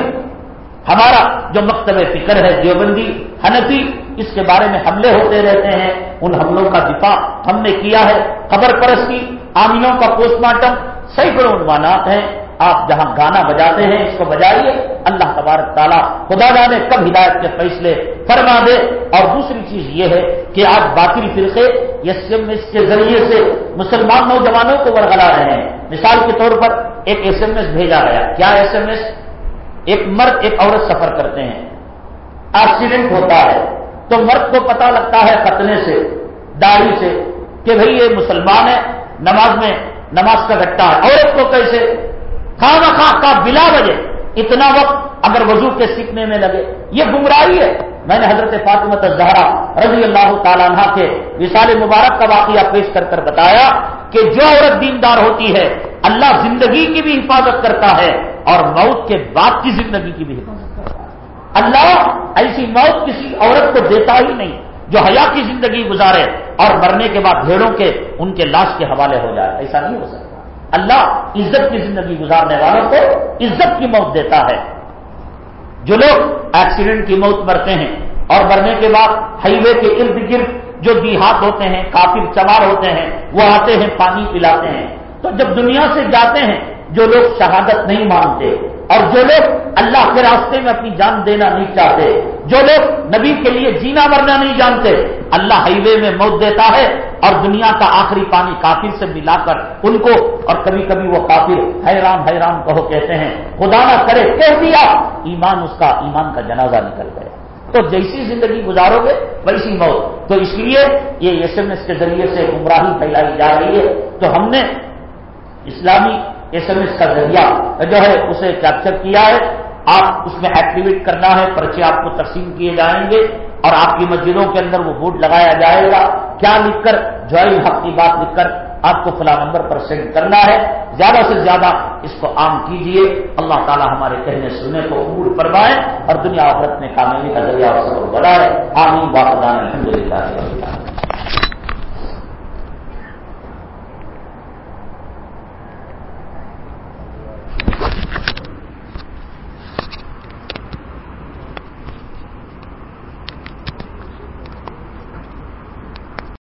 ہمارا جو مکتب فکر ہے، دیوبندی، حنفی، اس کے بارے میں حملے ہوتے رہتے ہیں۔ ان حملوں کا دفاع ہم نے کیا ہے۔ خبر پرستی آمینوں کا پوسٹ مارٹم، سینکڑوں عنوانات ہیں۔ آپ جہاں گانا بجاتے ہیں، اس کو بجائیے۔ اللہ تبارک تعالیٰ خدا جانے کب ہدایت کے فیصلے فرما دے۔ اور دوسری چیز یہ ہے کہ آج باقی فرقے یس ایم ایس کے ذریعے سے مسلمان نوجوانوں کو ورگلا رہے ہیں۔ مثال کے طور پر ایک ایس ایم ایس بھیجا گیا۔ کیا ایس ایم ایس ایک مرد، ایک عورت سفر کرتے ہیں۔ ایکسیڈنٹ ہوتا ہے۔ تو مرد کو پتا لگتا ہے ختنے سے، داڑھی سے کہ بھئی یہ مسلمان ہے، نماز میں، نماز کا گٹا ہے۔ عورت کو کیسے؟ خام خاں کا بلا بجے اتنا وقت اگر وضو کے سیکھنے میں لگے۔ یہ گمراہی ہے۔ میں نے حضرت فاطمت زہرا رضی اللہ تعالیٰ عنہ کے وشال مبارک کا واقعہ پیش کر کر بتایا کہ جو عورت دیندار ہوتی ہے، اللہ زندگی کی بھی حفاظت کرتا ہے اور موت کے بعد کی زندگی کی بھی حفاظت کرتا ہے۔ اللہ ایسی موت کسی عورت کو دیتا ہی نہیں جو حیا کی زندگی گزارے اور مرنے کے بعد بھیڑوں کے، ان کے لاش کے حوالے ہو جائے۔ ایسا نہیں ہو سکتا۔ اللہ عزت کی زندگی گزارنے والوں کو عزت کی موت دیتا ہے۔ جو لوگ ایکسیڈنٹ کی موت مرتے ہیں اور مرنے کے بعد ہائی وے کے ارد گرد جو دیہات ہوتے ہیں کافی چمار ہوتے ہیں، وہ آتے ہیں، پانی پلاتے ہیں۔ تو جب دنیا سے جاتے ہیں، جو لوگ شہادت نہیں مانتے اور جو لوگ اللہ کے راستے میں اپنی جان دینا نہیں چاہتے، جو لوگ نبی کے لیے جینا مرنا نہیں جانتے، اللہ ہائی وے میں موت دیتا ہے اور دنیا کا آخری پانی کافر سے ملا کر ان کو، اور کبھی کبھی وہ کافر حیران حیران کہو کہتے ہیں، خدا نہ کرے، کہہ دیا، ایمان اس کا، ایمان کا جنازہ نکل گیا۔ تو جیسی زندگی گزارو گے، ویسی موت۔ تو اس لیے یہ ایس ایم ایس کے ذریعے سے گمراہی پھیلائی جا رہی ہے۔ تو ہم نے اسلامی ایس ایم ایس کا ذریعہ جو ہے اسے کیپچر کیا ہے۔ آپ اس میں ایکٹیویٹ کرنا ہے۔ پرچے آپ کو تقسیم کیے جائیں گے۔ اور آپ کی مسجدوں کے اندر وہ بورڈ لگایا جائے گا۔ کیا لکھ کر؟ جوائن حق کی بات لکھ کر آپ کو فلاں نمبر پر سینڈ کرنا ہے۔ زیادہ سے زیادہ اس کو عام کیجیے۔ اللہ تعالیٰ ہمارے کہنے سننے کو عبور فرمائے۔ اور دنیا آخرت میں کامیابی کا ذریعہ بڑھائے آمین۔ واقع الحمد للہ